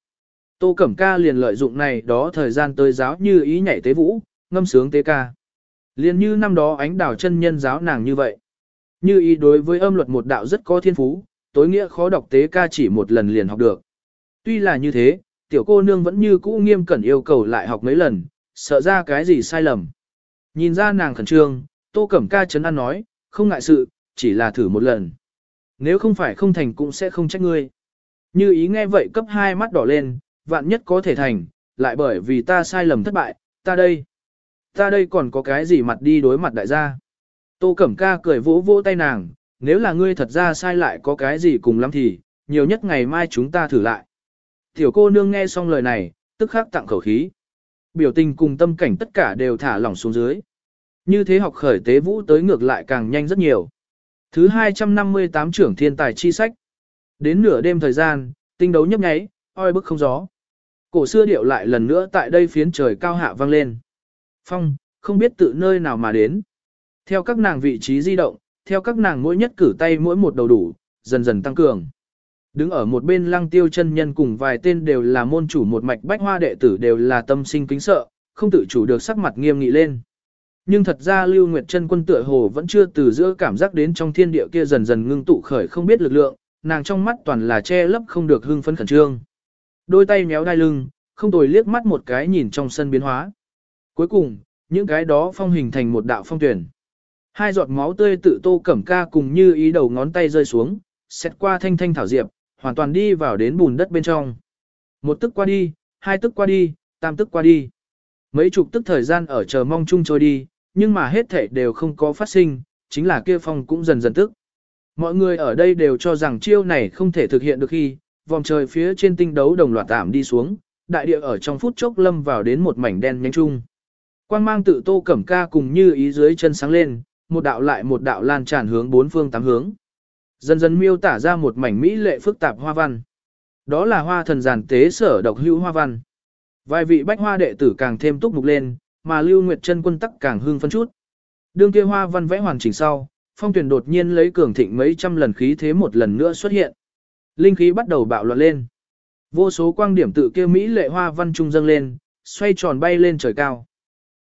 Tô Cẩm Ca liền lợi dụng này đó thời gian tới giáo như ý nhảy tế vũ, ngâm sướng tế ca. Liền như năm đó ánh đào chân nhân giáo nàng như vậy. Như ý đối với âm luật một đạo rất có thiên phú, tối nghĩa khó đọc tế ca chỉ một lần liền học được. Tuy là như thế, tiểu cô nương vẫn như cũ nghiêm cẩn yêu cầu lại học mấy lần, sợ ra cái gì sai lầm. Nhìn ra nàng khẩn trương, Tô Cẩm Ca chấn an nói, không ngại sự, chỉ là thử một lần. Nếu không phải không thành cũng sẽ không trách ngươi. Như ý nghe vậy cấp hai mắt đỏ lên, vạn nhất có thể thành, lại bởi vì ta sai lầm thất bại, ta đây. Ta đây còn có cái gì mặt đi đối mặt đại gia. Tô Cẩm Ca cười vỗ vỗ tay nàng, nếu là ngươi thật ra sai lại có cái gì cùng lắm thì, nhiều nhất ngày mai chúng ta thử lại. Tiểu cô nương nghe xong lời này, tức khắc tặng khẩu khí. Biểu tình cùng tâm cảnh tất cả đều thả lỏng xuống dưới. Như thế học khởi tế vũ tới ngược lại càng nhanh rất nhiều. Thứ 258 trưởng thiên tài chi sách. Đến nửa đêm thời gian, tinh đấu nhấp nháy, oi bức không gió. Cổ xưa điệu lại lần nữa tại đây phiến trời cao hạ vang lên. Phong, không biết tự nơi nào mà đến. Theo các nàng vị trí di động, theo các nàng mỗi nhất cử tay mỗi một đầu đủ, dần dần tăng cường. Đứng ở một bên lăng tiêu chân nhân cùng vài tên đều là môn chủ một mạch bách hoa đệ tử đều là tâm sinh kính sợ, không tự chủ được sắc mặt nghiêm nghị lên. Nhưng thật ra Lưu Nguyệt chân quân tựa hồ vẫn chưa từ giữa cảm giác đến trong thiên địa kia dần dần ngưng tụ khởi không biết lực lượng, nàng trong mắt toàn là che lấp không được hưng phấn khẩn trương. Đôi tay méo đai lưng, không tồi liếc mắt một cái nhìn trong sân biến hóa. Cuối cùng, những cái đó phong hình thành một đạo phong tuyển. Hai giọt máu tươi tự tô cẩm ca cùng như ý đầu ngón tay rơi xuống, xét qua thanh thanh thảo diệp, hoàn toàn đi vào đến bùn đất bên trong. Một tức qua đi, hai tức qua đi, tam tức qua đi. Mấy chục tức thời gian ở chờ mong chung trôi đi, nhưng mà hết thể đều không có phát sinh, chính là kia phong cũng dần dần tức. Mọi người ở đây đều cho rằng chiêu này không thể thực hiện được khi, vòng trời phía trên tinh đấu đồng loạt tạm đi xuống, đại địa ở trong phút chốc lâm vào đến một mảnh đen nhánh chung. Quang mang tự tô cẩm ca cùng như ý dưới chân sáng lên, một đạo lại một đạo lan tràn hướng bốn phương tám hướng. Dần dần miêu tả ra một mảnh mỹ lệ phức tạp hoa văn. Đó là hoa thần giàn tế sở độc hữu hoa văn. Vài vị bách hoa đệ tử càng thêm túc mục lên, mà Lưu Nguyệt chân quân tắc càng hưng phân chút. Đương kia hoa văn vẽ hoàn chỉnh sau, phong tuyển đột nhiên lấy cường thịnh mấy trăm lần khí thế một lần nữa xuất hiện. Linh khí bắt đầu bạo loạn lên. Vô số quang điểm tự kia mỹ lệ hoa văn trung dâng lên, xoay tròn bay lên trời cao.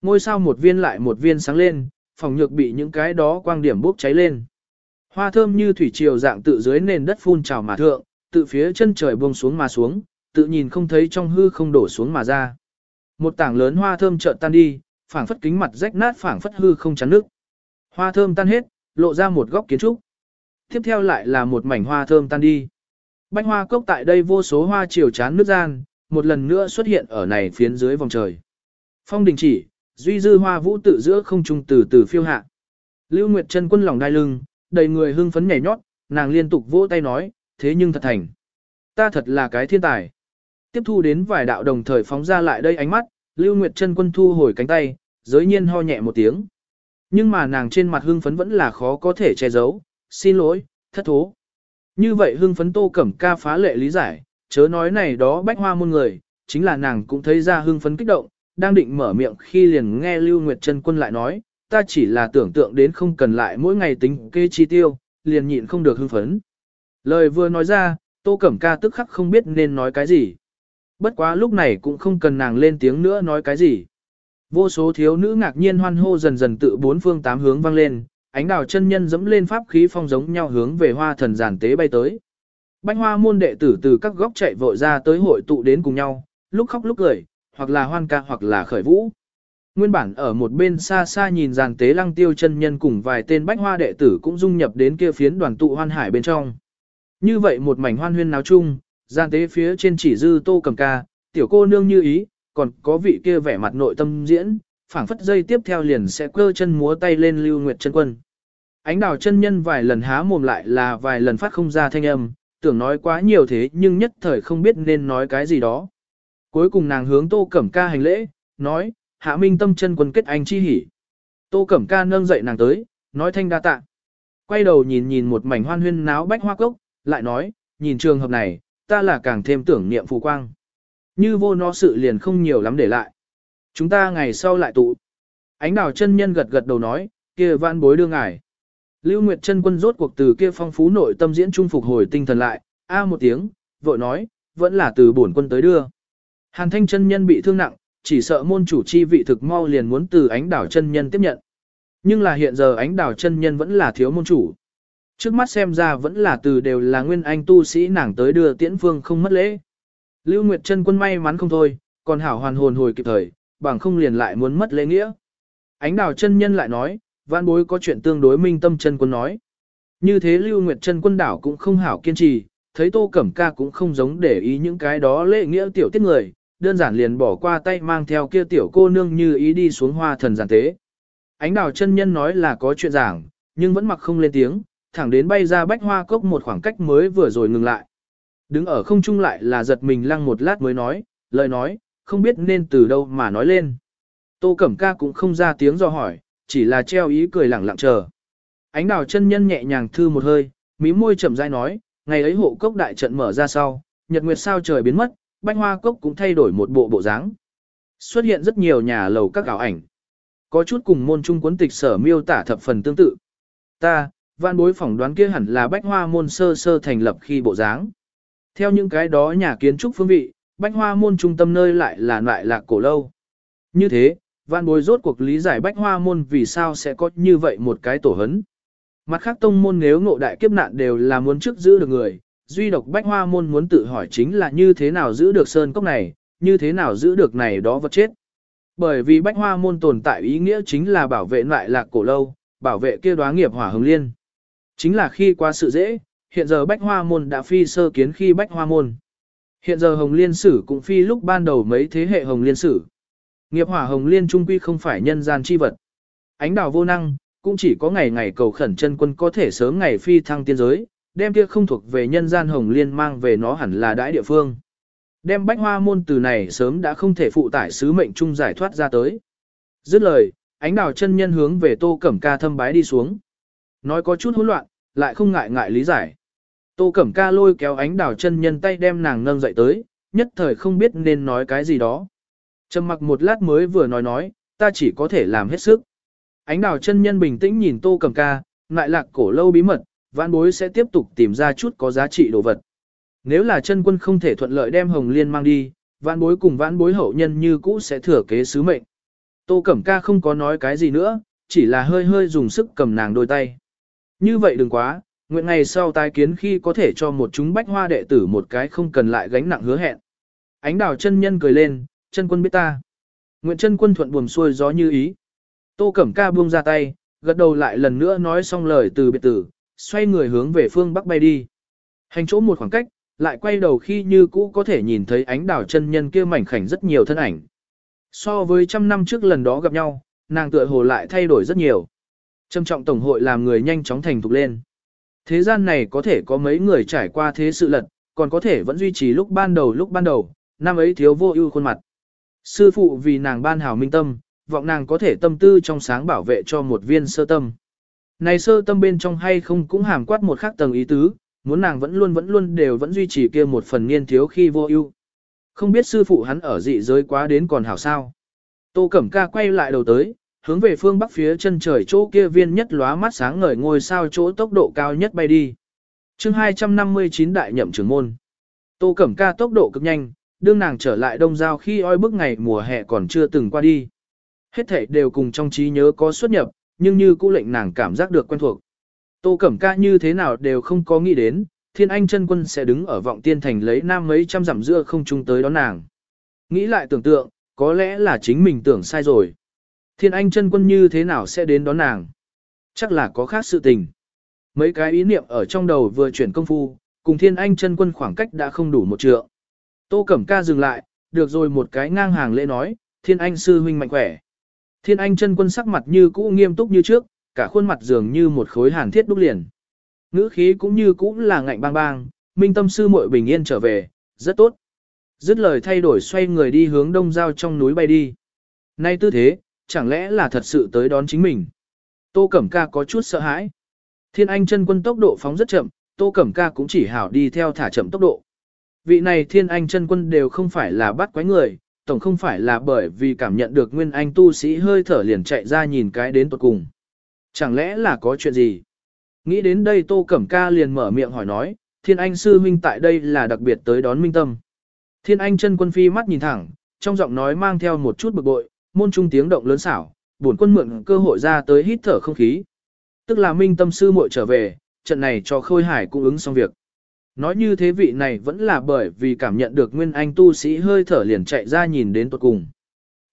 Ngôi sao một viên lại một viên sáng lên, phòng nhược bị những cái đó quang điểm bốc cháy lên. Hoa thơm như thủy triều dạng tự dưới nền đất phun trào mà thượng, tự phía chân trời buông xuống mà xuống, tự nhìn không thấy trong hư không đổ xuống mà ra. Một tảng lớn hoa thơm chợt tan đi, phảng phất kính mặt rách nát phảng phất hư không chắn nước. Hoa thơm tan hết, lộ ra một góc kiến trúc. Tiếp theo lại là một mảnh hoa thơm tan đi. Bánh hoa cốc tại đây vô số hoa chiều chán nước gian, một lần nữa xuất hiện ở này phiến dưới vòng trời. Phong đình chỉ, duy dư hoa vũ tự giữa không trung từ từ phiêu hạ. Lưu Nguyệt chân quân lòng đai lưng, đầy người hưng phấn nhảy nhót, nàng liên tục vỗ tay nói, thế nhưng thật thành. Ta thật là cái thiên tài. Tiếp thu đến vài đạo đồng thời phóng ra lại đây ánh mắt, Lưu Nguyệt chân quân thu hồi cánh tay, giới nhiên ho nhẹ một tiếng. Nhưng mà nàng trên mặt hưng phấn vẫn là khó có thể che giấu, xin lỗi, thất thố. Như vậy hưng phấn tô cẩm ca phá lệ lý giải, chớ nói này đó bách hoa môn người, chính là nàng cũng thấy ra hưng phấn kích động, đang định mở miệng khi liền nghe Lưu Nguyệt Trân quân lại nói, ta chỉ là tưởng tượng đến không cần lại mỗi ngày tính kê chi tiêu, liền nhịn không được hưng phấn. Lời vừa nói ra, tô cẩm ca tức khắc không biết nên nói cái gì. Bất quá lúc này cũng không cần nàng lên tiếng nữa nói cái gì. Vô số thiếu nữ ngạc nhiên hoan hô dần dần tự bốn phương tám hướng vang lên, ánh đào chân nhân dẫm lên pháp khí phong giống nhau hướng về hoa thần giản tế bay tới. Bánh hoa môn đệ tử từ các góc chạy vội ra tới hội tụ đến cùng nhau, lúc khóc lúc cười, hoặc là hoan ca hoặc là khởi vũ. Nguyên bản ở một bên xa xa nhìn dàn tế lăng tiêu chân nhân cùng vài tên bách hoa đệ tử cũng dung nhập đến kia phiến đoàn tụ hoan hải bên trong. Như vậy một mảnh hoan huyên náo chung, gian tế phía trên chỉ dư tô cầm ca, tiểu cô nương như ý, còn có vị kia vẻ mặt nội tâm diễn, phảng phất dây tiếp theo liền sẽ cơ chân múa tay lên lưu nguyệt chân quân. Ánh đào chân nhân vài lần há mồm lại là vài lần phát không ra thanh âm, tưởng nói quá nhiều thế nhưng nhất thời không biết nên nói cái gì đó. Cuối cùng nàng hướng tô cẩm ca hành lễ, nói, hạ minh tâm chân quân kết anh chi hỉ. Tô cẩm ca nâng dậy nàng tới, nói thanh đa tạ. Quay đầu nhìn nhìn một mảnh hoan huyên náo bách hoa cốc, lại nói, nhìn trường hợp này, ta là càng thêm tưởng niệm phù quang. Như vô nó sự liền không nhiều lắm để lại. Chúng ta ngày sau lại tụ. Ánh đào chân nhân gật gật đầu nói, kia vạn bối đưa ngài. Lưu Nguyệt chân quân rốt cuộc từ kia phong phú nội tâm diễn trung phục hồi tinh thần lại, a một tiếng, vội nói, vẫn là từ bổn quân tới đưa. Hàn thanh chân nhân bị thương nặng, chỉ sợ môn chủ chi vị thực mau liền muốn từ ánh đảo chân nhân tiếp nhận. Nhưng là hiện giờ ánh đảo chân nhân vẫn là thiếu môn chủ. Trước mắt xem ra vẫn là từ đều là nguyên anh tu sĩ nàng tới đưa tiễn phương không mất lễ. Lưu Nguyệt chân quân may mắn không thôi, còn hảo hoàn hồn hồi kịp thời, bằng không liền lại muốn mất lễ nghĩa. Ánh Đảo chân nhân lại nói, văn bối có chuyện tương đối minh tâm chân quân nói. Như thế Lưu Nguyệt chân quân đảo cũng không hảo kiên trì, thấy Tô Cẩm Ca cũng không giống để ý những cái đó lễ nghĩa tiểu tiết người, đơn giản liền bỏ qua tay mang theo kia tiểu cô nương như ý đi xuống hoa thần giản tế. Ánh đào chân nhân nói là có chuyện giảng, nhưng vẫn mặc không lên tiếng, thẳng đến bay ra bách hoa cốc một khoảng cách mới vừa rồi ngừng lại. Đứng ở không trung lại là giật mình lăng một lát mới nói, lời nói, không biết nên từ đâu mà nói lên. Tô Cẩm Ca cũng không ra tiếng do hỏi, chỉ là treo ý cười lẳng lặng chờ. Ánh đào chân nhân nhẹ nhàng thư một hơi, mí môi chậm rãi nói, ngày ấy hộ cốc đại trận mở ra sau, nhật nguyệt sao trời biến mất, bách hoa cốc cũng thay đổi một bộ bộ dáng. Xuất hiện rất nhiều nhà lầu các ảo ảnh. Có chút cùng môn trung cuốn tịch sở miêu tả thập phần tương tự. Ta, văn bối phỏng đoán kia hẳn là bách hoa môn sơ sơ thành lập khi bộ dáng. Theo những cái đó nhà kiến trúc phương vị, bách hoa môn trung tâm nơi lại là lại lạc cổ lâu. Như thế, văn bối rốt cuộc lý giải bách hoa môn vì sao sẽ có như vậy một cái tổ hấn. Mặt khác tông môn nếu ngộ đại kiếp nạn đều là muốn trước giữ được người, duy độc bách hoa môn muốn tự hỏi chính là như thế nào giữ được sơn cốc này, như thế nào giữ được này đó vật chết. Bởi vì bách hoa môn tồn tại ý nghĩa chính là bảo vệ lại lạc cổ lâu, bảo vệ kia đoá nghiệp hỏa hồng liên. Chính là khi qua sự dễ, hiện giờ bách hoa môn đã phi sơ kiến khi bách hoa môn. Hiện giờ hồng liên sử cũng phi lúc ban đầu mấy thế hệ hồng liên sử. Nghiệp hỏa hồng liên trung quy không phải nhân gian chi vật. Ánh đào vô năng, cũng chỉ có ngày ngày cầu khẩn chân quân có thể sớm ngày phi thăng tiên giới, đem kia không thuộc về nhân gian hồng liên mang về nó hẳn là đãi địa phương. Đem bách hoa môn từ này sớm đã không thể phụ tải sứ mệnh chung giải thoát ra tới. Dứt lời, ánh đào chân nhân hướng về tô cẩm ca thâm bái đi xuống. Nói có chút hỗn loạn, lại không ngại ngại lý giải. Tô cẩm ca lôi kéo ánh đào chân nhân tay đem nàng nâng dậy tới, nhất thời không biết nên nói cái gì đó. Trầm mặc một lát mới vừa nói nói, ta chỉ có thể làm hết sức. Ánh đào chân nhân bình tĩnh nhìn tô cẩm ca, ngại lạc cổ lâu bí mật, vãn bối sẽ tiếp tục tìm ra chút có giá trị đồ vật. Nếu là chân quân không thể thuận lợi đem Hồng Liên mang đi, vãn bối cùng vãn bối hậu nhân như cũ sẽ thừa kế sứ mệnh. Tô Cẩm Ca không có nói cái gì nữa, chỉ là hơi hơi dùng sức cầm nàng đôi tay. Như vậy đừng quá, nguyện ngày sau tái kiến khi có thể cho một chúng bách hoa đệ tử một cái không cần lại gánh nặng hứa hẹn. Ánh đào chân nhân cười lên, chân quân biết ta. Nguyện chân quân thuận buồm xuôi gió như ý. Tô Cẩm Ca buông ra tay, gật đầu lại lần nữa nói xong lời từ biệt tử, xoay người hướng về phương bắc bay đi. Hành chỗ một khoảng cách, lại quay đầu khi như cũ có thể nhìn thấy ánh đảo chân nhân kia mảnh khảnh rất nhiều thân ảnh. So với trăm năm trước lần đó gặp nhau, nàng tựa hồ lại thay đổi rất nhiều. Trâm trọng tổng hội làm người nhanh chóng thành thục lên. Thế gian này có thể có mấy người trải qua thế sự lật, còn có thể vẫn duy trì lúc ban đầu lúc ban đầu, năm ấy thiếu vô ưu khuôn mặt. Sư phụ vì nàng ban hào minh tâm, vọng nàng có thể tâm tư trong sáng bảo vệ cho một viên sơ tâm. Này sơ tâm bên trong hay không cũng hàm quát một khác tầng ý tứ, muốn nàng vẫn luôn vẫn luôn đều vẫn duy trì kia một phần niên thiếu khi vô ưu. Không biết sư phụ hắn ở dị giới quá đến còn hảo sao. Tô Cẩm Ca quay lại đầu tới, hướng về phương bắc phía chân trời chỗ kia viên nhất lóa mắt sáng ngời ngôi sao chỗ tốc độ cao nhất bay đi. chương 259 đại nhậm trưởng môn. Tô Cẩm Ca tốc độ cực nhanh, đương nàng trở lại đông giao khi oi bức ngày mùa hè còn chưa từng qua đi. Hết thể đều cùng trong trí nhớ có xuất nhập, nhưng như cũ lệnh nàng cảm giác được quen thuộc. Tô Cẩm Ca như thế nào đều không có nghĩ đến, Thiên Anh chân quân sẽ đứng ở vọng tiên thành lấy nam mấy trăm dặm dưa không chung tới đón nàng. Nghĩ lại tưởng tượng, có lẽ là chính mình tưởng sai rồi. Thiên Anh chân quân như thế nào sẽ đến đón nàng? Chắc là có khác sự tình. Mấy cái ý niệm ở trong đầu vừa chuyển công phu, cùng Thiên Anh chân quân khoảng cách đã không đủ một trượng. Tô Cẩm Ca dừng lại, được rồi một cái ngang hàng lễ nói, Thiên Anh sư huynh mạnh khỏe. Thiên Anh chân quân sắc mặt như cũ nghiêm túc như trước, cả khuôn mặt dường như một khối hàn thiết đúc liền. Ngữ khí cũng như cũ là ngạnh bang bang, minh tâm sư muội bình yên trở về, rất tốt. Dứt lời thay đổi xoay người đi hướng đông giao trong núi bay đi. Nay tư thế, chẳng lẽ là thật sự tới đón chính mình. Tô Cẩm Ca có chút sợ hãi. Thiên Anh chân quân tốc độ phóng rất chậm, Tô Cẩm Ca cũng chỉ hảo đi theo thả chậm tốc độ. Vị này Thiên Anh chân quân đều không phải là bắt quái người, tổng không phải là bởi vì cảm nhận được Nguyên Anh tu sĩ hơi thở liền chạy ra nhìn cái đến tuột cùng. Chẳng lẽ là có chuyện gì? Nghĩ đến đây Tô Cẩm Ca liền mở miệng hỏi nói, Thiên Anh sư huynh tại đây là đặc biệt tới đón Minh Tâm. Thiên Anh chân quân phi mắt nhìn thẳng, trong giọng nói mang theo một chút bực bội, môn trung tiếng động lớn xảo, bổn quân mượn cơ hội ra tới hít thở không khí. Tức là Minh Tâm sư muội trở về, trận này cho Khôi Hải cũng ứng xong việc. Nói như thế vị này vẫn là bởi vì cảm nhận được Nguyên Anh tu sĩ hơi thở liền chạy ra nhìn đến tuột cùng.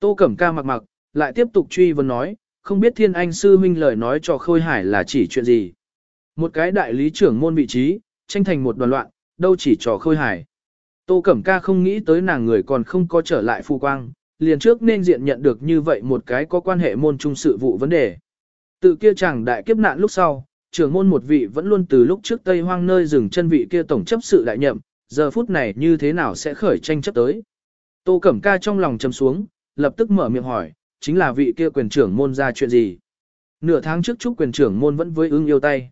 Tô Cẩm Ca mặc mặc, lại tiếp tục truy vấn nói, không biết Thiên Anh sư huynh lời nói cho Khôi Hải là chỉ chuyện gì. Một cái đại lý trưởng môn vị trí, tranh thành một đoàn loạn, đâu chỉ cho Khôi Hải. Tô Cẩm Ca không nghĩ tới nàng người còn không có trở lại phù quang, liền trước nên diện nhận được như vậy một cái có quan hệ môn trung sự vụ vấn đề. Tự kia chẳng đại kiếp nạn lúc sau, trưởng môn một vị vẫn luôn từ lúc trước Tây Hoang nơi dừng chân vị kia tổng chấp sự đại nhậm, giờ phút này như thế nào sẽ khởi tranh chấp tới. Tô Cẩm Ca trong lòng châm xuống, lập tức mở miệng hỏi, chính là vị kia quyền trưởng môn ra chuyện gì. Nửa tháng trước chúc quyền trưởng môn vẫn với ưng yêu tay.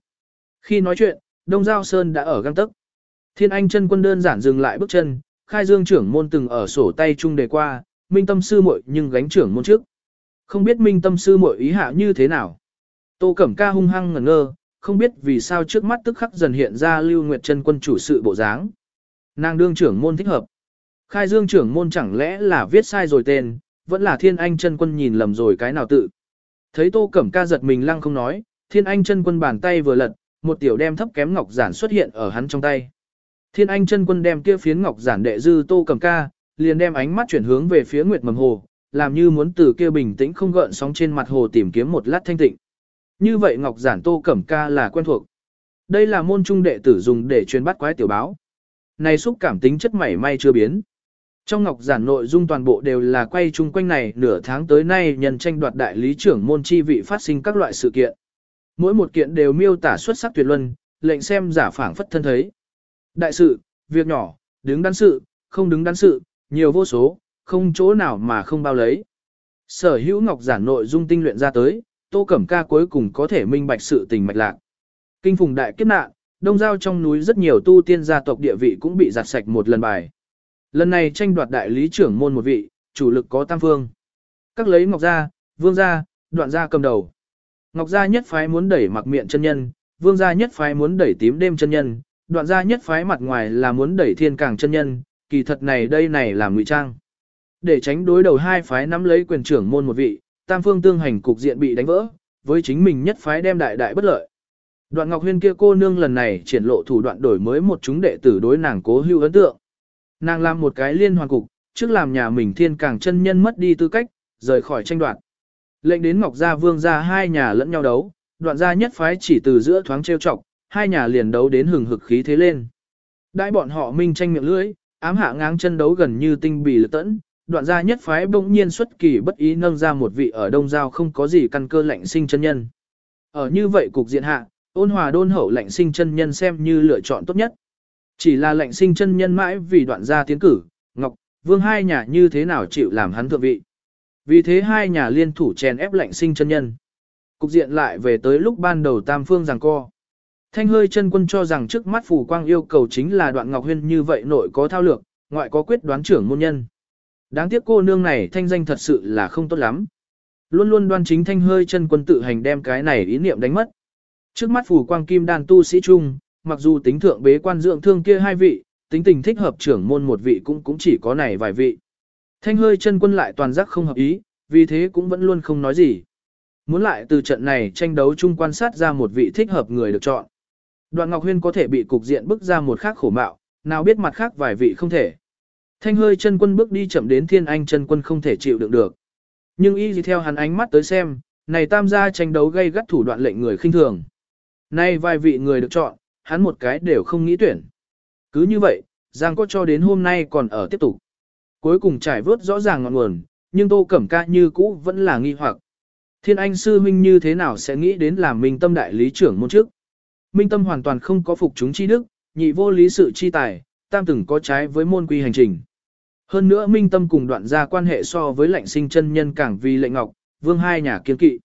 Khi nói chuyện, Đông Giao Sơn đã ở găng tấc. Thiên Anh chân quân đơn giản dừng lại bước chân, khai dương trưởng môn từng ở sổ tay chung đề qua, minh tâm sư muội nhưng gánh trưởng môn trước. Không biết minh tâm sư muội ý hạ như thế nào. Tô Cẩm Ca hung hăng ngẩn ngơ, không biết vì sao trước mắt tức khắc dần hiện ra Lưu Nguyệt Trân quân chủ sự bộ dáng. Nàng đương trưởng môn thích hợp. Khai dương trưởng môn chẳng lẽ là viết sai rồi tên, vẫn là thiên anh chân quân nhìn lầm rồi cái nào tự. Thấy tô cẩm ca giật mình lăng không nói, thiên anh chân quân bàn tay vừa lật, một tiểu đem thấp kém ngọc giản xuất hiện ở hắn trong tay. Thiên anh chân quân đem kia phiến ngọc giản đệ dư tô cẩm ca, liền đem ánh mắt chuyển hướng về phía nguyệt mầm hồ, làm như muốn từ kia bình tĩnh không gợn sóng trên mặt hồ tìm kiếm một lát thanh tịnh. Như vậy ngọc giản tô cẩm ca là quen thuộc. Đây là môn trung đệ tử dùng để truyền bắt quái tiểu báo. Này xúc cảm tính chất mảy may chưa biến. Trong ngọc giản nội dung toàn bộ đều là quay chung quanh này nửa tháng tới nay nhân tranh đoạt đại lý trưởng môn chi vị phát sinh các loại sự kiện. Mỗi một kiện đều miêu tả xuất sắc tuyệt luân, lệnh xem giả phảng phất thân thấy. Đại sự, việc nhỏ, đứng đắn sự, không đứng đắn sự, nhiều vô số, không chỗ nào mà không bao lấy. Sở hữu ngọc giản nội dung tinh luyện ra tới, tô cẩm ca cuối cùng có thể minh bạch sự tình mạch lạc. Kinh phùng đại kiếp nạn, đông giao trong núi rất nhiều tu tiên gia tộc địa vị cũng bị giặt sạch một lần bài. Lần này tranh đoạt đại lý trưởng môn một vị, chủ lực có tam phương. Các lấy Ngọc Gia, Vương Gia, Đoạn Gia cầm đầu. Ngọc Gia nhất phái muốn đẩy mặc miệng chân nhân, Vương Gia nhất phái muốn đẩy tím đêm chân nhân, Đoạn Gia nhất phái mặt ngoài là muốn đẩy thiên càng chân nhân, kỳ thật này đây này là ngụy trang. Để tránh đối đầu hai phái nắm lấy quyền trưởng môn một vị, tam phương tương hành cục diện bị đánh vỡ, với chính mình nhất phái đem đại đại bất lợi. Đoạn Ngọc Huyên kia cô nương lần này triển lộ thủ đoạn đổi mới một chúng đệ tử đối nàng cố hữu ấn tượng. Nàng làm một cái liên hoàn cục, trước làm nhà mình thiên càng chân nhân mất đi tư cách, rời khỏi tranh đoạt. Lệnh đến Ngọc Gia Vương gia hai nhà lẫn nhau đấu, đoạn gia nhất phái chỉ từ giữa thoáng trêu chọc, hai nhà liền đấu đến hừng hực khí thế lên. Đại bọn họ minh tranh miệng lưỡi, ám hạ ngáng chân đấu gần như tinh bì lực tẫn, đoạn gia nhất phái bỗng nhiên xuất kỳ bất ý nâng ra một vị ở đông giao không có gì căn cơ lạnh sinh chân nhân. Ở như vậy cục diện hạ, ôn hòa đôn hậu lạnh sinh chân nhân xem như lựa chọn tốt nhất. Chỉ là lạnh sinh chân nhân mãi vì đoạn gia tiến cử, Ngọc, Vương hai nhà như thế nào chịu làm hắn thượng vị. Vì thế hai nhà liên thủ chèn ép lạnh sinh chân nhân. Cục diện lại về tới lúc ban đầu tam phương giằng co. Thanh hơi chân quân cho rằng trước mắt phù quang yêu cầu chính là đoạn Ngọc Huyên như vậy nội có thao lược, ngoại có quyết đoán trưởng môn nhân. Đáng tiếc cô nương này thanh danh thật sự là không tốt lắm. Luôn luôn đoan chính thanh hơi chân quân tự hành đem cái này ý niệm đánh mất. Trước mắt phù quang kim đàn tu sĩ trung, mặc dù tính thượng bế quan dưỡng thương kia hai vị, tính tình thích hợp trưởng môn một vị cũng cũng chỉ có này vài vị. Thanh hơi chân quân lại toàn giác không hợp ý, vì thế cũng vẫn luôn không nói gì. Muốn lại từ trận này tranh đấu chung quan sát ra một vị thích hợp người được chọn. Đoạn Ngọc Huyên có thể bị cục diện bức ra một khác khổ mạo, nào biết mặt khác vài vị không thể. Thanh hơi chân quân bước đi chậm đến thiên anh chân quân không thể chịu đựng được. Nhưng y gì theo hắn ánh mắt tới xem, này tam gia tranh đấu gây gắt thủ đoạn lệnh người khinh thường. Nay vài vị người được chọn, hắn một cái đều không nghĩ tuyển. Cứ như vậy, Giang có cho đến hôm nay còn ở tiếp tục. Cuối cùng trải vớt rõ ràng ngọn nguồn, nhưng Tô Cẩm Ca như cũ vẫn là nghi hoặc. Thiên Anh sư huynh như thế nào sẽ nghĩ đến làm Minh Tâm đại lý trưởng môn trước? Minh Tâm hoàn toàn không có phục chúng chi đức, nhị vô lý sự chi tài, tam từng có trái với môn quy hành trình. Hơn nữa Minh Tâm cùng đoạn ra quan hệ so với lệnh sinh chân nhân càng vì lệnh ngọc, vương hai nhà kiên kỵ.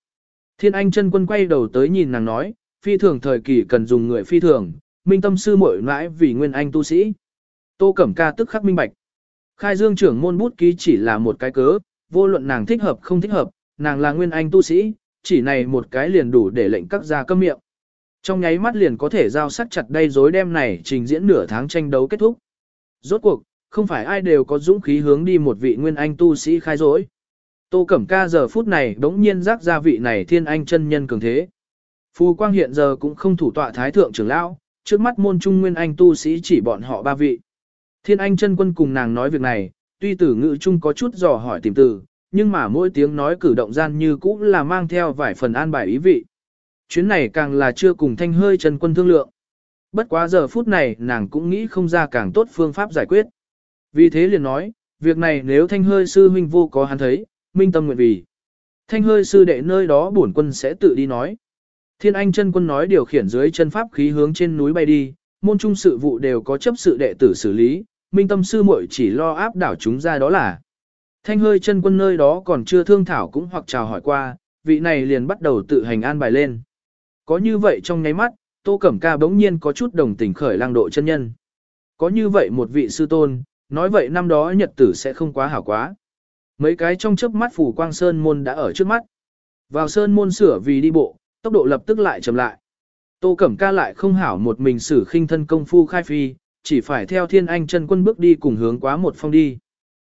Thiên Anh chân quân quay đầu tới nhìn nàng nói, phi thường thời kỳ cần dùng người phi thường, minh tâm sư muội mãi vì nguyên anh tu sĩ. Tô Cẩm Ca tức khắc minh bạch. Khai dương trưởng môn bút ký chỉ là một cái cớ, vô luận nàng thích hợp không thích hợp, nàng là nguyên anh tu sĩ, chỉ này một cái liền đủ để lệnh các gia câm miệng. Trong nháy mắt liền có thể giao sắc chặt đây dối đem này trình diễn nửa tháng tranh đấu kết thúc. Rốt cuộc, không phải ai đều có dũng khí hướng đi một vị nguyên anh tu sĩ khai dối. Tô Cẩm Ca giờ phút này đống nhiên giác ra vị này thiên anh chân nhân cường thế. Phù Quang hiện giờ cũng không thủ tọa thái thượng trưởng lão, trước mắt môn trung nguyên anh tu sĩ chỉ bọn họ ba vị. Thiên anh chân quân cùng nàng nói việc này, tuy tử ngữ chung có chút dò hỏi tìm từ, nhưng mà mỗi tiếng nói cử động gian như cũ là mang theo vài phần an bài ý vị. Chuyến này càng là chưa cùng thanh hơi chân quân thương lượng. Bất quá giờ phút này nàng cũng nghĩ không ra càng tốt phương pháp giải quyết. Vì thế liền nói, việc này nếu thanh hơi sư huynh vô có hắn thấy, minh tâm nguyện vì. Thanh hơi sư đệ nơi đó bổn quân sẽ tự đi nói. Thiên Anh chân quân nói điều khiển dưới chân pháp khí hướng trên núi bay đi, môn trung sự vụ đều có chấp sự đệ tử xử lý, minh tâm sư muội chỉ lo áp đảo chúng ra đó là. Thanh hơi chân quân nơi đó còn chưa thương thảo cũng hoặc chào hỏi qua, vị này liền bắt đầu tự hành an bài lên. Có như vậy trong nháy mắt, Tô Cẩm Ca bỗng nhiên có chút đồng tình khởi lang độ chân nhân. Có như vậy một vị sư tôn, nói vậy năm đó nhật tử sẽ không quá hảo quá. Mấy cái trong chớp mắt phủ quang sơn môn đã ở trước mắt. Vào sơn môn sửa vì đi bộ, tốc độ lập tức lại chậm lại. Tô Cẩm Ca lại không hảo một mình sử khinh thân công phu khai phi, chỉ phải theo thiên anh chân quân bước đi cùng hướng quá một phong đi.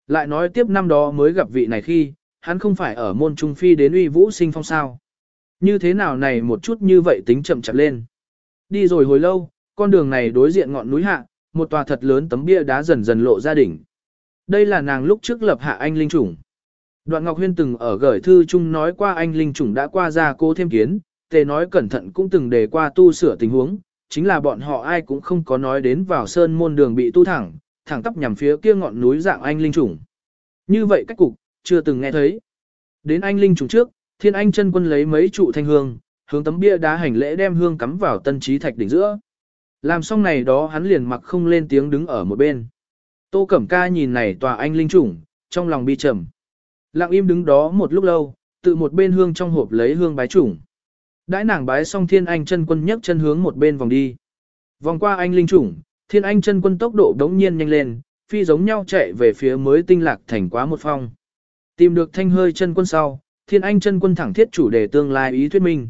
Lại nói tiếp năm đó mới gặp vị này khi, hắn không phải ở môn trung phi đến uy vũ sinh phong sao. Như thế nào này một chút như vậy tính chậm chạp lên. Đi rồi hồi lâu, con đường này đối diện ngọn núi hạ, một tòa thật lớn tấm bia đá dần dần lộ ra đỉnh. Đây là nàng lúc trước lập hạ anh linh chủng. Đoạn Ngọc Huyên từng ở gửi thư chung nói qua anh linh chủng đã qua ra cô thêm kiến, tề nói cẩn thận cũng từng đề qua tu sửa tình huống, chính là bọn họ ai cũng không có nói đến vào sơn môn đường bị tu thẳng, thẳng tắp nhằm phía kia ngọn núi dạng anh linh chủng. Như vậy cách cục, chưa từng nghe thấy. Đến anh linh chủng trước, thiên anh chân quân lấy mấy trụ thanh hương, hướng tấm bia đá hành lễ đem hương cắm vào tân trí thạch đỉnh giữa. Làm xong này đó hắn liền mặc không lên tiếng đứng ở một bên. Tô Cẩm Ca nhìn này tòa anh linh chủng, trong lòng bi trầm. Lặng im đứng đó một lúc lâu, tự một bên hương trong hộp lấy hương bái chủng. Đãi nàng bái xong thiên anh chân quân nhấc chân hướng một bên vòng đi. Vòng qua anh linh chủng, thiên anh chân quân tốc độ đống nhiên nhanh lên, phi giống nhau chạy về phía mới tinh lạc thành quá một phong. Tìm được thanh hơi chân quân sau, thiên anh chân quân thẳng thiết chủ đề tương lai ý thuyết minh.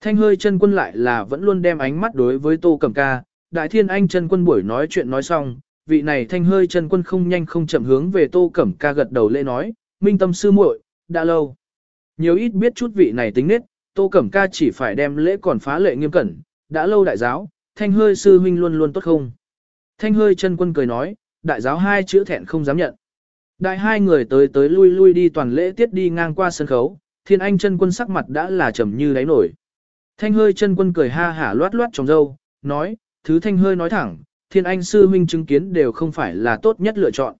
Thanh hơi chân quân lại là vẫn luôn đem ánh mắt đối với tô Cẩm ca, đại thiên anh chân quân buổi nói chuyện nói xong, vị này thanh hơi chân quân không nhanh không chậm hướng về tô cẩm ca gật đầu lễ nói, minh tâm sư muội, đã lâu. Nhiều ít biết chút vị này tính nết, tô cẩm ca chỉ phải đem lễ còn phá lệ nghiêm cẩn, đã lâu đại giáo, thanh hơi sư huynh luôn luôn tốt không. Thanh hơi chân quân cười nói, đại giáo hai chữ thẹn không dám nhận. Đại hai người tới tới lui lui đi toàn lễ tiết đi ngang qua sân khấu, thiên anh chân quân sắc mặt đã là trầm như đáy nổi. Thanh hơi chân quân cười ha hả loát loát trong dâu, nói, thứ thanh hơi nói thẳng, thiên anh sư huynh chứng kiến đều không phải là tốt nhất lựa chọn.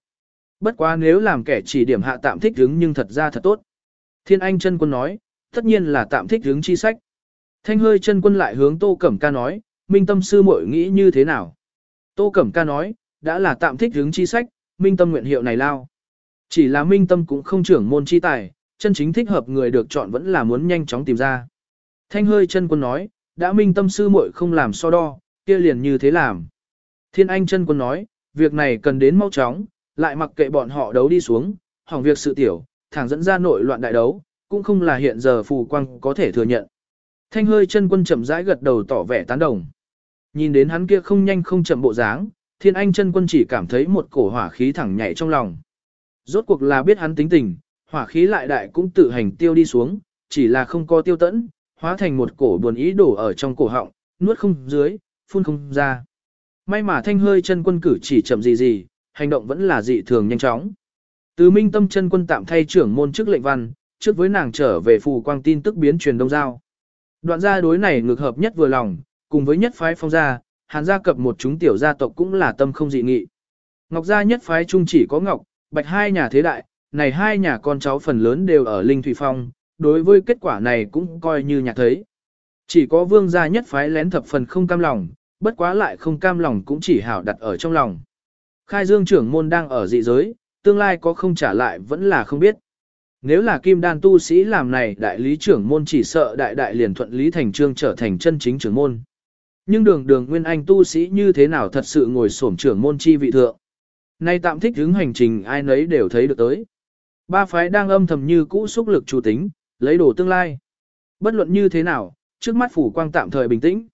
Bất quá nếu làm kẻ chỉ điểm hạ tạm thích hứng nhưng thật ra thật tốt. Thiên anh chân quân nói, tất nhiên là tạm thích hứng chi sách. Thanh hơi chân quân lại hướng tô cẩm ca nói, minh tâm sư muội nghĩ như thế nào. Tô cẩm ca nói, đã là tạm thích hứng chi sách, minh tâm nguyện hiệu này lao. Chỉ là minh tâm cũng không trưởng môn chi tài, chân chính thích hợp người được chọn vẫn là muốn nhanh chóng tìm ra. Thanh hơi chân quân nói, đã minh tâm sư muội không làm so đo, kia liền như thế làm. Thiên Anh chân quân nói, việc này cần đến mau chóng, lại mặc kệ bọn họ đấu đi xuống, hỏng việc sự tiểu, thẳng dẫn ra nội loạn đại đấu, cũng không là hiện giờ phù quang có thể thừa nhận. Thanh hơi chân quân chậm rãi gật đầu tỏ vẻ tán đồng. Nhìn đến hắn kia không nhanh không chậm bộ dáng, Thiên Anh chân quân chỉ cảm thấy một cổ hỏa khí thẳng nhảy trong lòng. Rốt cuộc là biết hắn tính tình, hỏa khí lại đại cũng tự hành tiêu đi xuống, chỉ là không có tiêu tẫn, hóa thành một cổ buồn ý đổ ở trong cổ họng, nuốt không dưới, phun không ra. May mà thanh hơi chân quân cử chỉ chậm gì gì, hành động vẫn là dị thường nhanh chóng. Từ minh tâm chân quân tạm thay trưởng môn chức lệnh văn, trước với nàng trở về phù quang tin tức biến truyền đông giao. Đoạn gia đối này ngược hợp nhất vừa lòng, cùng với nhất phái phong gia, hàn gia cập một chúng tiểu gia tộc cũng là tâm không dị nghị. Ngọc gia nhất phái trung chỉ có Ngọc, Bạch hai nhà thế đại, này hai nhà con cháu phần lớn đều ở Linh Thủy Phong, đối với kết quả này cũng coi như nhạc thấy. Chỉ có vương gia nhất phái lén thập phần không cam lòng, bất quá lại không cam lòng cũng chỉ hảo đặt ở trong lòng. Khai dương trưởng môn đang ở dị giới, tương lai có không trả lại vẫn là không biết. Nếu là kim đan tu sĩ làm này đại lý trưởng môn chỉ sợ đại đại liền thuận lý thành trương trở thành chân chính trưởng môn. Nhưng đường đường nguyên anh tu sĩ như thế nào thật sự ngồi sổm trưởng môn chi vị thượng. Nay tạm thích hướng hành trình ai nấy đều thấy được tới. Ba phái đang âm thầm như cũ xúc lực chủ tính, lấy đồ tương lai. Bất luận như thế nào, trước mắt phủ quang tạm thời bình tĩnh.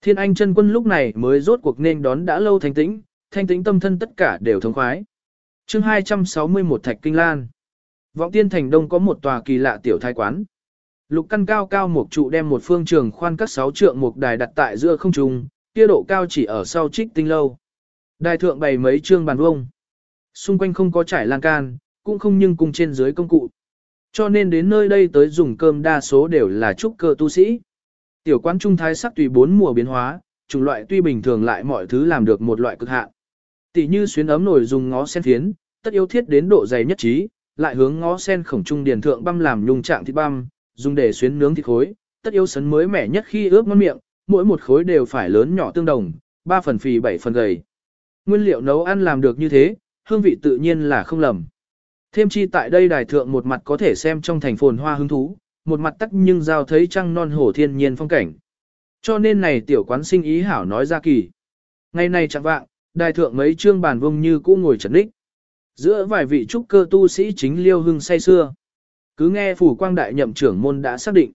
Thiên Anh chân quân lúc này mới rốt cuộc nên đón đã lâu thanh tĩnh, thanh tĩnh tâm thân tất cả đều thống khoái. chương 261 Thạch Kinh Lan Vọng Tiên Thành Đông có một tòa kỳ lạ tiểu thái quán. Lục căn cao cao một trụ đem một phương trường khoan các sáu trượng một đài đặt tại giữa không trung, kia độ cao chỉ ở sau trích tinh lâu. Đài thượng bày mấy trương bàn vuông. Xung quanh không có trải lan can, cũng không nhưng cùng trên dưới công cụ. Cho nên đến nơi đây tới dùng cơm đa số đều là trúc cơ tu sĩ. Tiểu quán trung thái sắc tùy bốn mùa biến hóa, chủng loại tuy bình thường lại mọi thứ làm được một loại cực hạn. Tỷ như xuyến ấm nổi dùng ngó sen thiến tất yếu thiết đến độ dày nhất trí, lại hướng ngó sen khổng trung điền thượng băm làm nhung trạng thịt băm, dùng để xuyến nướng thịt khối, tất yếu sấn mới mẻ nhất khi ướp ngon miệng, mỗi một khối đều phải lớn nhỏ tương đồng, 3 phần phì 7 phần gầy. Nguyên liệu nấu ăn làm được như thế, hương vị tự nhiên là không lầm. Thêm chi tại đây đài thượng một mặt có thể xem trong thành phồn hoa hứng thú, một mặt tắc nhưng giao thấy trăng non hổ thiên nhiên phong cảnh. Cho nên này tiểu quán sinh ý hảo nói ra kỳ. Ngày nay chẳng vạng, đài thượng mấy trương bàn vông như cũ ngồi trần đích. Giữa vài vị trúc cơ tu sĩ chính liêu hưng say xưa. Cứ nghe phủ quang đại nhậm trưởng môn đã xác định.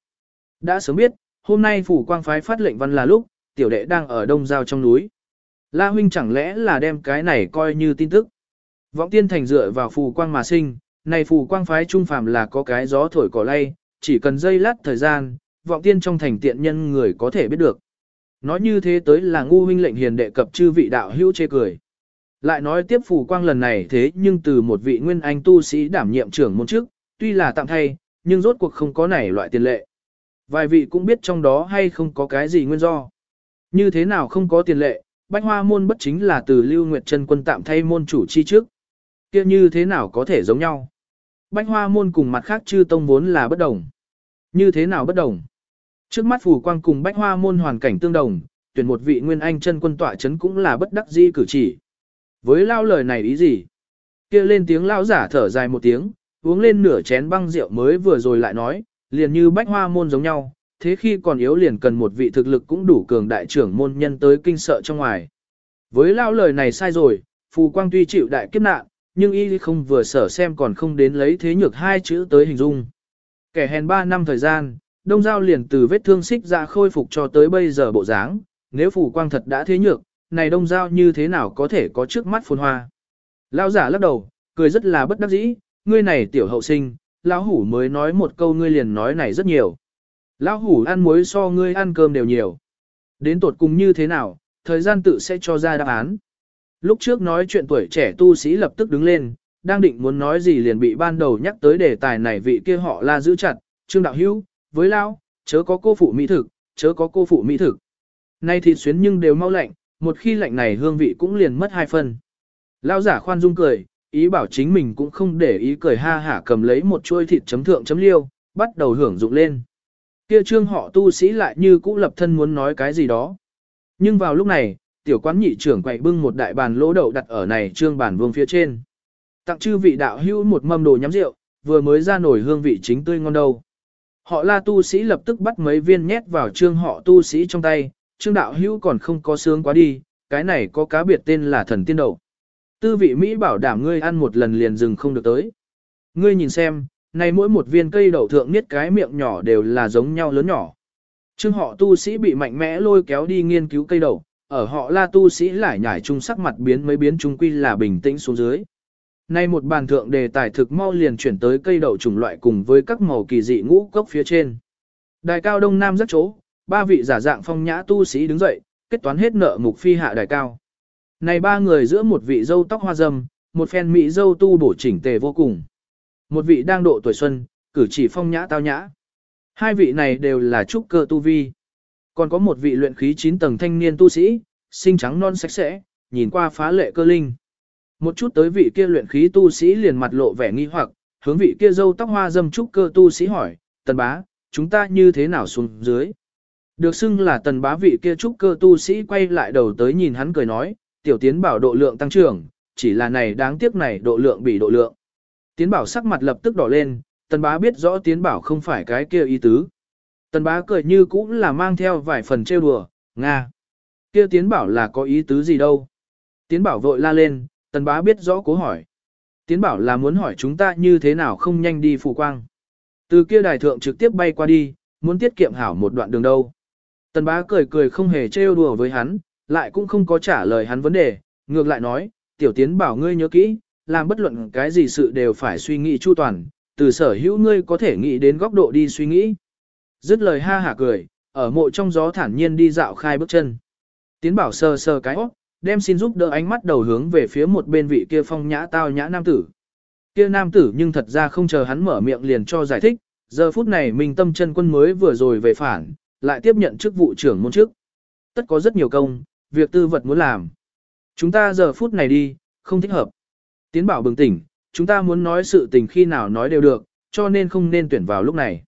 Đã sớm biết, hôm nay phủ quang phái phát lệnh văn là lúc, tiểu đệ đang ở đông giao trong núi. La huynh chẳng lẽ là đem cái này coi như tin tức. Vọng tiên thành dựa vào phù quang mà sinh, này phù quang phái trung phàm là có cái gió thổi cỏ lay, chỉ cần dây lát thời gian, vọng tiên trong thành tiện nhân người có thể biết được. Nói như thế tới là ngu huynh lệnh hiền đệ cập chư vị đạo hữu chê cười. Lại nói tiếp phù quang lần này thế nhưng từ một vị nguyên anh tu sĩ đảm nhiệm trưởng môn chức, tuy là tạm thay, nhưng rốt cuộc không có này loại tiền lệ. Vài vị cũng biết trong đó hay không có cái gì nguyên do. Như thế nào không có tiền lệ, bách hoa môn bất chính là từ lưu nguyệt chân quân tạm thay môn chủ chi trước kia như thế nào có thể giống nhau. Bách hoa môn cùng mặt khác chư tông vốn là bất đồng. Như thế nào bất đồng? Trước mắt phù quang cùng bách hoa môn hoàn cảnh tương đồng, tuyển một vị nguyên anh chân quân tọa chấn cũng là bất đắc di cử chỉ. Với lao lời này ý gì? kia lên tiếng lao giả thở dài một tiếng, uống lên nửa chén băng rượu mới vừa rồi lại nói, liền như bách hoa môn giống nhau, thế khi còn yếu liền cần một vị thực lực cũng đủ cường đại trưởng môn nhân tới kinh sợ trong ngoài. Với lao lời này sai rồi, phù quang tuy chịu đại kiếp nạn, nhưng y không vừa sở xem còn không đến lấy thế nhược hai chữ tới hình dung. Kẻ hèn ba năm thời gian, đông giao liền từ vết thương xích ra khôi phục cho tới bây giờ bộ dáng, nếu phủ quang thật đã thế nhược, này đông giao như thế nào có thể có trước mắt phồn hoa. Lao giả lắc đầu, cười rất là bất đắc dĩ, ngươi này tiểu hậu sinh, lão hủ mới nói một câu ngươi liền nói này rất nhiều. Lão hủ ăn muối so ngươi ăn cơm đều nhiều. Đến tột cùng như thế nào, thời gian tự sẽ cho ra đáp án. Lúc trước nói chuyện tuổi trẻ tu sĩ lập tức đứng lên, đang định muốn nói gì liền bị ban đầu nhắc tới đề tài này vị kia họ la giữ chặt, trương đạo hữu, với lao, chớ có cô phụ mỹ thực, chớ có cô phụ mỹ thực. Nay thịt xuyến nhưng đều mau lạnh, một khi lạnh này hương vị cũng liền mất hai phần. lao giả khoan dung cười, ý bảo chính mình cũng không để ý cười ha hả cầm lấy một chuôi thịt chấm thượng chấm liêu, bắt đầu hưởng dụng lên. Kia trương họ tu sĩ lại như cũ lập thân muốn nói cái gì đó. Nhưng vào lúc này, tiểu quán nhị trưởng quậy bưng một đại bàn lỗ đậu đặt ở này trương bàn vương phía trên. Tặng chư vị đạo hữu một mâm đồ nhắm rượu, vừa mới ra nổi hương vị chính tươi ngon đâu. Họ la tu sĩ lập tức bắt mấy viên nhét vào trương họ tu sĩ trong tay, trương đạo hữu còn không có sướng quá đi, cái này có cá biệt tên là thần tiên đậu. Tư vị Mỹ bảo đảm ngươi ăn một lần liền dừng không được tới. Ngươi nhìn xem, này mỗi một viên cây đậu thượng niết cái miệng nhỏ đều là giống nhau lớn nhỏ. Trương họ tu sĩ bị mạnh mẽ lôi kéo đi nghiên cứu cây đậu, ở họ la tu sĩ lại nhảy chung sắc mặt biến mấy biến chung quy là bình tĩnh xuống dưới. Nay một bàn thượng đề tài thực mau liền chuyển tới cây đậu chủng loại cùng với các màu kỳ dị ngũ cốc phía trên. Đài cao đông nam rất chỗ, ba vị giả dạng phong nhã tu sĩ đứng dậy, kết toán hết nợ mục phi hạ đài cao. Này ba người giữa một vị dâu tóc hoa râm, một phen mỹ dâu tu bổ chỉnh tề vô cùng. Một vị đang độ tuổi xuân, cử chỉ phong nhã tao nhã. Hai vị này đều là trúc cơ tu vi. Còn có một vị luyện khí 9 tầng thanh niên tu sĩ, xinh trắng non sạch sẽ, nhìn qua phá lệ cơ linh. Một chút tới vị kia luyện khí tu sĩ liền mặt lộ vẻ nghi hoặc, hướng vị kia dâu tóc hoa dâm trúc cơ tu sĩ hỏi, tần bá, chúng ta như thế nào xuống dưới? Được xưng là tần bá vị kia trúc cơ tu sĩ quay lại đầu tới nhìn hắn cười nói, tiểu tiến bảo độ lượng tăng trưởng, chỉ là này đáng tiếc này độ lượng bị độ lượng. Tiến bảo sắc mặt lập tức đỏ lên, tần bá biết rõ tiến bảo không phải cái kia ý tứ. Tần bá cười như cũng là mang theo vài phần trêu đùa, Nga. Kia tiến bảo là có ý tứ gì đâu. Tiến bảo vội la lên, tần bá biết rõ cố hỏi. Tiến bảo là muốn hỏi chúng ta như thế nào không nhanh đi phủ quang. Từ kia đài thượng trực tiếp bay qua đi, muốn tiết kiệm hảo một đoạn đường đâu. Tần bá cười cười không hề trêu đùa với hắn, lại cũng không có trả lời hắn vấn đề, ngược lại nói, tiểu tiến bảo ngươi nhớ kỹ, làm bất luận cái gì sự đều phải suy nghĩ chu toàn, từ sở hữu ngươi có thể nghĩ đến góc độ đi suy nghĩ. Dứt lời ha hả cười, ở mộ trong gió thản nhiên đi dạo khai bước chân. Tiến bảo sờ sờ cái óc, đem xin giúp đỡ ánh mắt đầu hướng về phía một bên vị kia phong nhã tao nhã nam tử. Kia nam tử nhưng thật ra không chờ hắn mở miệng liền cho giải thích, giờ phút này mình tâm chân quân mới vừa rồi về phản, lại tiếp nhận chức vụ trưởng môn trước, Tất có rất nhiều công, việc tư vật muốn làm. Chúng ta giờ phút này đi, không thích hợp. Tiến bảo bừng tỉnh, chúng ta muốn nói sự tình khi nào nói đều được, cho nên không nên tuyển vào lúc này.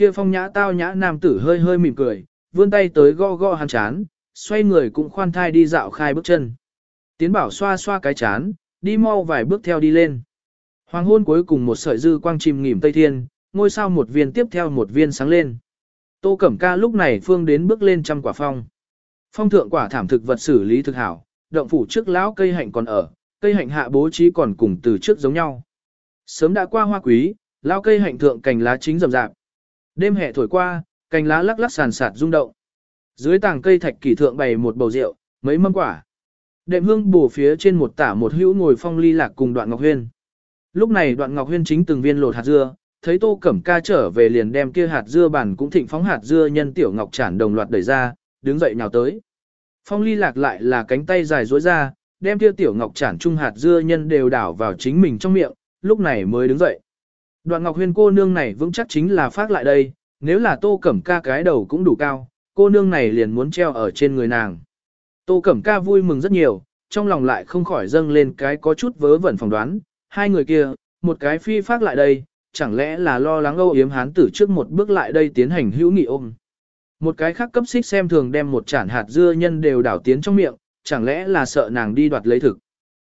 Kia phong nhã tao nhã nam tử hơi hơi mỉm cười, vươn tay tới go go hắn chán, xoay người cũng khoan thai đi dạo khai bước chân. Tiến bảo xoa xoa cái chán, đi mau vài bước theo đi lên. Hoàng hôn cuối cùng một sợi dư quang chìm nghỉm tây thiên, ngôi sao một viên tiếp theo một viên sáng lên. Tô Cẩm Ca lúc này phương đến bước lên trăm quả phong. Phong thượng quả thảm thực vật xử lý thực hảo, động phủ trước lão cây hạnh còn ở, cây hạnh hạ bố trí còn cùng từ trước giống nhau. Sớm đã qua hoa quý, lão cây hạnh thượng cành lá chính rậm rạp. Đêm hè thổi qua, cành lá lắc lắc sàn sạt rung động. Dưới tàng cây thạch kỳ thượng bày một bầu rượu, mấy mâm quả. Đệm hương bổ phía trên một tả một hữu ngồi phong ly lạc cùng đoạn ngọc huyên. Lúc này đoạn ngọc huyên chính từng viên lột hạt dưa, thấy tô cẩm ca trở về liền đem kia hạt dưa bản cũng thịnh phóng hạt dưa nhân tiểu ngọc chản đồng loạt đẩy ra, đứng dậy nhào tới. Phong ly lạc lại là cánh tay dài duỗi ra, đem kia tiểu ngọc chản trung hạt dưa nhân đều đảo vào chính mình trong miệng, lúc này mới đứng dậy. Đoạn ngọc huyên cô nương này vững chắc chính là phát lại đây, nếu là tô cẩm ca cái đầu cũng đủ cao, cô nương này liền muốn treo ở trên người nàng. Tô cẩm ca vui mừng rất nhiều, trong lòng lại không khỏi dâng lên cái có chút vớ vẩn phỏng đoán, hai người kia, một cái phi phát lại đây, chẳng lẽ là lo lắng âu yếm hán tử trước một bước lại đây tiến hành hữu nghị ôm. Một cái khác cấp xích xem thường đem một chản hạt dưa nhân đều đảo tiến trong miệng, chẳng lẽ là sợ nàng đi đoạt lấy thực.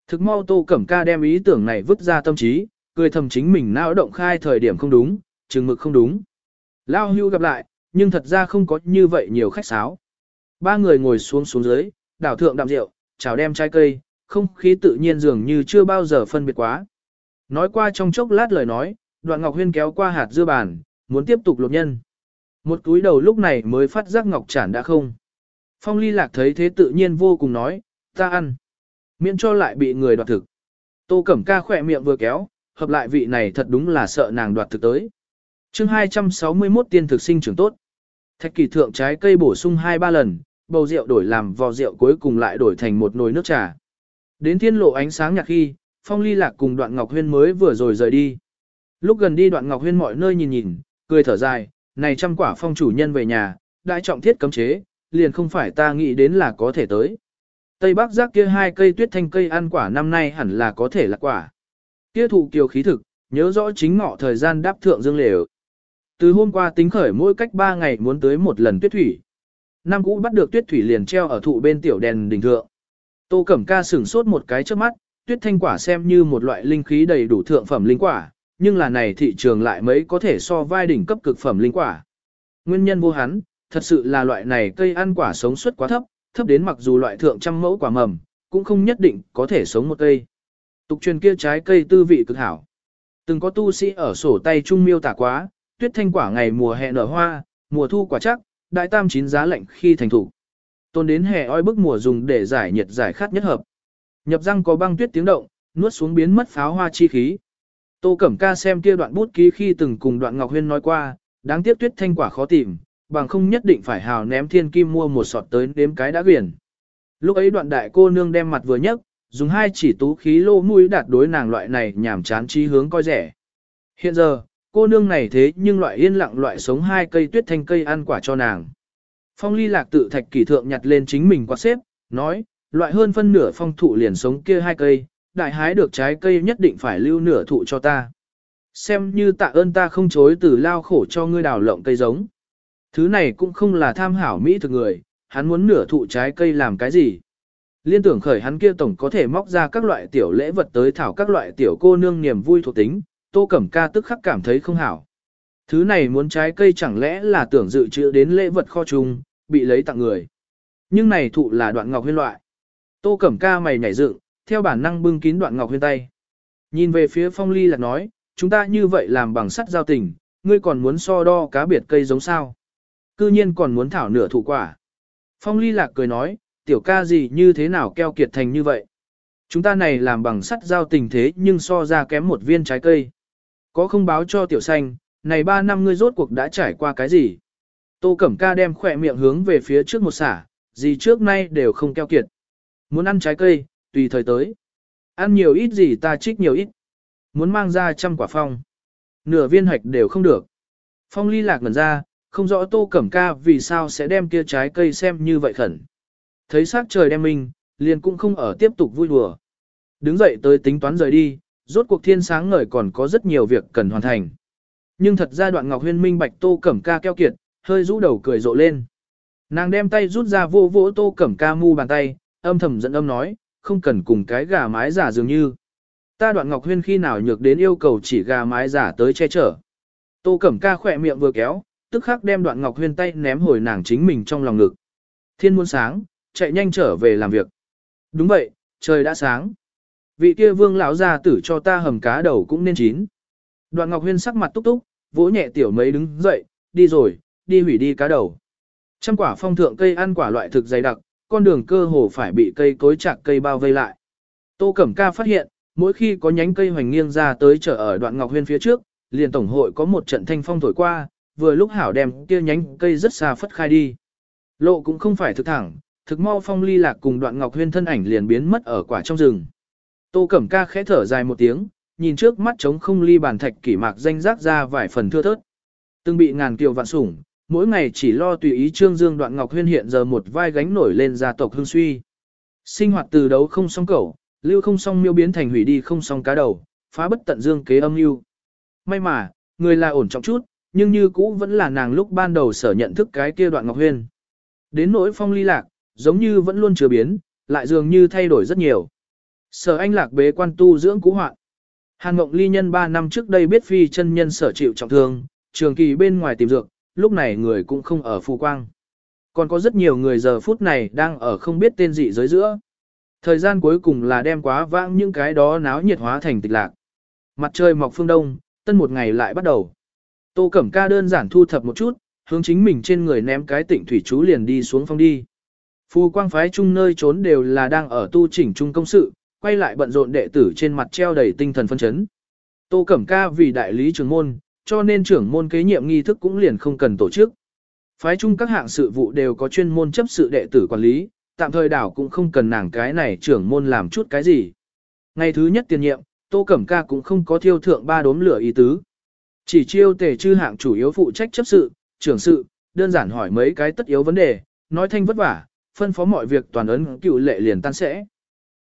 Thực mau tô cẩm ca đem ý tưởng này vứt ra tâm trí, cười thầm chính mình não động khai thời điểm không đúng, chừng mực không đúng. Lao hưu gặp lại, nhưng thật ra không có như vậy nhiều khách sáo. Ba người ngồi xuống xuống dưới, đảo thượng đạm rượu, chào đem trái cây, không khí tự nhiên dường như chưa bao giờ phân biệt quá. Nói qua trong chốc lát lời nói, đoạn Ngọc Huyên kéo qua hạt dưa bàn, muốn tiếp tục lột nhân. Một túi đầu lúc này mới phát giác Ngọc trản đã không. Phong ly lạc thấy thế tự nhiên vô cùng nói, ta ăn. Miễn cho lại bị người đoạt thực. Tô Cẩm Ca khỏe miệng vừa kéo, hợp lại vị này thật đúng là sợ nàng đoạt thực tới. chương 261 tiên thực sinh trưởng tốt. Thạch kỳ thượng trái cây bổ sung 2-3 lần, bầu rượu đổi làm vò rượu cuối cùng lại đổi thành một nồi nước trà. Đến thiên lộ ánh sáng nhạc khi, Phong Ly Lạc cùng Đoạn Ngọc Huyên mới vừa rồi rời đi. Lúc gần đi Đoạn Ngọc Huyên mọi nơi nhìn nhìn, cười thở dài, này trăm quả phong chủ nhân về nhà, đại trọng thiết cấm chế, liền không phải ta nghĩ đến là có thể tới. Tây Bắc giác kia hai cây tuyết thanh cây ăn quả năm nay hẳn là có thể là quả. Kia thụ kiều khí thực, nhớ rõ chính ngọ thời gian đáp thượng dương lều. Từ hôm qua tính khởi mỗi cách 3 ngày muốn tới một lần tuyết thủy. Năm cũ bắt được tuyết thủy liền treo ở thụ bên tiểu đèn đỉnh thượng. Tô Cẩm Ca sửng sốt một cái trước mắt, tuyết thanh quả xem như một loại linh khí đầy đủ thượng phẩm linh quả, nhưng là này thị trường lại mấy có thể so vai đỉnh cấp cực phẩm linh quả. Nguyên nhân vô hắn, thật sự là loại này cây ăn quả sống suất quá thấp, thấp đến mặc dù loại thượng trăm mẫu quả mầm, cũng không nhất định có thể sống một cây. Tục truyền kia trái cây tư vị cực hảo. Từng có tu sĩ ở sổ tay trung miêu tả quá, tuyết thanh quả ngày mùa hè nở hoa, mùa thu quả chắc, đại tam chín giá lạnh khi thành thủ. Tôn đến hè oi bức mùa dùng để giải nhiệt giải khát nhất hợp. Nhập răng có băng tuyết tiếng động, nuốt xuống biến mất pháo hoa chi khí. Tô Cẩm Ca xem kia đoạn bút ký khi từng cùng đoạn Ngọc Huyên nói qua, đáng tiếc tuyết thanh quả khó tìm, bằng không nhất định phải hào ném thiên kim mua một sọt tới đếm cái đã quyển. Lúc ấy đoạn đại cô nương đem mặt vừa nhấc, dùng hai chỉ tú khí lô mũi đạt đối nàng loại này nhảm chán trí hướng coi rẻ. Hiện giờ, cô nương này thế nhưng loại yên lặng loại sống hai cây tuyết thanh cây ăn quả cho nàng. Phong ly lạc tự thạch kỷ thượng nhặt lên chính mình qua xếp, nói, loại hơn phân nửa phong thụ liền sống kia hai cây, đại hái được trái cây nhất định phải lưu nửa thụ cho ta. Xem như tạ ơn ta không chối từ lao khổ cho ngươi đào lộng cây giống. Thứ này cũng không là tham hảo mỹ thực người, hắn muốn nửa thụ trái cây làm cái gì. Liên tưởng khởi hắn kia tổng có thể móc ra các loại tiểu lễ vật tới thảo các loại tiểu cô nương niềm vui thuộc tính, tô cẩm ca tức khắc cảm thấy không hảo. Thứ này muốn trái cây chẳng lẽ là tưởng dự trữ đến lễ vật kho chung, bị lấy tặng người. Nhưng này thụ là đoạn ngọc huyên loại. Tô cẩm ca mày nhảy dựng, theo bản năng bưng kín đoạn ngọc huyên tay. Nhìn về phía phong ly là nói, chúng ta như vậy làm bằng sắt giao tình, ngươi còn muốn so đo cá biệt cây giống sao. Cư nhiên còn muốn thảo nửa thụ quả. Phong ly lạc cười nói, tiểu ca gì như thế nào keo kiệt thành như vậy. Chúng ta này làm bằng sắt giao tình thế nhưng so ra kém một viên trái cây. Có không báo cho tiểu xanh, này ba năm ngươi rốt cuộc đã trải qua cái gì? Tô Cẩm Ca đem khỏe miệng hướng về phía trước một xả, gì trước nay đều không keo kiệt. Muốn ăn trái cây, tùy thời tới. Ăn nhiều ít gì ta trích nhiều ít. Muốn mang ra trăm quả phong. Nửa viên hạch đều không được. Phong ly lạc ngần ra, không rõ Tô Cẩm Ca vì sao sẽ đem kia trái cây xem như vậy khẩn. Thấy sát trời đem mình, liền cũng không ở tiếp tục vui đùa. Đứng dậy tới tính toán rời đi, rốt cuộc thiên sáng ngời còn có rất nhiều việc cần hoàn thành. Nhưng thật ra đoạn Ngọc Huyên minh bạch Tô Cẩm Ca keo kiệt, hơi rũ đầu cười rộ lên. Nàng đem tay rút ra vô vỗ Tô Cẩm Ca mu bàn tay, âm thầm giận âm nói, không cần cùng cái gà mái giả dường như. Ta đoạn Ngọc Huyên khi nào nhược đến yêu cầu chỉ gà mái giả tới che chở. Tô Cẩm Ca khỏe miệng vừa kéo, tức khắc đem đoạn Ngọc Huyên tay ném hồi nàng chính mình trong lòng ngực. Thiên muôn sáng, chạy nhanh trở về làm việc. Đúng vậy, trời đã sáng. Vị kia vương lão gia tử cho ta hầm cá đầu cũng nên chín. Đoạn Ngọc Huyên sắc mặt túc túc, vỗ nhẹ tiểu mấy đứng dậy, đi rồi, đi hủy đi cá đầu. Trăm quả phong thượng cây ăn quả loại thực dày đặc, con đường cơ hồ phải bị cây cối chạc cây bao vây lại. Tô Cẩm Ca phát hiện, mỗi khi có nhánh cây hoành nghiêng ra tới trở ở đoạn ngọc huyên phía trước, liền tổng hội có một trận thanh phong thổi qua, vừa lúc hảo đem kia nhánh cây rất xa phất khai đi. Lộ cũng không phải thực thẳng, thực mau phong ly lạc cùng đoạn ngọc huyên thân ảnh liền biến mất ở quả trong rừng. Tô Cẩm Ca khẽ thở dài một tiếng, nhìn trước mắt trống không ly bàn thạch kỷ mạc danh rác ra vài phần thưa thớt. Từng bị ngàn kiều vạn sủng, mỗi ngày chỉ lo tùy ý trương dương đoạn ngọc huyên hiện giờ một vai gánh nổi lên gia tộc hương suy. Sinh hoạt từ đấu không song cẩu, lưu không song miêu biến thành hủy đi không song cá đầu, phá bất tận dương kế âm mưu. May mà, người là ổn trọng chút, nhưng như cũ vẫn là nàng lúc ban đầu sở nhận thức cái kia đoạn ngọc huyên. Đến nỗi phong ly lạc, giống như vẫn luôn chưa biến, lại dường như thay đổi rất nhiều. Sở anh lạc bế quan tu dưỡng cũ hoạn. Hàn Mộng Ly nhân 3 năm trước đây biết phi chân nhân sở chịu trọng thương, trường kỳ bên ngoài tìm dược, lúc này người cũng không ở phù quang. Còn có rất nhiều người giờ phút này đang ở không biết tên gì giới giữa. Thời gian cuối cùng là đem quá vãng những cái đó náo nhiệt hóa thành tịch lạc. Mặt trời mọc phương đông, tân một ngày lại bắt đầu. Tô Cẩm Ca đơn giản thu thập một chút, hướng chính mình trên người ném cái tịnh thủy chú liền đi xuống phong đi. Phù quang phái chung nơi trốn đều là đang ở tu chỉnh trung công sự, quay lại bận rộn đệ tử trên mặt treo đầy tinh thần phân chấn. Tô Cẩm Ca vì đại lý trưởng môn, cho nên trưởng môn kế nhiệm nghi thức cũng liền không cần tổ chức. Phái chung các hạng sự vụ đều có chuyên môn chấp sự đệ tử quản lý, tạm thời đảo cũng không cần nàng cái này trưởng môn làm chút cái gì. Ngày thứ nhất tiền nhiệm, Tô Cẩm Ca cũng không có thiêu thượng ba đốm lửa ý tứ. Chỉ chiêu tề chư hạng chủ yếu phụ trách chấp sự, trưởng sự, đơn giản hỏi mấy cái tất yếu vấn đề, nói thanh vất vả, phân phó mọi việc toàn ấn cựu lệ liền tan sẽ.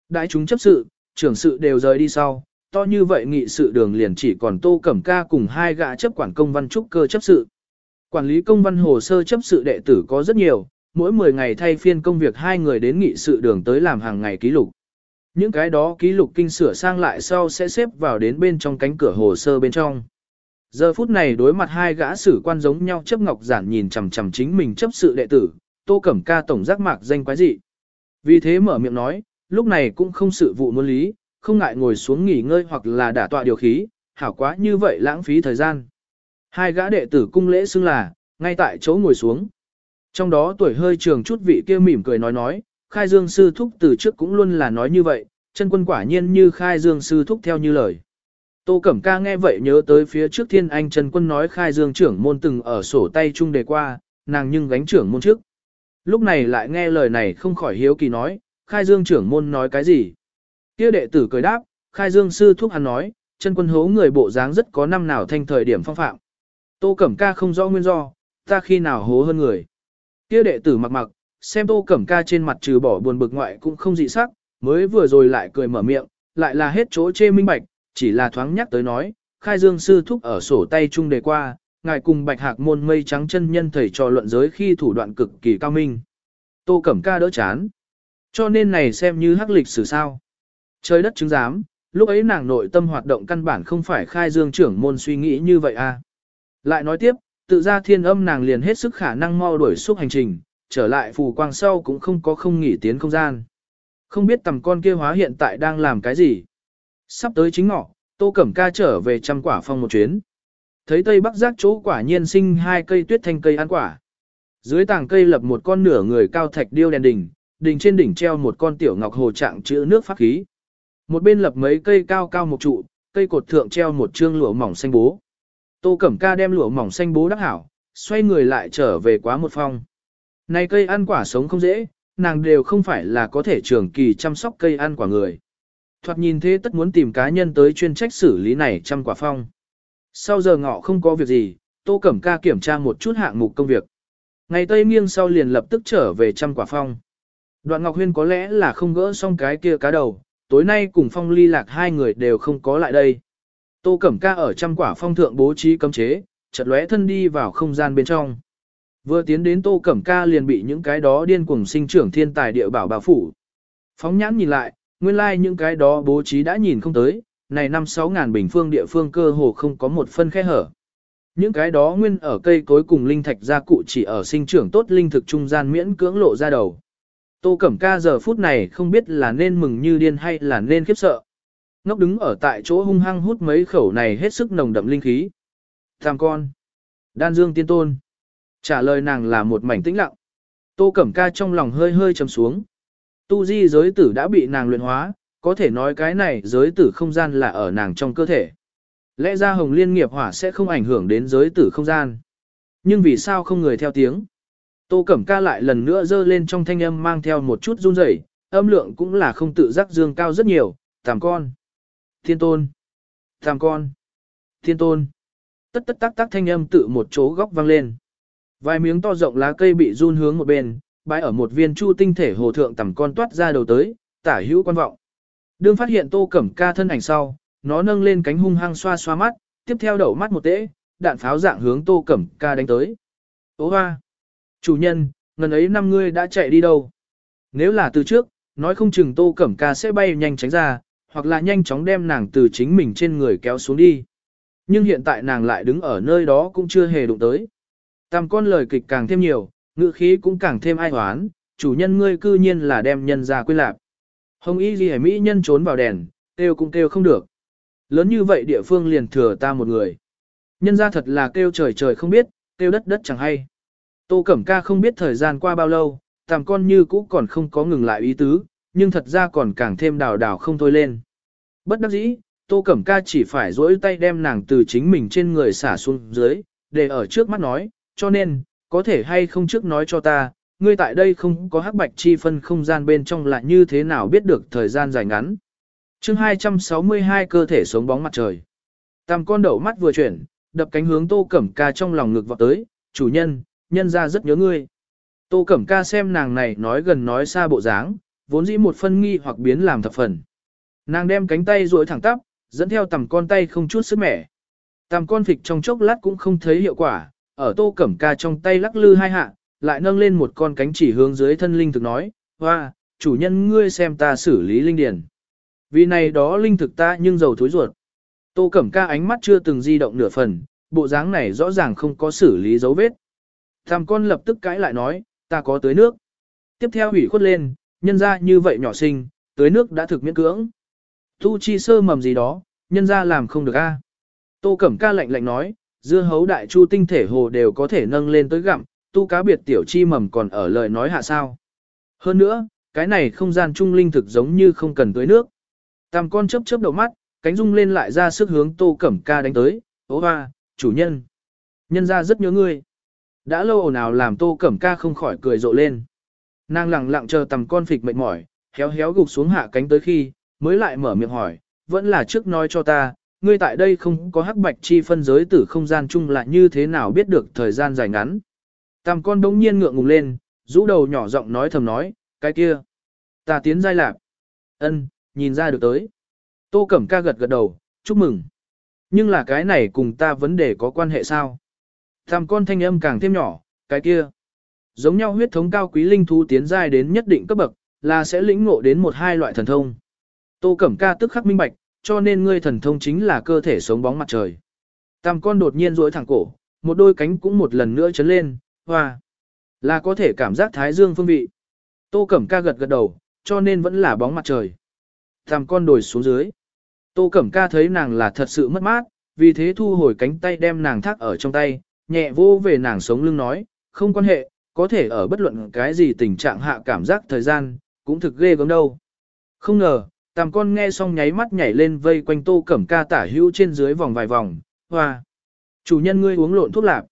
Đại chúng chấp sự, trưởng sự đều rời đi sau, to như vậy nghị sự đường liền chỉ còn Tô Cẩm Ca cùng hai gã chấp quản công văn trúc cơ chấp sự. Quản lý công văn hồ sơ chấp sự đệ tử có rất nhiều, mỗi 10 ngày thay phiên công việc hai người đến nghị sự đường tới làm hàng ngày ký lục. Những cái đó ký lục kinh sửa sang lại sau sẽ xếp vào đến bên trong cánh cửa hồ sơ bên trong. Giờ phút này đối mặt hai gã sử quan giống nhau chấp ngọc giản nhìn chằm chằm chính mình chấp sự đệ tử, Tô Cẩm Ca tổng giác mạc danh quái dị. Vì thế mở miệng nói, lúc này cũng không sự vụ muôn lý, không ngại ngồi xuống nghỉ ngơi hoặc là đả tọa điều khí, hảo quá như vậy lãng phí thời gian. Hai gã đệ tử cung lễ xưng là, ngay tại chỗ ngồi xuống. Trong đó tuổi hơi trường chút vị kia mỉm cười nói nói, khai dương sư thúc từ trước cũng luôn là nói như vậy, chân quân quả nhiên như khai dương sư thúc theo như lời. Tô Cẩm Ca nghe vậy nhớ tới phía trước thiên anh chân quân nói khai dương trưởng môn từng ở sổ tay chung đề qua, nàng nhưng gánh trưởng môn trước. Lúc này lại nghe lời này không khỏi hiếu kỳ nói, khai dương trưởng môn nói cái gì. Kia đệ tử cười đáp, khai dương sư thúc hắn nói, chân quân hố người bộ dáng rất có năm nào thanh thời điểm phong phạm. Tô Cẩm Ca không rõ nguyên do, ta khi nào hố hơn người. Kia đệ tử mặc mặc, xem Tô Cẩm Ca trên mặt trừ bỏ buồn bực ngoại cũng không dị sắc, mới vừa rồi lại cười mở miệng, lại là hết chỗ chê minh bạch, chỉ là thoáng nhắc tới nói, khai dương sư thúc ở sổ tay chung đề qua, ngài cùng bạch hạc môn mây trắng chân nhân thầy trò luận giới khi thủ đoạn cực kỳ cao minh. Tô Cẩm Ca đỡ chán. Cho nên này xem như hắc lịch sử sao. Trời đất chứng giám, lúc ấy nàng nội tâm hoạt động căn bản không phải khai dương trưởng môn suy nghĩ như vậy à. Lại nói tiếp, tự ra thiên âm nàng liền hết sức khả năng mau đuổi suốt hành trình, trở lại phù quang sau cũng không có không nghỉ tiến không gian. Không biết tầm con kia hóa hiện tại đang làm cái gì. Sắp tới chính ngọ, Tô Cẩm Ca trở về trăm quả phong một chuyến. Thấy tây bắc giác chỗ quả nhiên sinh hai cây tuyết thanh cây ăn quả. Dưới tảng cây lập một con nửa người cao thạch điêu đèn đỉnh, đỉnh trên đỉnh treo một con tiểu ngọc hồ trạng chữ nước pháp khí. Một bên lập mấy cây cao cao một trụ, cây cột thượng treo một trương lụa mỏng xanh bố. Tô Cẩm Ca đem lụa mỏng xanh bố đắc hảo, xoay người lại trở về quá một phòng Này cây ăn quả sống không dễ, nàng đều không phải là có thể trường kỳ chăm sóc cây ăn quả người. Thoạt nhìn thế tất muốn tìm cá nhân tới chuyên trách xử lý này trăm quả phong. Sau giờ ngọ không có việc gì, Tô Cẩm Ca kiểm tra một chút hạng mục công việc. Ngày Tây nghiêng sau liền lập tức trở về trăm quả phong. Đoạn Ngọc Huyên có lẽ là không gỡ xong cái kia cá đầu, tối nay cùng phong ly lạc hai người đều không có lại đây. Tô Cẩm Ca ở trăm quả phong thượng bố trí cấm chế, chợt lóe thân đi vào không gian bên trong. Vừa tiến đến Tô Cẩm Ca liền bị những cái đó điên cuồng sinh trưởng thiên tài địa bảo bảo phủ. Phóng nhãn nhìn lại, nguyên lai like những cái đó bố trí đã nhìn không tới, này năm sáu ngàn bình phương địa phương cơ hồ không có một phân khe hở. Những cái đó nguyên ở cây cối cùng linh thạch gia cụ chỉ ở sinh trưởng tốt linh thực trung gian miễn cưỡng lộ ra đầu. Tô Cẩm Ca giờ phút này không biết là nên mừng như điên hay là nên khiếp sợ. Ngốc đứng ở tại chỗ hung hăng hút mấy khẩu này hết sức nồng đậm linh khí. Tham con. Đan Dương tiên tôn. Trả lời nàng là một mảnh tĩnh lặng. Tô Cẩm Ca trong lòng hơi hơi trầm xuống. Tu di giới tử đã bị nàng luyện hóa, có thể nói cái này giới tử không gian là ở nàng trong cơ thể. Lẽ ra hồng liên nghiệp hỏa sẽ không ảnh hưởng đến giới tử không gian. Nhưng vì sao không người theo tiếng? Tô Cẩm Ca lại lần nữa dơ lên trong thanh âm mang theo một chút run rẩy, âm lượng cũng là không tự giác dương cao rất nhiều, tàm con. Thiên tôn. Tàm con. Thiên tôn. Tất tất tắc tắc thanh âm tự một chỗ góc vang lên. Vài miếng to rộng lá cây bị run hướng một bên, bãi ở một viên chu tinh thể hồ thượng tầm con toát ra đầu tới, tả hữu quan vọng. Đương phát hiện tô cẩm ca thân ảnh sau, nó nâng lên cánh hung hăng xoa xoa mắt, tiếp theo đậu mắt một tễ, đạn pháo dạng hướng tô cẩm ca đánh tới. Ô hoa! Chủ nhân, ngần ấy năm ngươi đã chạy đi đâu? Nếu là từ trước, nói không chừng tô cẩm ca sẽ bay nhanh tránh ra, hoặc là nhanh chóng đem nàng từ chính mình trên người kéo xuống đi. Nhưng hiện tại nàng lại đứng ở nơi đó cũng chưa hề đụng tới. Tam con lời kịch càng thêm nhiều, ngữ khí cũng càng thêm ai hoán, chủ nhân ngươi cư nhiên là đem nhân ra quên lạc. Hồng y ghi mỹ nhân trốn vào đèn, kêu cũng kêu không được. Lớn như vậy địa phương liền thừa ta một người. Nhân ra thật là kêu trời trời không biết, kêu đất đất chẳng hay. Tô Cẩm Ca không biết thời gian qua bao lâu, tam con như cũ còn không có ngừng lại ý tứ, nhưng thật ra còn càng thêm đào đào không thôi lên. Bất đắc dĩ, Tô Cẩm Ca chỉ phải dỗi tay đem nàng từ chính mình trên người xả xuống dưới, để ở trước mắt nói, cho nên, có thể hay không trước nói cho ta, ngươi tại đây không có hắc bạch chi phân không gian bên trong là như thế nào biết được thời gian dài ngắn. chương 262 cơ thể sống bóng mặt trời. Tam con đậu mắt vừa chuyển, đập cánh hướng Tô Cẩm Ca trong lòng ngực vọt tới, chủ nhân, nhân ra rất nhớ ngươi. Tô Cẩm Ca xem nàng này nói gần nói xa bộ dáng, vốn dĩ một phân nghi hoặc biến làm thập phần. Nàng đem cánh tay duỗi thẳng tắp, dẫn theo tầm con tay không chút sức mẻ. Tầm con phịch trong chốc lát cũng không thấy hiệu quả, ở tô cẩm ca trong tay lắc lư hai hạ, lại nâng lên một con cánh chỉ hướng dưới thân linh thực nói, hoa, chủ nhân ngươi xem ta xử lý linh điển. Vì này đó linh thực ta nhưng dầu thối ruột. Tô cẩm ca ánh mắt chưa từng di động nửa phần, bộ dáng này rõ ràng không có xử lý dấu vết. Tham con lập tức cãi lại nói, ta có tới nước. Tiếp theo hủy khuất lên, nhân ra như vậy nhỏ sinh, tới nước đã thực miễn cưỡng. Tu chi sơ mầm gì đó, nhân ra làm không được a. Tô Cẩm Ca lạnh lạnh nói, dưa hấu đại chu tinh thể hồ đều có thể nâng lên tới gặm, tu cá biệt tiểu chi mầm còn ở lời nói hạ sao. Hơn nữa, cái này không gian trung linh thực giống như không cần tưới nước. Tam con chớp chớp đầu mắt, cánh rung lên lại ra sức hướng Tô Cẩm Ca đánh tới, ố hoa, chủ nhân. Nhân ra rất nhớ ngươi. Đã lâu ồn ào làm Tô Cẩm Ca không khỏi cười rộ lên. Nàng lặng lặng chờ tầm con phịch mệt mỏi, héo héo gục xuống hạ cánh tới khi, mới lại mở miệng hỏi, vẫn là trước nói cho ta, ngươi tại đây không có hắc bạch chi phân giới tử không gian chung lại như thế nào biết được thời gian dài ngắn. Tam con đống nhiên ngượng ngùng lên, rũ đầu nhỏ giọng nói thầm nói, cái kia. Ta tiến giai lạc. ân nhìn ra được tới. Tô Cẩm ca gật gật đầu, chúc mừng. Nhưng là cái này cùng ta vấn đề có quan hệ sao? Tam con thanh âm càng thêm nhỏ, cái kia. Giống nhau huyết thống cao quý linh thú tiến giai đến nhất định cấp bậc, là sẽ lĩnh ngộ đến một hai loại thần thông. Tô Cẩm Ca tức khắc minh bạch, cho nên ngươi thần thông chính là cơ thể sống bóng mặt trời. Tam con đột nhiên duỗi thẳng cổ, một đôi cánh cũng một lần nữa chấn lên, hoa. Là có thể cảm giác thái dương phương vị. Tô Cẩm Ca gật gật đầu, cho nên vẫn là bóng mặt trời. Tam con đồi xuống dưới. Tô Cẩm Ca thấy nàng là thật sự mất mát, vì thế thu hồi cánh tay đem nàng thác ở trong tay, nhẹ vô về nàng sống lưng nói, không quan hệ, có thể ở bất luận cái gì tình trạng hạ cảm giác thời gian, cũng thực ghê gớm đâu. Không ngờ, tàm con nghe xong nháy mắt nhảy lên vây quanh tô cẩm ca tả hữu trên dưới vòng vài vòng, hoa. Chủ nhân ngươi uống lộn thuốc lạp.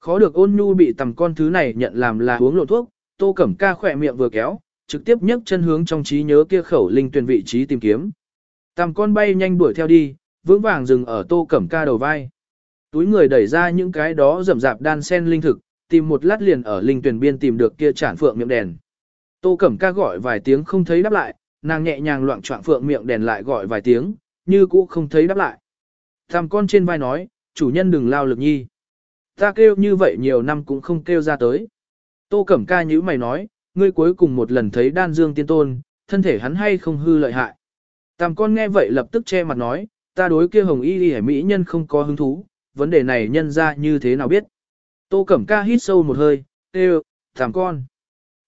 Khó được ôn nhu bị tầm con thứ này nhận làm là uống lộn thuốc, tô cẩm ca khỏe miệng vừa kéo, trực tiếp nhấc chân hướng trong trí nhớ kia khẩu linh tuyển vị trí tìm kiếm. Tầm con bay nhanh đuổi theo đi, vững vàng dừng ở tô cẩm ca đầu vai. Túi người đẩy ra những cái đó rậm rạp đan sen linh thực, tìm một lát liền ở linh tuyển biên tìm được kia chản phượng miệng đèn. Tô cẩm ca gọi vài tiếng không thấy đáp lại, nàng nhẹ nhàng loạn trọng phượng miệng đèn lại gọi vài tiếng, như cũ không thấy đáp lại. tầm con trên vai nói, chủ nhân đừng lao lực nhi. Ta kêu như vậy nhiều năm cũng không kêu ra tới. Tô Cẩm Ca như mày nói, ngươi cuối cùng một lần thấy đan dương tiên tôn, thân thể hắn hay không hư lợi hại. Tam con nghe vậy lập tức che mặt nói, ta đối kia hồng y đi mỹ nhân không có hứng thú, vấn đề này nhân ra như thế nào biết. Tô Cẩm Ca hít sâu một hơi, kêu, tam con.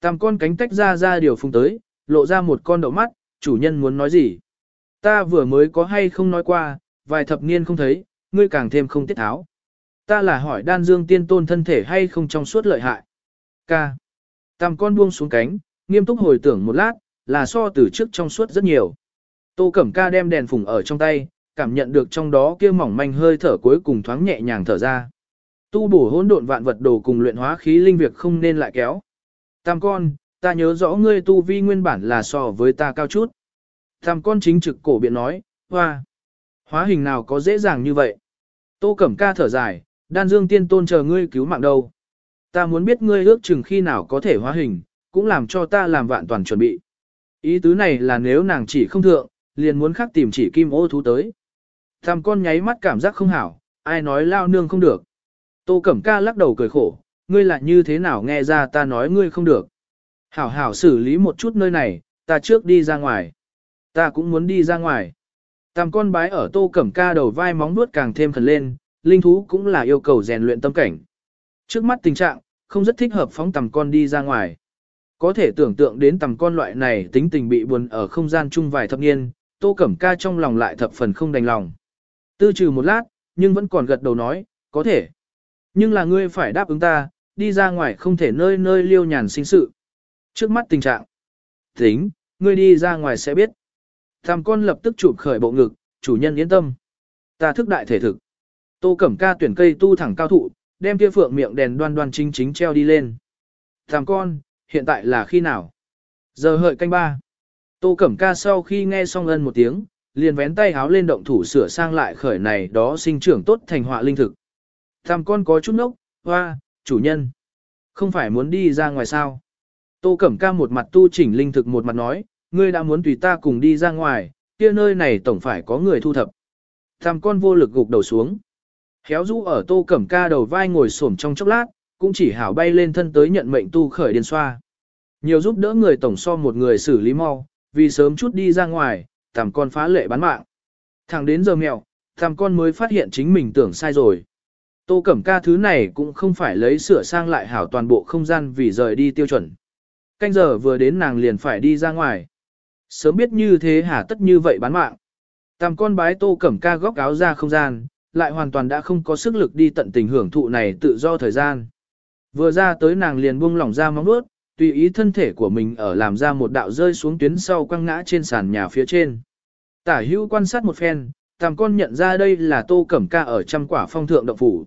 Tam con cánh tách ra ra điều phung tới, lộ ra một con đậu mắt, chủ nhân muốn nói gì. Ta vừa mới có hay không nói qua, vài thập niên không thấy, ngươi càng thêm không tiết tháo. Ta là hỏi đan dương tiên tôn thân thể hay không trong suốt lợi hại. Ca. Tam con buông xuống cánh, nghiêm túc hồi tưởng một lát, là so từ trước trong suốt rất nhiều. Tô Cẩm Ca đem đèn phùng ở trong tay, cảm nhận được trong đó kia mỏng manh hơi thở cuối cùng thoáng nhẹ nhàng thở ra. Tu bổ hỗn độn vạn vật đồ cùng luyện hóa khí linh việc không nên lại kéo. Tam con, ta nhớ rõ ngươi tu vi nguyên bản là so với ta cao chút. Tam con chính trực cổ biện nói, hoa, hóa hình nào có dễ dàng như vậy. Tô Cẩm Ca thở dài, đan dương tiên tôn chờ ngươi cứu mạng đâu. Ta muốn biết ngươi ước chừng khi nào có thể hóa hình, cũng làm cho ta làm vạn toàn chuẩn bị. Ý tứ này là nếu nàng chỉ không thượng, liền muốn khắc tìm chỉ kim ô thú tới. Tam con nháy mắt cảm giác không hảo, ai nói lao nương không được. Tô Cẩm Ca lắc đầu cười khổ, ngươi lại như thế nào nghe ra ta nói ngươi không được. Hảo hảo xử lý một chút nơi này, ta trước đi ra ngoài. Ta cũng muốn đi ra ngoài. Tam con bái ở Tô Cẩm Ca đầu vai móng nuốt càng thêm khẩn lên, linh thú cũng là yêu cầu rèn luyện tâm cảnh. Trước mắt tình trạng, không rất thích hợp phóng tầm con đi ra ngoài. Có thể tưởng tượng đến tầm con loại này tính tình bị buồn ở không gian chung vài thập niên, Tô Cẩm Ca trong lòng lại thập phần không đành lòng. Tư trừ một lát, nhưng vẫn còn gật đầu nói, có thể. Nhưng là ngươi phải đáp ứng ta, đi ra ngoài không thể nơi nơi liêu nhàn sinh sự. Trước mắt tình trạng. Tính, ngươi đi ra ngoài sẽ biết. Tam con lập tức chụp khởi bộ ngực, chủ nhân yên tâm. Ta thức đại thể thực. Tô Cẩm Ca tuyển cây tu thẳng cao thụ, đem kia phượng miệng đèn đoan đoan chính chính treo đi lên. Thằng con, hiện tại là khi nào? Giờ hợi canh ba. Tô Cẩm Ca sau khi nghe xong ân một tiếng, liền vén tay háo lên động thủ sửa sang lại khởi này đó sinh trưởng tốt thành họa linh thực. Thằng con có chút nốc, hoa, chủ nhân. Không phải muốn đi ra ngoài sao? Tô Cẩm Ca một mặt tu chỉnh linh thực một mặt nói, ngươi đã muốn tùy ta cùng đi ra ngoài, kia nơi này tổng phải có người thu thập. Thằng con vô lực gục đầu xuống. Khéo rũ ở Tô Cẩm Ca đầu vai ngồi xổm trong chốc lát, cũng chỉ hảo bay lên thân tới nhận mệnh tu khởi điên xoa. Nhiều giúp đỡ người tổng so một người xử lý mau, vì sớm chút đi ra ngoài, tam con phá lệ bán mạng. Thẳng đến giờ mèo, tam con mới phát hiện chính mình tưởng sai rồi. Tô Cẩm Ca thứ này cũng không phải lấy sửa sang lại hảo toàn bộ không gian vì rời đi tiêu chuẩn. Canh giờ vừa đến nàng liền phải đi ra ngoài. Sớm biết như thế hả tất như vậy bán mạng. Tam con bái Tô Cẩm Ca góc áo ra không gian, lại hoàn toàn đã không có sức lực đi tận tình hưởng thụ này tự do thời gian. Vừa ra tới nàng liền buông lỏng ra móng nuốt, tùy ý thân thể của mình ở làm ra một đạo rơi xuống tuyến sau quăng ngã trên sàn nhà phía trên. Tả hữu quan sát một phen, tàm con nhận ra đây là tô cẩm ca ở trăm quả phong thượng động phủ.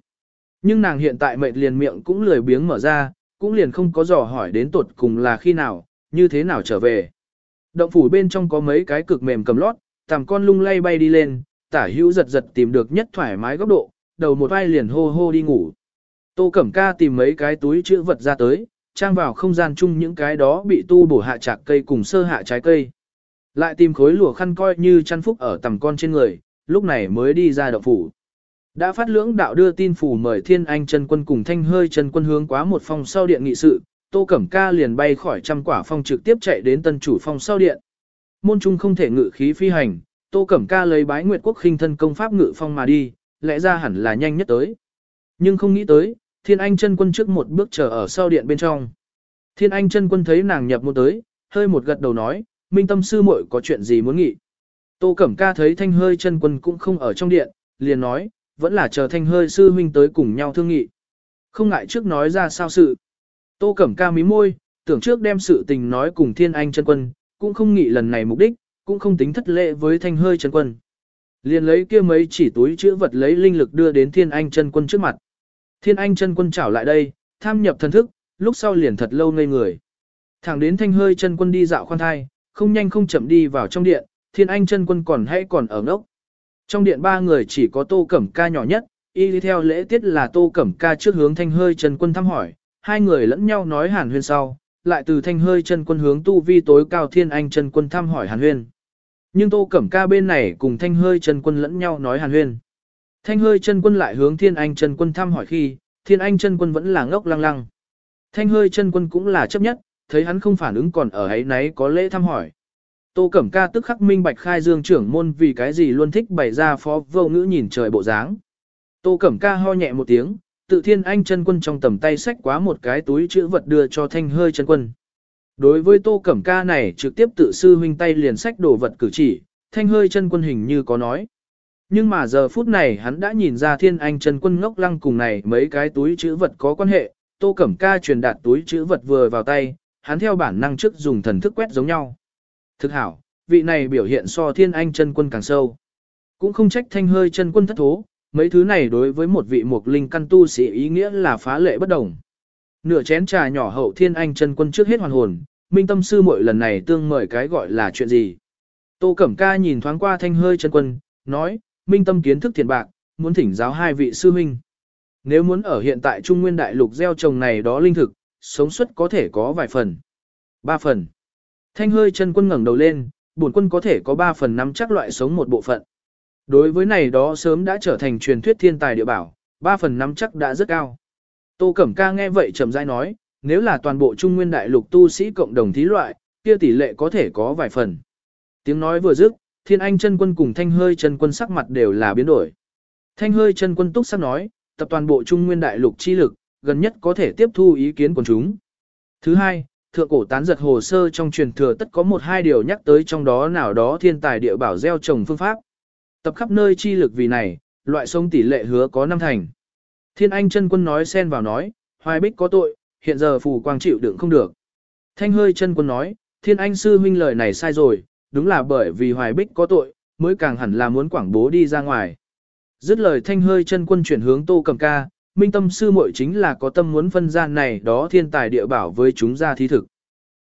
Nhưng nàng hiện tại mệt liền miệng cũng lười biếng mở ra, cũng liền không có dò hỏi đến tột cùng là khi nào, như thế nào trở về. Động phủ bên trong có mấy cái cực mềm cầm lót, tàm con lung lay bay đi lên, tả hữu giật giật tìm được nhất thoải mái góc độ, đầu một vai liền hô hô đi ngủ. Tô Cẩm Ca tìm mấy cái túi chữ vật ra tới, trang vào không gian chung những cái đó bị tu bổ hạ chạc cây cùng sơ hạ trái cây. Lại tìm khối lụa khăn coi như chăn phúc ở tầm con trên người, lúc này mới đi ra động phủ. Đã phát lưỡng đạo đưa tin phủ mời Thiên Anh chân quân cùng thanh hơi chân quân hướng quá một phòng sau điện nghị sự, Tô Cẩm Ca liền bay khỏi trăm quả phong trực tiếp chạy đến tân chủ phòng sau điện. Môn trung không thể ngự khí phi hành, Tô Cẩm Ca lấy bái Nguyệt Quốc khinh thân công pháp ngự phong mà đi, lẽ ra hẳn là nhanh nhất tới. Nhưng không nghĩ tới, Thiên Anh chân quân trước một bước chờ ở sau điện bên trong. Thiên Anh chân quân thấy nàng nhập môn tới, hơi một gật đầu nói, Minh Tâm sư muội có chuyện gì muốn nghị. Tô Cẩm Ca thấy Thanh Hơi chân quân cũng không ở trong điện, liền nói, vẫn là chờ Thanh Hơi sư huynh tới cùng nhau thương nghị. Không ngại trước nói ra sao sự. Tô Cẩm Ca mí môi, tưởng trước đem sự tình nói cùng Thiên Anh chân quân, cũng không nghĩ lần này mục đích, cũng không tính thất lễ với Thanh Hơi chân quân. Liền lấy kia mấy chỉ túi chữ vật lấy linh lực đưa đến Thiên Anh chân quân trước mặt. Thiên Anh chân quân trảo lại đây, tham nhập thần thức, lúc sau liền thật lâu ngây người. Thẳng đến thanh hơi chân quân đi dạo khoan thai, không nhanh không chậm đi vào trong điện, Thiên Anh chân quân còn hay còn ở ngốc. Trong điện ba người chỉ có Tô Cẩm Ca nhỏ nhất, y theo lễ tiết là Tô Cẩm Ca trước hướng thanh hơi chân quân thăm hỏi, hai người lẫn nhau nói hàn huyên sau, lại từ thanh hơi chân quân hướng tu vi tối cao Thiên Anh chân quân thăm hỏi hàn huyên. Nhưng Tô Cẩm Ca bên này cùng thanh hơi chân quân lẫn nhau nói hàn huyên. Thanh hơi chân quân lại hướng thiên anh chân quân thăm hỏi khi, thiên anh chân quân vẫn là ngốc lăng lăng. Thanh hơi chân quân cũng là chấp nhất, thấy hắn không phản ứng còn ở ấy nấy có lễ thăm hỏi. Tô Cẩm Ca tức khắc minh bạch khai dương trưởng môn vì cái gì luôn thích bày ra phó vô ngữ nhìn trời bộ dáng. Tô Cẩm Ca ho nhẹ một tiếng, tự thiên anh chân quân trong tầm tay xách quá một cái túi chữ vật đưa cho thanh hơi chân quân. Đối với Tô Cẩm Ca này trực tiếp tự sư huynh tay liền xách đồ vật cử chỉ, thanh hơi chân quân hình như có nói. Nhưng mà giờ phút này hắn đã nhìn ra thiên anh chân quân ngốc lăng cùng này mấy cái túi chữ vật có quan hệ, tô cẩm ca truyền đạt túi chữ vật vừa vào tay, hắn theo bản năng trước dùng thần thức quét giống nhau. Thực hảo, vị này biểu hiện so thiên anh chân quân càng sâu. Cũng không trách thanh hơi chân quân thất thố, mấy thứ này đối với một vị mục linh căn tu sĩ ý nghĩa là phá lệ bất đồng. Nửa chén trà nhỏ hậu thiên anh chân quân trước hết hoàn hồn, minh tâm sư mỗi lần này tương mời cái gọi là chuyện gì. Tô Cẩm Ca nhìn thoáng qua thanh hơi chân quân, nói, minh tâm kiến thức thiền bạc, muốn thỉnh giáo hai vị sư huynh. Nếu muốn ở hiện tại Trung Nguyên Đại Lục gieo trồng này đó linh thực, sống suất có thể có vài phần. Ba phần. Thanh hơi chân quân ngẩng đầu lên, bổn quân có thể có ba phần năm chắc loại sống một bộ phận. Đối với này đó sớm đã trở thành truyền thuyết thiên tài địa bảo, ba phần năm chắc đã rất cao. Tô Cẩm Ca nghe vậy chậm rãi nói, nếu là toàn bộ Trung Nguyên Đại Lục tu sĩ cộng đồng thí loại, kia tỷ lệ có thể có vài phần. Tiếng nói vừa dứt, Thiên Anh chân quân cùng Thanh Hơi chân quân sắc mặt đều là biến đổi. Thanh Hơi chân quân túc sắc nói, tập toàn bộ Trung Nguyên Đại Lục chi lực, gần nhất có thể tiếp thu ý kiến của chúng. Thứ hai, thượng cổ tán giật hồ sơ trong truyền thừa tất có một hai điều nhắc tới trong đó nào đó thiên tài địa bảo gieo trồng phương pháp. Tập khắp nơi chi lực vì này, loại sông tỷ lệ hứa có năm thành. Thiên Anh chân quân nói xen vào nói, hoài bích có tội, hiện giờ phù quang chịu đựng không được. Thanh hơi chân quân nói, Thiên Anh sư huynh lời này sai rồi, đúng là bởi vì hoài bích có tội, mới càng hẳn là muốn quảng bố đi ra ngoài. Dứt lời thanh hơi chân quân chuyển hướng tô cầm ca, minh tâm sư muội chính là có tâm muốn phân gian này đó thiên tài địa bảo với chúng ra thí thực.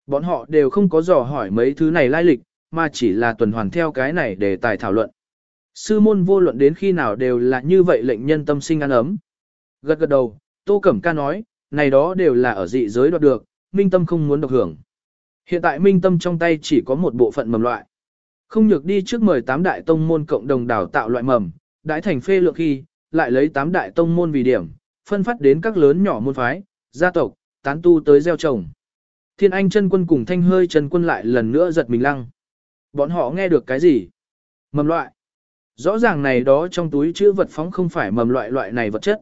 Bọn họ đều không có dò hỏi mấy thứ này lai lịch, mà chỉ là tuần hoàn theo cái này để tài thảo luận. Sư môn vô luận đến khi nào đều là như vậy lệnh nhân tâm sinh an ấm. Gật gật đầu, Tô Cẩm Ca nói, này đó đều là ở dị giới đoạt được, minh tâm không muốn độc hưởng. Hiện tại minh tâm trong tay chỉ có một bộ phận mầm loại. Không nhược đi trước mời tám đại tông môn cộng đồng đào tạo loại mầm, đãi thành phê lượng khi, lại lấy tám đại tông môn vì điểm, phân phát đến các lớn nhỏ môn phái, gia tộc, tán tu tới gieo trồng. Thiên Anh chân quân cùng thanh hơi chân quân lại lần nữa giật mình lăng. Bọn họ nghe được cái gì? Mầm loại. Rõ ràng này đó trong túi chữ vật phóng không phải mầm loại loại này vật chất.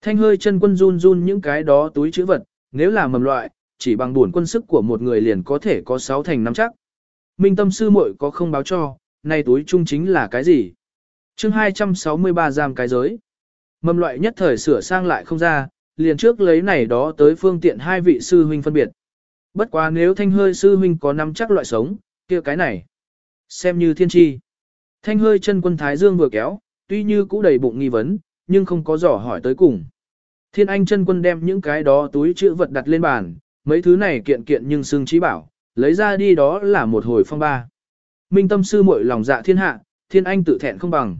Thanh hơi chân quân run run những cái đó túi chữ vật, nếu là mầm loại, chỉ bằng buồn quân sức của một người liền có thể có sáu thành năm chắc. Minh tâm sư muội có không báo cho, này túi chung chính là cái gì? chương 263 giam cái giới. Mầm loại nhất thời sửa sang lại không ra, liền trước lấy này đó tới phương tiện hai vị sư huynh phân biệt. Bất quá nếu thanh hơi sư huynh có nắm chắc loại sống, kia cái này. Xem như thiên tri. Thanh hơi chân quân Thái Dương vừa kéo, tuy như cũ đầy bụng nghi vấn, nhưng không có dò hỏi tới cùng. Thiên Anh chân quân đem những cái đó túi chữ vật đặt lên bàn, mấy thứ này kiện kiện nhưng xương trí bảo, lấy ra đi đó là một hồi phong ba. Minh tâm sư muội lòng dạ thiên hạ, Thiên Anh tự thẹn không bằng.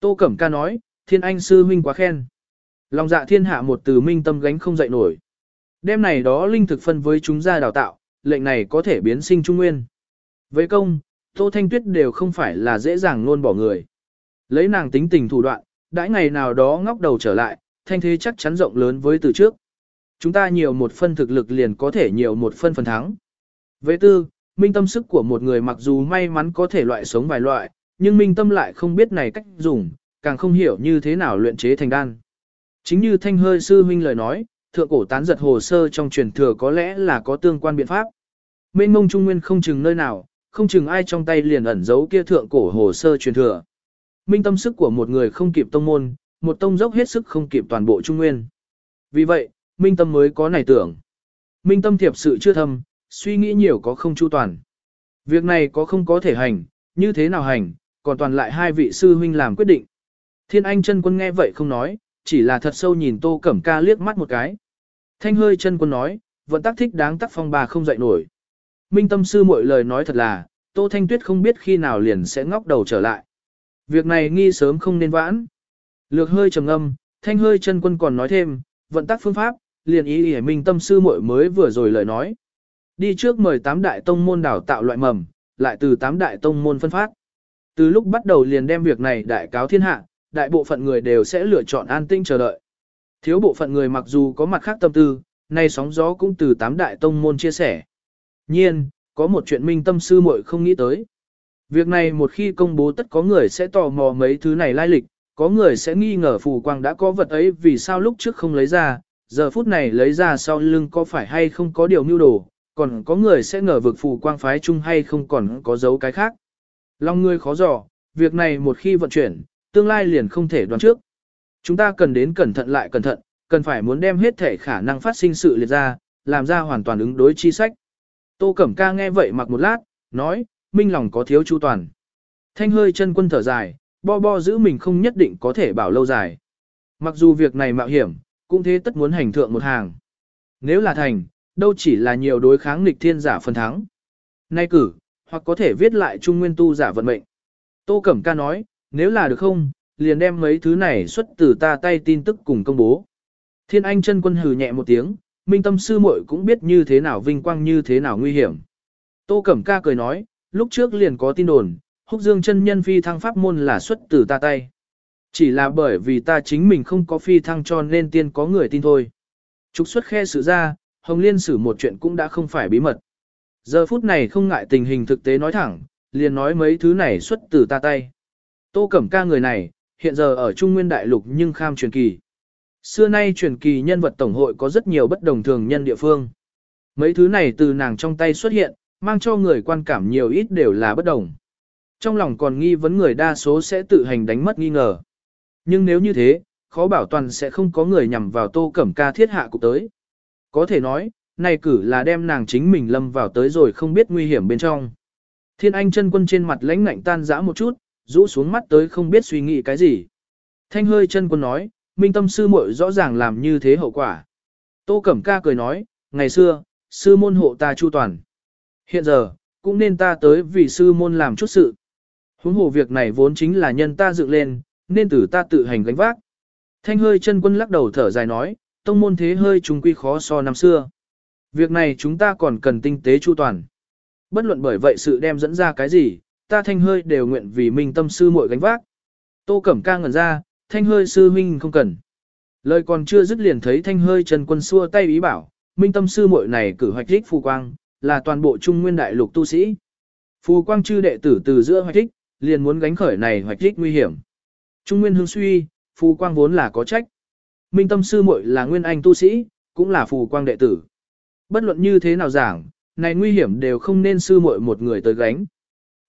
Tô Cẩm Ca nói, Thiên Anh sư huynh quá khen. Lòng dạ thiên hạ một từ minh tâm gánh không dậy nổi. Đêm này đó linh thực phân với chúng ra đào tạo, lệnh này có thể biến sinh trung nguyên. Với công, Tô Thanh Tuyết đều không phải là dễ dàng luôn bỏ người. Lấy nàng tính tình thủ đoạn, đãi ngày nào đó ngóc đầu trở lại, thanh thế chắc chắn rộng lớn với từ trước. Chúng ta nhiều một phân thực lực liền có thể nhiều một phân phần thắng. Vệ tư, minh tâm sức của một người mặc dù may mắn có thể loại sống vài loại, nhưng minh tâm lại không biết này cách dùng, càng không hiểu như thế nào luyện chế thành đan. Chính như thanh hơi sư huynh lời nói, thượng cổ tán giật hồ sơ trong truyền thừa có lẽ là có tương quan biện pháp. Mênh mông trung nguyên không chừng nơi nào, không chừng ai trong tay liền ẩn giấu kia thượng cổ hồ sơ truyền thừa. Minh tâm sức của một người không kịp tông môn, một tông dốc hết sức không kịp toàn bộ trung nguyên. Vì vậy, minh tâm mới có này tưởng. Minh tâm thiệp sự chưa thâm, suy nghĩ nhiều có không chu toàn. Việc này có không có thể hành, như thế nào hành, còn toàn lại hai vị sư huynh làm quyết định. Thiên Anh chân quân nghe vậy không nói, chỉ là thật sâu nhìn Tô Cẩm Ca liếc mắt một cái. Thanh hơi chân quân nói, vẫn tác thích đáng tác phong bà không dậy nổi. Minh tâm sư mọi lời nói thật là, Tô Thanh Tuyết không biết khi nào liền sẽ ngóc đầu trở lại. Việc này nghi sớm không nên vãn. Lược hơi trầm âm, thanh hơi chân quân còn nói thêm, vận tác phương pháp, liền ý ý minh tâm sư muội mới vừa rồi lời nói. Đi trước mời tám đại tông môn đào tạo loại mầm, lại từ tám đại tông môn phân phát. Từ lúc bắt đầu liền đem việc này đại cáo thiên hạ, đại bộ phận người đều sẽ lựa chọn an tinh chờ đợi. Thiếu bộ phận người mặc dù có mặt khác tâm tư, nay sóng gió cũng từ tám đại tông môn chia sẻ. Nhiên, có một chuyện minh tâm sư muội không nghĩ tới. Việc này một khi công bố tất có người sẽ tò mò mấy thứ này lai lịch, có người sẽ nghi ngờ phù quang đã có vật ấy vì sao lúc trước không lấy ra, giờ phút này lấy ra sau lưng có phải hay không có điều mưu đồ, còn có người sẽ ngờ vực phù quang phái chung hay không còn có dấu cái khác. Long ngươi khó dò, việc này một khi vận chuyển, tương lai liền không thể đoán trước. Chúng ta cần đến cẩn thận lại cẩn thận, cần phải muốn đem hết thể khả năng phát sinh sự liệt ra, làm ra hoàn toàn ứng đối chi sách. Tô Cẩm Ca nghe vậy mặc một lát, nói, minh lòng có thiếu chu toàn. Thanh hơi chân quân thở dài, bo bo giữ mình không nhất định có thể bảo lâu dài. Mặc dù việc này mạo hiểm, cũng thế tất muốn hành thượng một hàng. Nếu là thành, đâu chỉ là nhiều đối kháng nghịch thiên giả phần thắng. Nay cử, hoặc có thể viết lại trung nguyên tu giả vận mệnh. Tô Cẩm Ca nói, nếu là được không, liền đem mấy thứ này xuất từ ta tay tin tức cùng công bố. Thiên Anh chân quân hừ nhẹ một tiếng, minh tâm sư muội cũng biết như thế nào vinh quang như thế nào nguy hiểm. Tô Cẩm Ca cười nói, lúc trước liền có tin đồn, húc dương chân nhân phi thăng pháp môn là xuất từ ta tay. Chỉ là bởi vì ta chính mình không có phi thăng cho nên tiên có người tin thôi. Trục xuất khe sự ra, Hồng Liên xử một chuyện cũng đã không phải bí mật. Giờ phút này không ngại tình hình thực tế nói thẳng, liền nói mấy thứ này xuất từ ta tay. Tô Cẩm Ca người này, hiện giờ ở Trung Nguyên Đại Lục nhưng kham truyền kỳ. Xưa nay truyền kỳ nhân vật tổng hội có rất nhiều bất đồng thường nhân địa phương. Mấy thứ này từ nàng trong tay xuất hiện, mang cho người quan cảm nhiều ít đều là bất đồng. Trong lòng còn nghi vấn người đa số sẽ tự hành đánh mất nghi ngờ. Nhưng nếu như thế, khó bảo toàn sẽ không có người nhằm vào tô cẩm ca thiết hạ cục tới. Có thể nói, này cử là đem nàng chính mình lâm vào tới rồi không biết nguy hiểm bên trong. Thiên Anh chân quân trên mặt lãnh ngạnh tan dã một chút, rũ xuống mắt tới không biết suy nghĩ cái gì. Thanh hơi chân quân nói, minh tâm sư muội rõ ràng làm như thế hậu quả. Tô Cẩm Ca cười nói, ngày xưa, sư môn hộ ta chu toàn. Hiện giờ, cũng nên ta tới vì sư môn làm chút sự. Huống hồ việc này vốn chính là nhân ta dựng lên, nên tử ta tự hành gánh vác. Thanh hơi chân quân lắc đầu thở dài nói, tông môn thế hơi chúng quy khó so năm xưa. Việc này chúng ta còn cần tinh tế chu toàn. Bất luận bởi vậy sự đem dẫn ra cái gì, ta thanh hơi đều nguyện vì minh tâm sư muội gánh vác. Tô Cẩm ca ngẩn ra, thanh hơi sư minh không cần. Lời còn chưa dứt liền thấy thanh hơi Trần quân xua tay ý bảo, minh tâm sư muội này cử hoạch thích phù quang, là toàn bộ trung nguyên đại lục tu sĩ. Phù quang chư đệ tử từ giữa hoạch thích, liền muốn gánh khởi này hoạch thích nguy hiểm. Trung nguyên hương suy, phù quang vốn là có trách. Minh tâm sư muội là nguyên anh tu sĩ, cũng là phù quang đệ tử. Bất luận như thế nào giảng, này nguy hiểm đều không nên sư muội một người tới gánh.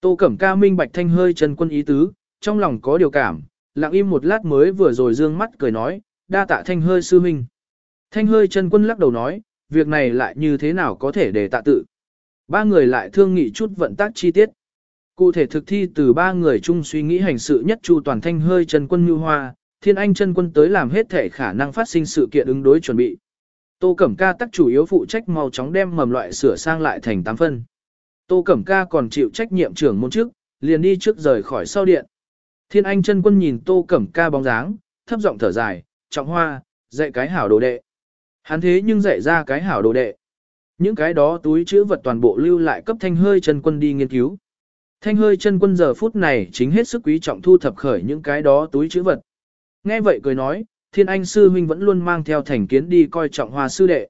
Tô Cẩm Ca minh bạch thanh hơi chân quân ý tứ, trong lòng có điều cảm, lặng im một lát mới vừa rồi dương mắt cười nói, đa tạ thanh hơi sư huynh. Thanh hơi chân quân lắc đầu nói, việc này lại như thế nào có thể để tạ tự. Ba người lại thương nghị chút vận tác chi tiết. Cụ thể thực thi từ ba người chung suy nghĩ hành sự nhất chu toàn thanh hơi chân quân như hoa, thiên anh chân quân tới làm hết thể khả năng phát sinh sự kiện ứng đối chuẩn bị. Tô Cẩm Ca tác chủ yếu phụ trách mau chóng đem mầm loại sửa sang lại thành 8 phân. Tô Cẩm Ca còn chịu trách nhiệm trưởng môn trước, liền đi trước rời khỏi sau điện. Thiên Anh chân quân nhìn Tô Cẩm Ca bóng dáng, thấp giọng thở dài, trọng hoa, dạy cái hảo đồ đệ. Hắn thế nhưng dạy ra cái hảo đồ đệ. Những cái đó túi chữ vật toàn bộ lưu lại cấp thanh hơi chân quân đi nghiên cứu. Thanh hơi chân quân giờ phút này chính hết sức quý trọng thu thập khởi những cái đó túi chữ vật. Nghe vậy cười nói, thiên anh sư huynh vẫn luôn mang theo thành kiến đi coi trọng hoa sư đệ.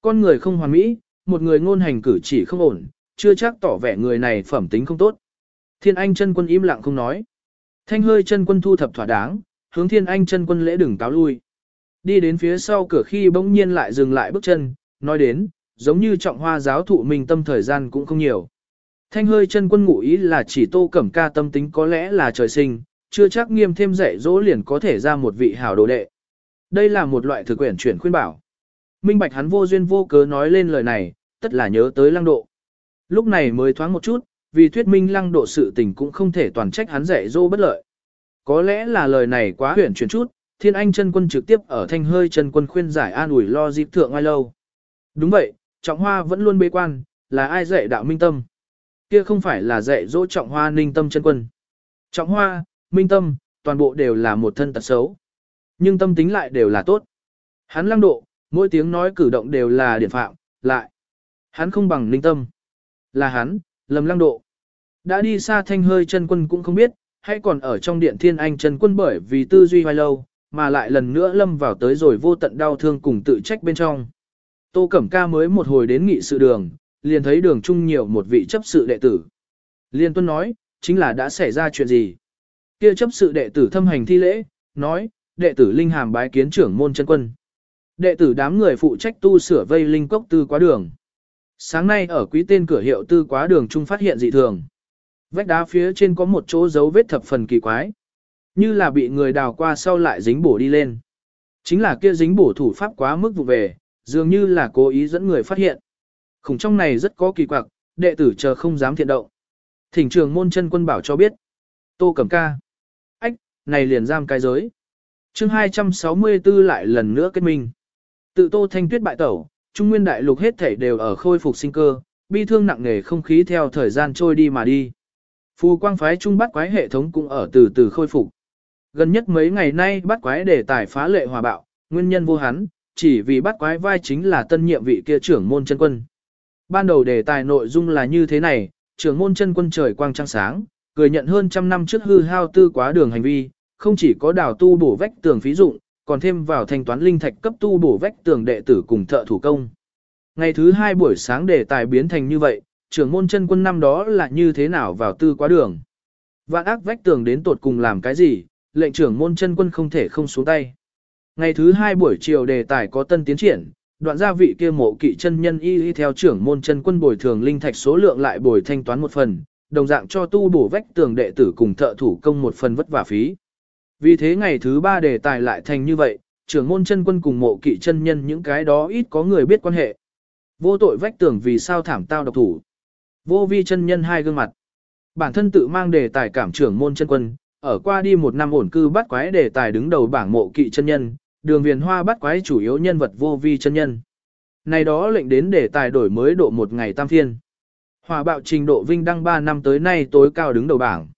Con người không hoàn mỹ, một người ngôn hành cử chỉ không ổn, chưa chắc tỏ vẻ người này phẩm tính không tốt. Thiên anh chân quân im lặng không nói. Thanh hơi chân quân thu thập thỏa đáng, hướng thiên anh chân quân lễ đừng cáo lui. Đi đến phía sau cửa khi bỗng nhiên lại dừng lại bước chân, nói đến, giống như trọng hoa giáo thụ mình tâm thời gian cũng không nhiều. Thanh hơi chân quân ngụ ý là chỉ tô cẩm ca tâm tính có lẽ là trời sinh, chưa chắc nghiêm thêm dạy dỗ liền có thể ra một vị hảo đồ đệ. Đây là một loại thực quyển chuyển khuyên bảo. Minh bạch hắn vô duyên vô cớ nói lên lời này, tất là nhớ tới lăng độ. Lúc này mới thoáng một chút, vì thuyết minh lăng độ sự tình cũng không thể toàn trách hắn dạy dỗ bất lợi. Có lẽ là lời này quá huyền chuyển chút, thiên anh chân quân trực tiếp ở thanh hơi chân quân khuyên giải an ủi lo dịp thượng ai lâu. Đúng vậy, trọng hoa vẫn luôn bế quan, là ai dạy đạo minh tâm. Kia không phải là dạy dỗ trọng hoa ninh tâm chân quân. Trọng hoa, minh tâm, toàn bộ đều là một thân tật xấu. Nhưng tâm tính lại đều là tốt. Hắn lăng độ, mỗi tiếng nói cử động đều là điển phạm, lại. Hắn không bằng ninh tâm. Là hắn, lầm lăng độ. Đã đi xa thanh hơi chân quân cũng không biết, hay còn ở trong điện thiên anh chân quân bởi vì tư duy hoài lâu, mà lại lần nữa lâm vào tới rồi vô tận đau thương cùng tự trách bên trong. Tô Cẩm Ca mới một hồi đến nghị sự đường, liền thấy đường trung nhiều một vị chấp sự đệ tử. Liên tuân nói, chính là đã xảy ra chuyện gì. Kia chấp sự đệ tử thâm hành thi lễ, nói, đệ tử linh hàm bái kiến trưởng môn chân quân. Đệ tử đám người phụ trách tu sửa vây linh cốc tư quá đường. Sáng nay ở quý tên cửa hiệu tư quá đường trung phát hiện dị thường. Vách đá phía trên có một chỗ dấu vết thập phần kỳ quái. Như là bị người đào qua sau lại dính bổ đi lên. Chính là kia dính bổ thủ pháp quá mức vụ về, dường như là cố ý dẫn người phát hiện. Khủng trong này rất có kỳ quặc, đệ tử chờ không dám thiện động. Thỉnh trường môn chân quân bảo cho biết. Tô Cẩm Ca. Ách, này liền giam cái giới. chương 264 lại lần nữa kết minh. Tự Tô Thanh Tuyết bại tẩu, Trung Nguyên Đại Lục hết thảy đều ở khôi phục sinh cơ, bi thương nặng nề không khí theo thời gian trôi đi mà đi. Phù quang phái Trung bắt quái hệ thống cũng ở từ từ khôi phục. Gần nhất mấy ngày nay bắt quái đề tài phá lệ hòa bạo, nguyên nhân vô hắn, chỉ vì bắt quái vai chính là tân nhiệm vị kia trưởng môn chân quân. Ban đầu đề tài nội dung là như thế này, trưởng môn chân quân trời quang trăng sáng, cười nhận hơn trăm năm trước hư hao tư quá đường hành vi, không chỉ có đào tu bổ vách tường phí dụng, còn thêm vào thanh toán linh thạch cấp tu bổ vách tường đệ tử cùng thợ thủ công. Ngày thứ hai buổi sáng đề tài biến thành như vậy, trưởng môn chân quân năm đó là như thế nào vào tư quá đường. Vạn ác vách tường đến tột cùng làm cái gì, lệnh trưởng môn chân quân không thể không xuống tay. Ngày thứ hai buổi chiều đề tài có tân tiến triển, đoạn gia vị kia mộ kỵ chân nhân y y theo trưởng môn chân quân bồi thường linh thạch số lượng lại bồi thanh toán một phần, đồng dạng cho tu bổ vách tường đệ tử cùng thợ thủ công một phần vất vả phí. Vì thế ngày thứ ba đề tài lại thành như vậy, trưởng môn chân quân cùng mộ kỵ chân nhân những cái đó ít có người biết quan hệ. Vô tội vách tưởng vì sao thảm tao độc thủ. Vô vi chân nhân hai gương mặt. Bản thân tự mang đề tài cảm trưởng môn chân quân, ở qua đi một năm ổn cư bắt quái đề tài đứng đầu bảng mộ kỵ chân nhân, đường viền hoa bắt quái chủ yếu nhân vật vô vi chân nhân. Này đó lệnh đến đề tài đổi mới độ một ngày tam thiên Hòa bạo trình độ vinh đăng 3 năm tới nay tối cao đứng đầu bảng.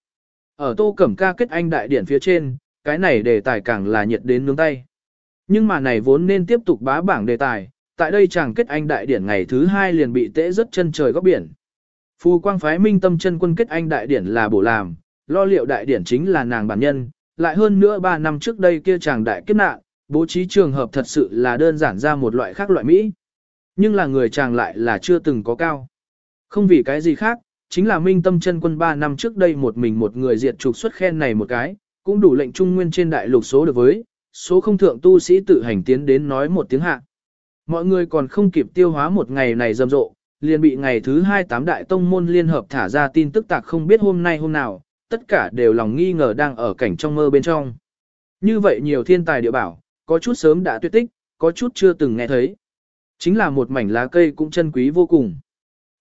Ở tô cẩm ca kết anh đại điển phía trên, cái này đề tài càng là nhiệt đến nướng tay. Nhưng mà này vốn nên tiếp tục bá bảng đề tài, tại đây chàng kết anh đại điển ngày thứ hai liền bị tễ rất chân trời góc biển. Phù quang phái minh tâm chân quân kết anh đại điển là bổ làm, lo liệu đại điển chính là nàng bản nhân, lại hơn nữa 3 năm trước đây kia chàng đại kiếp nạn, bố trí trường hợp thật sự là đơn giản ra một loại khác loại Mỹ. Nhưng là người chàng lại là chưa từng có cao. Không vì cái gì khác, chính là minh tâm chân quân 3 năm trước đây một mình một người diệt trục xuất khen này một cái, cũng đủ lệnh trung nguyên trên đại lục số được với, số không thượng tu sĩ tự hành tiến đến nói một tiếng hạ. Mọi người còn không kịp tiêu hóa một ngày này rầm rộ, liền bị ngày thứ hai tám đại tông môn liên hợp thả ra tin tức tạc không biết hôm nay hôm nào, tất cả đều lòng nghi ngờ đang ở cảnh trong mơ bên trong. Như vậy nhiều thiên tài địa bảo, có chút sớm đã tuyệt tích, có chút chưa từng nghe thấy. Chính là một mảnh lá cây cũng chân quý vô cùng.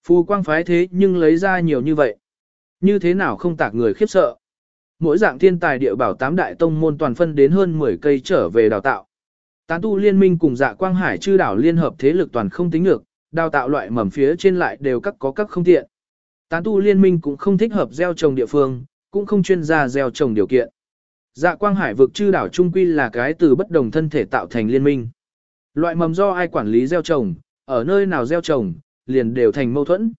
Phù quang phái thế nhưng lấy ra nhiều như vậy. Như thế nào không tạc người khiếp sợ. Mỗi dạng thiên tài địa bảo tám đại tông môn toàn phân đến hơn 10 cây trở về đào tạo. Tán tu liên minh cùng dạ quang hải chư đảo liên hợp thế lực toàn không tính được, đào tạo loại mầm phía trên lại đều các có các không tiện. Tán tu liên minh cũng không thích hợp gieo trồng địa phương, cũng không chuyên gia gieo trồng điều kiện. Dạ quang hải vực chư đảo trung quy là cái từ bất đồng thân thể tạo thành liên minh. Loại mầm do ai quản lý gieo trồng, ở nơi nào gieo trồng, liền đều thành mâu thuẫn.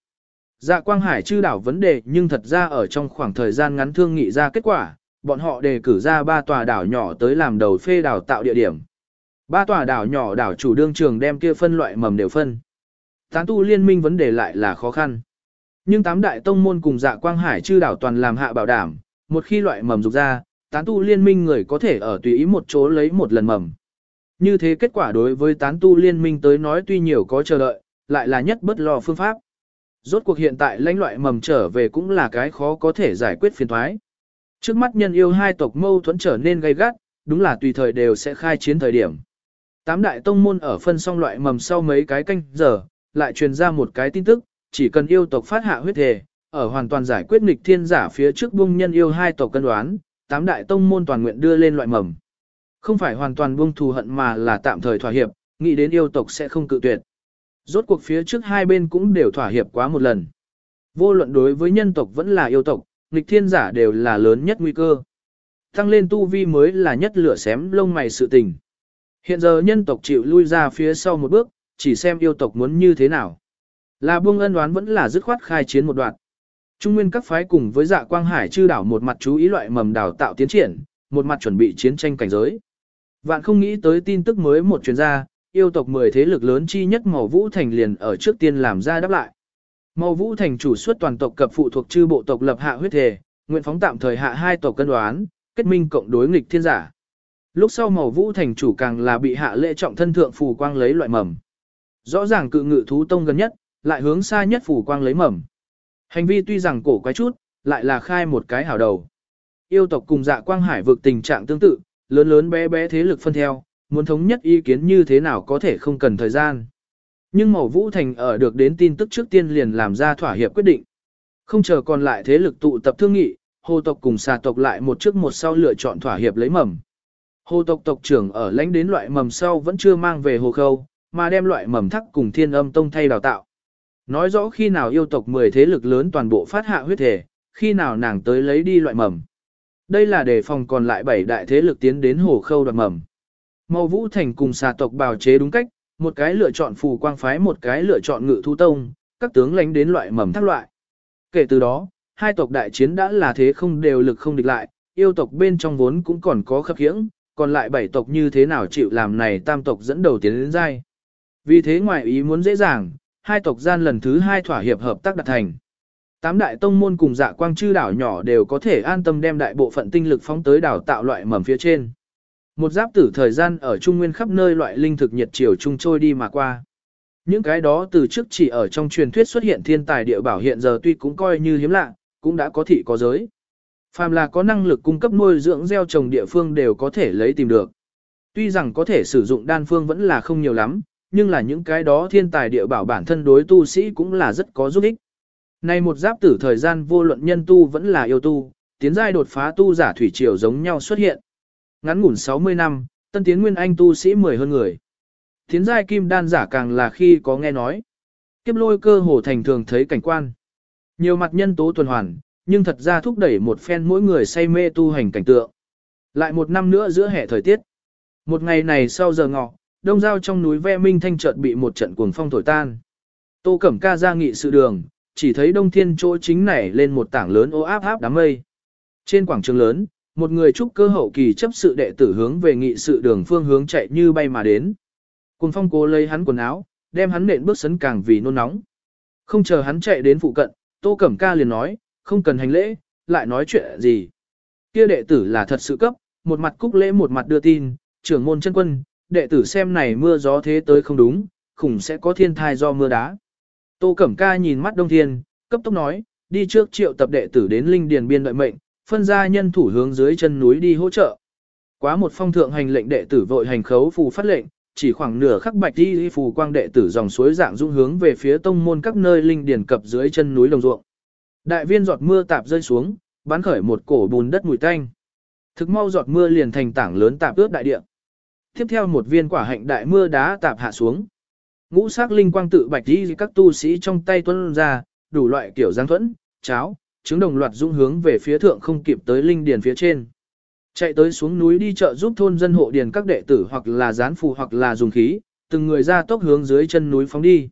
Dạ quang hải chư đảo vấn đề nhưng thật ra ở trong khoảng thời gian ngắn thương nghị ra kết quả, bọn họ đề cử ra ba tòa đảo nhỏ tới làm đầu phê đảo tạo địa điểm. Ba tòa đảo nhỏ đảo chủ đương trường đem kia phân loại mầm đều phân. Tán tu liên minh vấn đề lại là khó khăn. Nhưng tám đại tông môn cùng dạ quang hải chư đảo toàn làm hạ bảo đảm, một khi loại mầm dục ra, tán tu liên minh người có thể ở tùy ý một chỗ lấy một lần mầm. Như thế kết quả đối với tán tu liên minh tới nói tuy nhiều có chờ đợi, lại là nhất bất lo phương pháp. Rốt cuộc hiện tại lãnh loại mầm trở về cũng là cái khó có thể giải quyết phiền thoái. Trước mắt nhân yêu hai tộc mâu thuẫn trở nên gay gắt, đúng là tùy thời đều sẽ khai chiến thời điểm. Tám đại tông môn ở phân xong loại mầm sau mấy cái canh giờ, lại truyền ra một cái tin tức, chỉ cần yêu tộc phát hạ huyết thể, ở hoàn toàn giải quyết nghịch thiên giả phía trước bung nhân yêu hai tộc cân đoán, tám đại tông môn toàn nguyện đưa lên loại mầm. Không phải hoàn toàn buông thù hận mà là tạm thời thỏa hiệp, nghĩ đến yêu tộc sẽ không cự tuyệt. Rốt cuộc phía trước hai bên cũng đều thỏa hiệp quá một lần. Vô luận đối với nhân tộc vẫn là yêu tộc, nghịch thiên giả đều là lớn nhất nguy cơ. Tăng lên tu vi mới là nhất lửa xém lông mày sự tình. Hiện giờ nhân tộc chịu lui ra phía sau một bước, chỉ xem yêu tộc muốn như thế nào. Là buông ân đoán vẫn là dứt khoát khai chiến một đoạn. Trung nguyên các phái cùng với dạ quang hải chư đảo một mặt chú ý loại mầm đào tạo tiến triển, một mặt chuẩn bị chiến tranh cảnh giới. Vạn không nghĩ tới tin tức mới một chuyên gia, yêu tộc 10 thế lực lớn chi nhất Màu Vũ Thành liền ở trước tiên làm ra đáp lại. Màu Vũ Thành chủ xuất toàn tộc cập phụ thuộc chư bộ tộc lập hạ huyết thể, nguyện phóng tạm thời hạ hai tộc cân đoán, kết minh cộng đối nghịch thiên giả. Lúc sau Màu Vũ Thành chủ càng là bị hạ lễ trọng thân thượng phù quang lấy loại mầm. Rõ ràng cự ngự thú tông gần nhất, lại hướng xa nhất phù quang lấy mầm. Hành vi tuy rằng cổ quái chút, lại là khai một cái hảo đầu. Yêu tộc cùng dạ quang hải vực tình trạng tương tự, lớn lớn bé bé thế lực phân theo, muốn thống nhất ý kiến như thế nào có thể không cần thời gian. Nhưng mậu Vũ Thành ở được đến tin tức trước tiên liền làm ra thỏa hiệp quyết định. Không chờ còn lại thế lực tụ tập thương nghị, hồ tộc cùng xà tộc lại một trước một sau lựa chọn thỏa hiệp lấy mầm. Hồ tộc tộc trưởng ở lãnh đến loại mầm sau vẫn chưa mang về hồ khâu, mà đem loại mầm thắc cùng thiên âm tông thay đào tạo. Nói rõ khi nào yêu tộc 10 thế lực lớn toàn bộ phát hạ huyết thể, khi nào nàng tới lấy đi loại mầm. Đây là để phòng còn lại 7 đại thế lực tiến đến hồ khâu đoạt mầm. Màu vũ thành cùng xà tộc bào chế đúng cách, một cái lựa chọn phù quang phái một cái lựa chọn ngự thu tông, các tướng lãnh đến loại mầm thác loại. Kể từ đó, hai tộc đại chiến đã là thế không đều lực không địch lại, yêu tộc bên trong vốn cũng còn có khập khiễng, còn lại bảy tộc như thế nào chịu làm này tam tộc dẫn đầu tiến đến dai. Vì thế ngoài ý muốn dễ dàng, hai tộc gian lần thứ hai thỏa hiệp hợp tác đạt thành. Tám đại tông môn cùng dạ quang chư đảo nhỏ đều có thể an tâm đem đại bộ phận tinh lực phóng tới đảo tạo loại mầm phía trên. Một giáp tử thời gian ở trung nguyên khắp nơi loại linh thực nhiệt chiều trung trôi đi mà qua. Những cái đó từ trước chỉ ở trong truyền thuyết xuất hiện thiên tài địa bảo hiện giờ tuy cũng coi như hiếm lạ, cũng đã có thị có giới. Phàm là có năng lực cung cấp nuôi dưỡng gieo trồng địa phương đều có thể lấy tìm được. Tuy rằng có thể sử dụng đan phương vẫn là không nhiều lắm, nhưng là những cái đó thiên tài địa bảo bản thân đối tu sĩ cũng là rất có giúp ích. Này một giáp tử thời gian vô luận nhân tu vẫn là yêu tu, tiến giai đột phá tu giả thủy triều giống nhau xuất hiện. Ngắn ngủn 60 năm, tân tiến nguyên anh tu sĩ 10 hơn người. Tiến giai kim đan giả càng là khi có nghe nói. Kiếp lôi cơ hồ thành thường thấy cảnh quan. Nhiều mặt nhân tố tuần hoàn, nhưng thật ra thúc đẩy một phen mỗi người say mê tu hành cảnh tượng. Lại một năm nữa giữa hè thời tiết. Một ngày này sau giờ ngọ, đông giao trong núi ve minh thanh chợt bị một trận cuồng phong thổi tan. Tô Cẩm Ca ra nghị sự đường, chỉ thấy đông thiên chỗ chính nảy lên một tảng lớn ô áp áp đám mây. Trên quảng trường lớn, một người trúc cơ hậu kỳ chấp sự đệ tử hướng về nghị sự đường phương hướng chạy như bay mà đến. Cùng phong cố lấy hắn quần áo, đem hắn nện bước sấn càng vì nôn nóng. Không chờ hắn chạy đến phụ cận, Tô Cẩm Ca liền nói, không cần hành lễ, lại nói chuyện gì. Kia đệ tử là thật sự cấp, một mặt cúc lễ một mặt đưa tin, trưởng môn chân quân, đệ tử xem này mưa gió thế tới không đúng, khủng sẽ có thiên thai do mưa đá. Tô Cẩm Ca nhìn mắt Đông Thiên, cấp tốc nói, đi trước triệu tập đệ tử đến Linh Điền Biên đợi mệnh, phân ra nhân thủ hướng dưới chân núi đi hỗ trợ. Quá một phong thượng hành lệnh đệ tử vội hành khấu phù phát lệnh, chỉ khoảng nửa khắc bạch đi phù quang đệ tử dòng suối dạng dung hướng về phía tông môn các nơi linh điển cập dưới chân núi đồng ruộng. Đại viên giọt mưa tạp rơi xuống, bắn khởi một cổ bùn đất mùi tanh. Thực mau giọt mưa liền thành tảng lớn tạp ướt đại địa. Tiếp theo một viên quả hạnh đại mưa đá tạp hạ xuống. Ngũ sắc linh quang tự bạch đi các tu sĩ trong tay tuân ra, đủ loại kiểu giang thuẫn, cháo, trứng đồng loạt dung hướng về phía thượng không kịp tới linh điền phía trên. Chạy tới xuống núi đi chợ giúp thôn dân hộ điền các đệ tử hoặc là gián phù hoặc là dùng khí, từng người ra tốc hướng dưới chân núi phóng đi.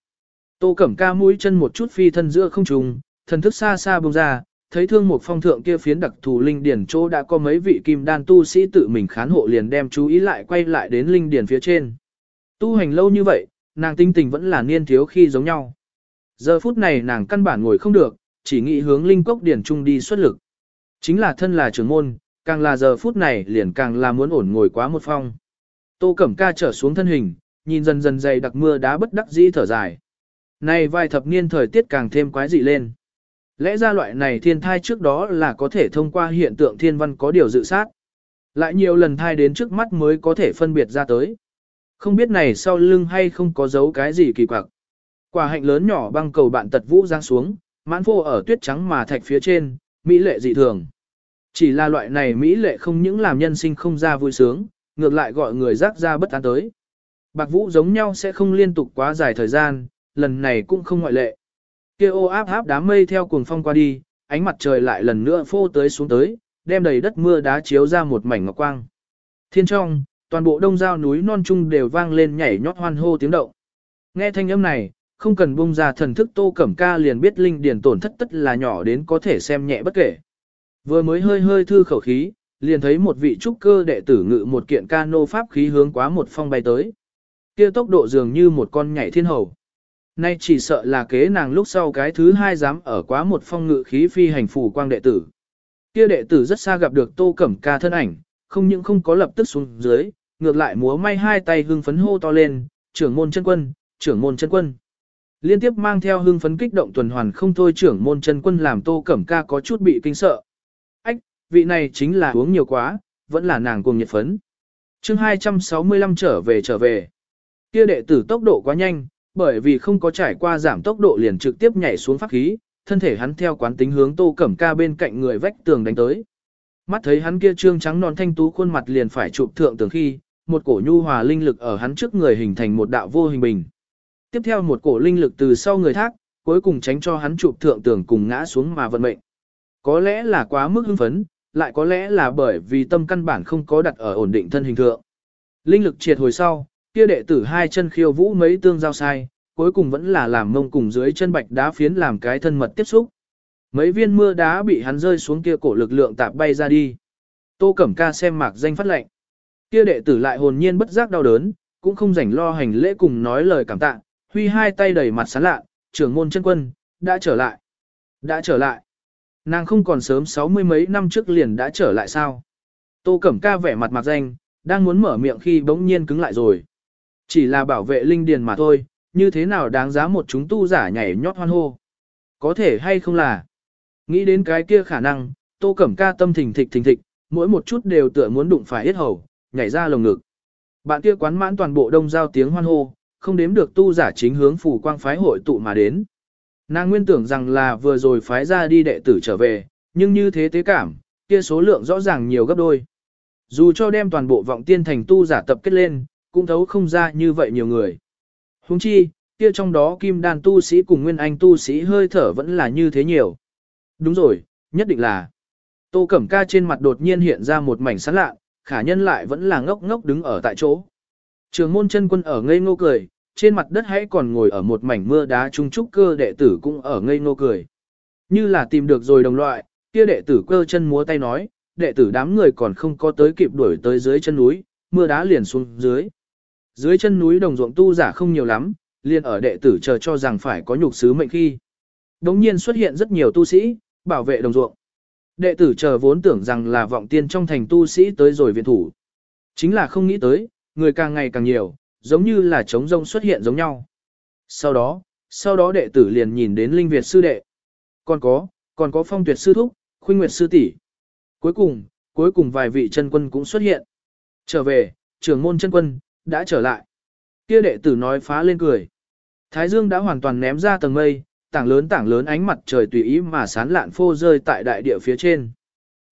Tô Cẩm Ca mũi chân một chút phi thân giữa không trùng, thần thức xa xa bông ra, thấy thương một phong thượng kia phiến đặc thù linh điển chỗ đã có mấy vị kim đan tu sĩ tự mình khán hộ liền đem chú ý lại quay lại đến linh điển phía trên. Tu hành lâu như vậy, nàng tinh tình vẫn là niên thiếu khi giống nhau. Giờ phút này nàng căn bản ngồi không được, chỉ nghĩ hướng linh cốc điển trung đi xuất lực. Chính là thân là trưởng môn, càng là giờ phút này liền càng là muốn ổn ngồi quá một phong. Tô Cẩm Ca trở xuống thân hình, nhìn dần dần dày đặc mưa đá bất đắc dĩ thở dài. Này vài thập niên thời tiết càng thêm quái dị lên. Lẽ ra loại này thiên thai trước đó là có thể thông qua hiện tượng thiên văn có điều dự sát. Lại nhiều lần thai đến trước mắt mới có thể phân biệt ra tới. Không biết này sau lưng hay không có dấu cái gì kỳ quặc. Quả hạnh lớn nhỏ băng cầu bạn tật vũ giáng xuống, mãn phô ở tuyết trắng mà thạch phía trên, mỹ lệ dị thường. Chỉ là loại này mỹ lệ không những làm nhân sinh không ra vui sướng, ngược lại gọi người rác ra bất an tới. Bạc vũ giống nhau sẽ không liên tục quá dài thời gian, lần này cũng không ngoại lệ. Kia ô áp áp đám mây theo cuồng phong qua đi, ánh mặt trời lại lần nữa phô tới xuống tới, đem đầy đất mưa đá chiếu ra một mảnh ngọc quang. Thiên trong, toàn bộ đông giao núi non trung đều vang lên nhảy nhót hoan hô tiếng động. Nghe thanh âm này, không cần bung ra thần thức tô cẩm ca liền biết linh điển tổn thất tất là nhỏ đến có thể xem nhẹ bất kể. Vừa mới hơi hơi thư khẩu khí, liền thấy một vị trúc cơ đệ tử ngự một kiện cano pháp khí hướng quá một phong bay tới. Kia tốc độ dường như một con nhảy thiên hầu. Nay chỉ sợ là kế nàng lúc sau cái thứ hai dám ở quá một phong ngự khí phi hành phủ quang đệ tử. Kia đệ tử rất xa gặp được tô cẩm ca thân ảnh, không những không có lập tức xuống dưới, ngược lại múa may hai tay hưng phấn hô to lên, trưởng môn chân quân, trưởng môn chân quân. Liên tiếp mang theo hưng phấn kích động tuần hoàn không thôi trưởng môn chân quân làm tô cẩm ca có chút bị kinh sợ ách vị này chính là uống nhiều quá, vẫn là nàng cùng nhiệt phấn. chương 265 trở về trở về. Kia đệ tử tốc độ quá nhanh, bởi vì không có trải qua giảm tốc độ liền trực tiếp nhảy xuống pháp khí, thân thể hắn theo quán tính hướng Tô Cẩm Ca bên cạnh người vách tường đánh tới. Mắt thấy hắn kia trương trắng non thanh tú khuôn mặt liền phải chụp thượng tường khi, một cổ nhu hòa linh lực ở hắn trước người hình thành một đạo vô hình bình. Tiếp theo một cổ linh lực từ sau người thác, cuối cùng tránh cho hắn chụp thượng tưởng cùng ngã xuống mà vận mệnh. Có lẽ là quá mức hưng phấn, lại có lẽ là bởi vì tâm căn bản không có đặt ở ổn định thân hình thượng. Linh lực triệt hồi sau, kia đệ tử hai chân khiêu vũ mấy tương giao sai, cuối cùng vẫn là làm mông cùng dưới chân bạch đá phiến làm cái thân mật tiếp xúc. Mấy viên mưa đá bị hắn rơi xuống kia cổ lực lượng tạp bay ra đi. Tô Cẩm Ca xem mạc danh phát lệnh. Kia đệ tử lại hồn nhiên bất giác đau đớn, cũng không rảnh lo hành lễ cùng nói lời cảm tạ, huy hai tay đẩy mặt sán lạ, trưởng môn chân quân, đã trở lại. Đã trở lại. Nàng không còn sớm sáu mươi mấy năm trước liền đã trở lại sao. Tô Cẩm Ca vẻ mặt mặt danh, đang muốn mở miệng khi bỗng nhiên cứng lại rồi. Chỉ là bảo vệ linh điền mà thôi, như thế nào đáng giá một chúng tu giả nhảy nhót hoan hô. Có thể hay không là. Nghĩ đến cái kia khả năng, Tô Cẩm Ca tâm thình thịch thình thịch, mỗi một chút đều tựa muốn đụng phải hết hầu, nhảy ra lồng ngực. Bạn kia quán mãn toàn bộ đông giao tiếng hoan hô, không đếm được tu giả chính hướng phủ quang phái hội tụ mà đến. Nàng nguyên tưởng rằng là vừa rồi phái ra đi đệ tử trở về, nhưng như thế tế cảm, kia số lượng rõ ràng nhiều gấp đôi. Dù cho đem toàn bộ vọng tiên thành tu giả tập kết lên, cũng thấu không ra như vậy nhiều người. Huống chi, kia trong đó kim đan tu sĩ cùng nguyên anh tu sĩ hơi thở vẫn là như thế nhiều. Đúng rồi, nhất định là. Tô Cẩm Ca trên mặt đột nhiên hiện ra một mảnh sán lạ, khả nhân lại vẫn là ngốc ngốc đứng ở tại chỗ. Trường môn chân quân ở ngây ngô cười, trên mặt đất hãy còn ngồi ở một mảnh mưa đá trung trúc cơ đệ tử cũng ở ngây ngô cười. Như là tìm được rồi đồng loại, kia đệ tử cơ chân múa tay nói, đệ tử đám người còn không có tới kịp đuổi tới dưới chân núi, mưa đá liền xuống dưới. Dưới chân núi đồng ruộng tu giả không nhiều lắm, liền ở đệ tử chờ cho rằng phải có nhục sứ mệnh khi. Đống nhiên xuất hiện rất nhiều tu sĩ, bảo vệ đồng ruộng. Đệ tử chờ vốn tưởng rằng là vọng tiên trong thành tu sĩ tới rồi viện thủ. Chính là không nghĩ tới, người càng ngày càng nhiều, giống như là trống rông xuất hiện giống nhau. Sau đó, sau đó đệ tử liền nhìn đến Linh Việt sư đệ. Còn có, còn có phong tuyệt sư thúc, khuynh nguyệt sư tỷ. Cuối cùng, cuối cùng vài vị chân quân cũng xuất hiện. Trở về, trưởng môn chân quân, đã trở lại. Kia đệ tử nói phá lên cười. Thái dương đã hoàn toàn ném ra tầng mây, tảng lớn tảng lớn ánh mặt trời tùy ý mà sán lạn phô rơi tại đại địa phía trên.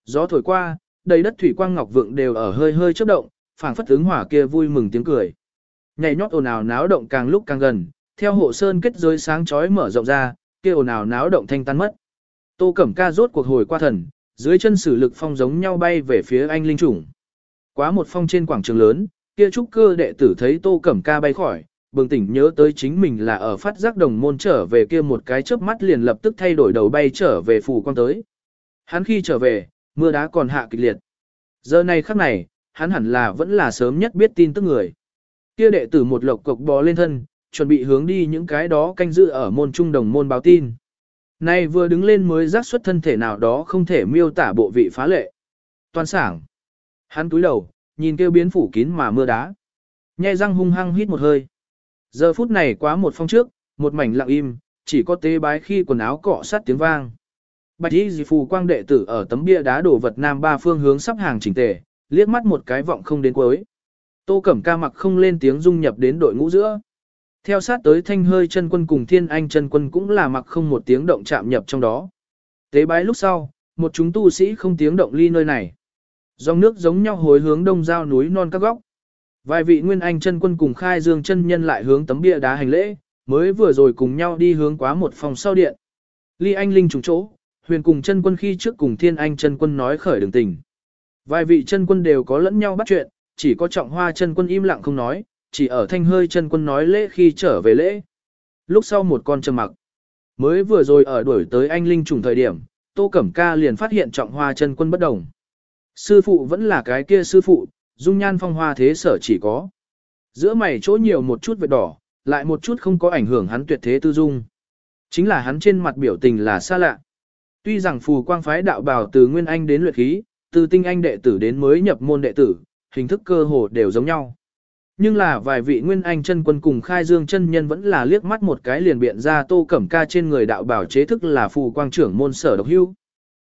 Gió thổi qua, đầy đất thủy quang ngọc vượng đều ở hơi hơi chớp động, phảng phất ứng hỏa kia vui mừng tiếng cười. Nhảy nhót ồn ào náo động càng lúc càng gần, theo hộ sơn kết giới sáng chói mở rộng ra, kia ồn ào náo động thanh tan mất. Tô Cẩm Ca rốt cuộc hồi qua thần, dưới chân sử lực phong giống nhau bay về phía anh linh chủng. Quá một phong trên quảng trường lớn, kia trúc cơ đệ tử thấy Tô Cẩm Ca bay khỏi, bừng tỉnh nhớ tới chính mình là ở phát giác đồng môn trở về kia một cái chớp mắt liền lập tức thay đổi đầu bay trở về phủ quan tới. Hắn khi trở về, mưa đá còn hạ kịch liệt. Giờ này khắc này, hắn hẳn là vẫn là sớm nhất biết tin tức người. Kia đệ tử một lộc cộc bò lên thân, chuẩn bị hướng đi những cái đó canh giữ ở môn trung đồng môn báo tin. Nay vừa đứng lên mới giác xuất thân thể nào đó không thể miêu tả bộ vị phá lệ. Toàn sảng. Hắn túi đầu, nhìn kêu biến phủ kín mà mưa đá. Nhai răng hung hăng hít một hơi. Giờ phút này quá một phong trước, một mảnh lặng im, chỉ có tế bái khi quần áo cọ sát tiếng vang. Bạch y dì phù quang đệ tử ở tấm bia đá đổ vật nam ba phương hướng sắp hàng chỉnh tề, liếc mắt một cái vọng không đến cuối. Tô Cẩm Ca mặc không lên tiếng dung nhập đến đội ngũ giữa. Theo sát tới thanh hơi chân quân cùng thiên anh chân quân cũng là mặc không một tiếng động chạm nhập trong đó. Tế bái lúc sau, một chúng tu sĩ không tiếng động ly nơi này. Dòng nước giống nhau hồi hướng đông giao núi non các góc. Vài vị nguyên anh chân quân cùng khai dương chân nhân lại hướng tấm bia đá hành lễ, mới vừa rồi cùng nhau đi hướng quá một phòng sau điện. Ly anh linh trùng chỗ, huyền cùng chân quân khi trước cùng thiên anh chân quân nói khởi đường tình. Vài vị chân quân đều có lẫn nhau bắt chuyện, chỉ có trọng hoa chân quân im lặng không nói, chỉ ở thanh hơi chân quân nói lễ khi trở về lễ. Lúc sau một con trầm mặc, mới vừa rồi ở đuổi tới anh linh trùng thời điểm, Tô Cẩm Ca liền phát hiện trọng hoa chân quân bất đồng. Sư phụ vẫn là cái kia sư phụ, dung nhan phong hoa thế sở chỉ có. Giữa mày chỗ nhiều một chút vệt đỏ, lại một chút không có ảnh hưởng hắn tuyệt thế tư dung. Chính là hắn trên mặt biểu tình là xa lạ. Tuy rằng phù quang phái đạo bào từ nguyên anh đến luyện khí, từ tinh anh đệ tử đến mới nhập môn đệ tử, hình thức cơ hồ đều giống nhau. Nhưng là vài vị nguyên anh chân quân cùng khai dương chân nhân vẫn là liếc mắt một cái liền biện ra tô cẩm ca trên người đạo bảo chế thức là phù quang trưởng môn sở độc hưu.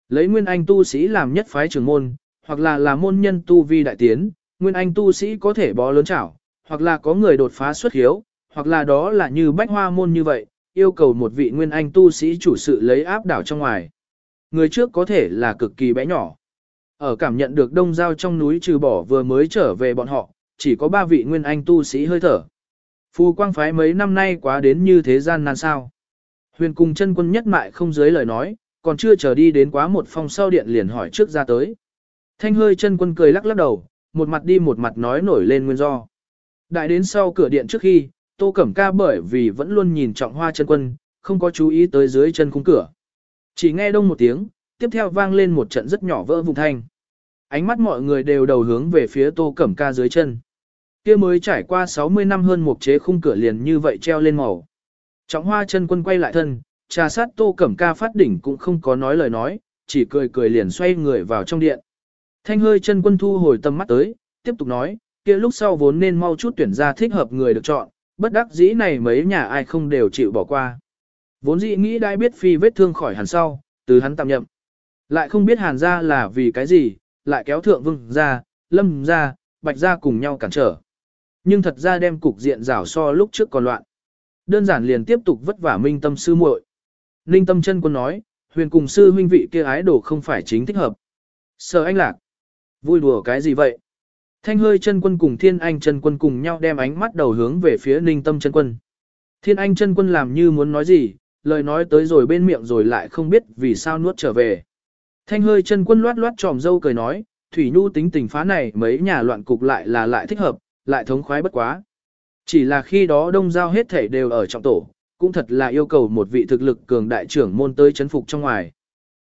Lấy nguyên anh tu sĩ làm nhất phái trưởng môn, hoặc là là môn nhân tu vi đại tiến, nguyên anh tu sĩ có thể bó lớn chảo, hoặc là có người đột phá xuất hiếu, hoặc là đó là như bách hoa môn như vậy, yêu cầu một vị nguyên anh tu sĩ chủ sự lấy áp đảo trong ngoài. Người trước có thể là cực kỳ bé nhỏ. Ở cảm nhận được đông giao trong núi trừ bỏ vừa mới trở về bọn họ, chỉ có ba vị nguyên anh tu sĩ hơi thở. Phù quang phái mấy năm nay quá đến như thế gian nan sao. Huyền cùng chân quân nhất mại không dưới lời nói, còn chưa chờ đi đến quá một phòng sau điện liền hỏi trước ra tới. Thanh hơi chân quân cười lắc lắc đầu, một mặt đi một mặt nói nổi lên nguyên do. Đại đến sau cửa điện trước khi, Tô Cẩm Ca bởi vì vẫn luôn nhìn trọng hoa chân quân, không có chú ý tới dưới chân khung cửa. Chỉ nghe đông một tiếng, tiếp theo vang lên một trận rất nhỏ vỡ vùng thanh. Ánh mắt mọi người đều đầu hướng về phía Tô Cẩm Ca dưới chân. Kia mới trải qua 60 năm hơn một chế khung cửa liền như vậy treo lên màu. Trọng hoa chân quân quay lại thân, trà sát Tô Cẩm Ca phát đỉnh cũng không có nói lời nói, chỉ cười cười liền xoay người vào trong điện. Thanh hơi chân quân thu hồi tầm mắt tới, tiếp tục nói, kia lúc sau vốn nên mau chút tuyển ra thích hợp người được chọn, bất đắc dĩ này mấy nhà ai không đều chịu bỏ qua. Vốn dĩ nghĩ đã biết phi vết thương khỏi hẳn sau, từ hắn tạm nhậm. Lại không biết hàn ra là vì cái gì, lại kéo thượng vương ra, lâm ra, bạch ra cùng nhau cản trở. Nhưng thật ra đem cục diện rảo so lúc trước còn loạn. Đơn giản liền tiếp tục vất vả minh tâm sư muội. Ninh tâm chân quân nói, huyền cùng sư huynh vị kia ái đồ không phải chính thích hợp. Sợ anh lạc. Vui đùa cái gì vậy? Thanh hơi chân quân cùng thiên anh chân quân cùng nhau đem ánh mắt đầu hướng về phía ninh tâm chân quân. Thiên anh chân quân làm như muốn nói gì, lời nói tới rồi bên miệng rồi lại không biết vì sao nuốt trở về. Thanh hơi chân quân loát loát tròm dâu cười nói, Thủy Nhu tính tình phá này mấy nhà loạn cục lại là lại thích hợp, lại thống khoái bất quá. Chỉ là khi đó đông giao hết thể đều ở trọng tổ, cũng thật là yêu cầu một vị thực lực cường đại trưởng môn tới chấn phục trong ngoài.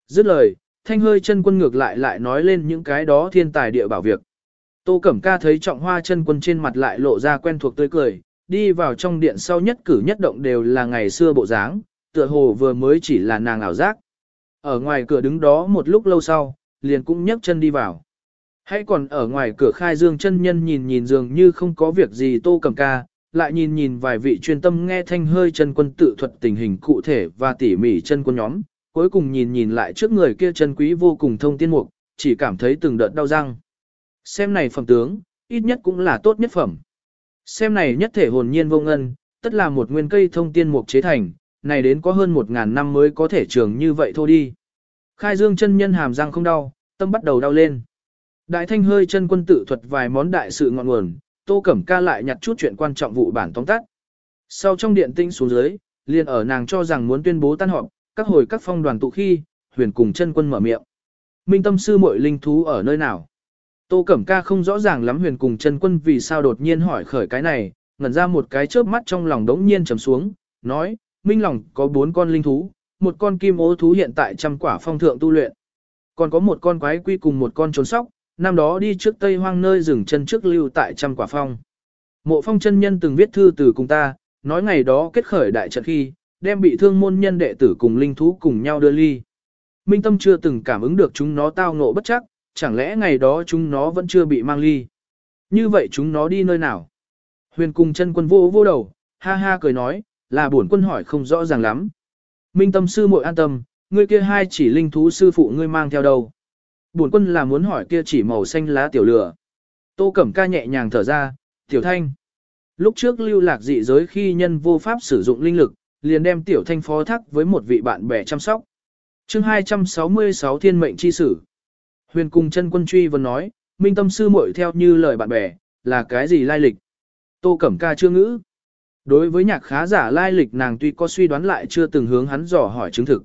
Dứt lời, thanh hơi chân quân ngược lại lại nói lên những cái đó thiên tài địa bảo việc. Tô Cẩm Ca thấy trọng hoa chân quân trên mặt lại lộ ra quen thuộc tươi cười, đi vào trong điện sau nhất cử nhất động đều là ngày xưa bộ dáng, tựa hồ vừa mới chỉ là nàng ảo giác. Ở ngoài cửa đứng đó một lúc lâu sau, liền cũng nhấc chân đi vào. Hãy còn ở ngoài cửa khai dương chân nhân nhìn nhìn dường như không có việc gì tô cầm ca, lại nhìn nhìn vài vị chuyên tâm nghe thanh hơi chân quân tự thuật tình hình cụ thể và tỉ mỉ chân quân nhóm, cuối cùng nhìn nhìn lại trước người kia chân quý vô cùng thông tiên mục, chỉ cảm thấy từng đợt đau răng. Xem này phẩm tướng, ít nhất cũng là tốt nhất phẩm. Xem này nhất thể hồn nhiên vô ngân, tất là một nguyên cây thông tiên mục chế thành, này đến có hơn một ngàn năm mới có thể trường như vậy thôi đi. Khai dương chân nhân hàm răng không đau, tâm bắt đầu đau lên. Đại thanh hơi chân quân tự thuật vài món đại sự ngọn nguồn, tô cẩm ca lại nhặt chút chuyện quan trọng vụ bản tóm tắt. Sau trong điện tinh xuống dưới, liền ở nàng cho rằng muốn tuyên bố tan họp, các hồi các phong đoàn tụ khi, huyền cùng chân quân mở miệng. Minh tâm sư muội linh thú ở nơi nào? Tô Cẩm Ca không rõ ràng lắm huyền cùng chân quân vì sao đột nhiên hỏi khởi cái này, ngẩn ra một cái chớp mắt trong lòng đống nhiên trầm xuống, nói, Minh lòng có bốn con linh thú, một con kim ố thú hiện tại trăm quả phong thượng tu luyện. Còn có một con quái quy cùng một con trốn sóc, năm đó đi trước Tây Hoang nơi dừng chân trước lưu tại trăm quả phong. Mộ phong chân nhân từng viết thư từ cùng ta, nói ngày đó kết khởi đại trận khi, đem bị thương môn nhân đệ tử cùng linh thú cùng nhau đưa ly. Minh Tâm chưa từng cảm ứng được chúng nó tao ngộ bất chắc, chẳng lẽ ngày đó chúng nó vẫn chưa bị mang ly. Như vậy chúng nó đi nơi nào? Huyền cùng chân quân vô vô đầu, ha ha cười nói, là bổn quân hỏi không rõ ràng lắm. Minh tâm sư muội an tâm, ngươi kia hai chỉ linh thú sư phụ ngươi mang theo đâu. Bổn quân là muốn hỏi kia chỉ màu xanh lá tiểu lửa. Tô Cẩm ca nhẹ nhàng thở ra, tiểu thanh. Lúc trước lưu lạc dị giới khi nhân vô pháp sử dụng linh lực, liền đem tiểu thanh phó thác với một vị bạn bè chăm sóc. chương 266 thiên mệnh chi sử. Huyền cùng chân quân truy vừa nói, minh tâm sư muội theo như lời bạn bè, là cái gì lai lịch? Tô Cẩm ca chưa ngữ. Đối với nhạc khá giả lai lịch nàng tuy có suy đoán lại chưa từng hướng hắn dò hỏi chứng thực.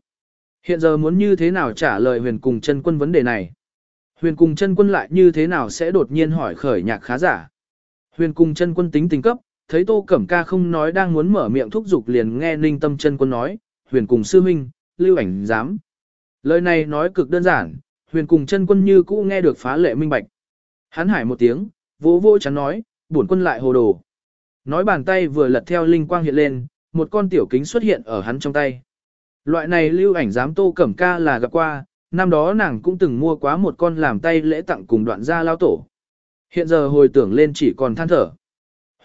Hiện giờ muốn như thế nào trả lời huyền cùng chân quân vấn đề này? Huyền cùng chân quân lại như thế nào sẽ đột nhiên hỏi khởi nhạc khá giả? Huyền cùng chân quân tính tình cấp, thấy tô cẩm ca không nói đang muốn mở miệng thúc giục liền nghe ninh tâm chân quân nói, huyền cùng sư minh, lưu ảnh dám. Lời này nói cực đơn giản, huyền cùng chân quân như cũ nghe được phá lệ minh bạch. Hắn hải một tiếng, vỗ vỗ chắn nói, bổn quân lại hồ đồ. Nói bàn tay vừa lật theo linh quang hiện lên, một con tiểu kính xuất hiện ở hắn trong tay. Loại này lưu ảnh giám tô cẩm ca là gặp qua, năm đó nàng cũng từng mua quá một con làm tay lễ tặng cùng đoạn gia lao tổ. Hiện giờ hồi tưởng lên chỉ còn than thở.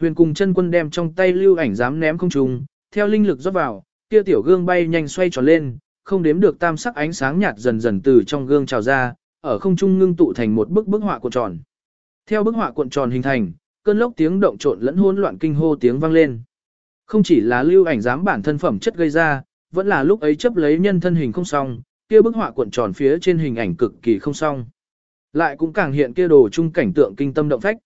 Huyền cùng chân quân đem trong tay lưu ảnh dám ném không trùng, theo linh lực rót vào, kia tiểu gương bay nhanh xoay tròn lên, không đếm được tam sắc ánh sáng nhạt dần dần từ trong gương trào ra, ở không trung ngưng tụ thành một bức bức họa cuộn tròn. Theo bức họa cuộn tròn hình thành, cơn lốc tiếng động trộn lẫn hỗn loạn kinh hô tiếng vang lên. Không chỉ là lưu ảnh dám bản thân phẩm chất gây ra, vẫn là lúc ấy chấp lấy nhân thân hình không xong, kia bức họa cuộn tròn phía trên hình ảnh cực kỳ không xong. Lại cũng càng hiện kia đồ chung cảnh tượng kinh tâm động phách.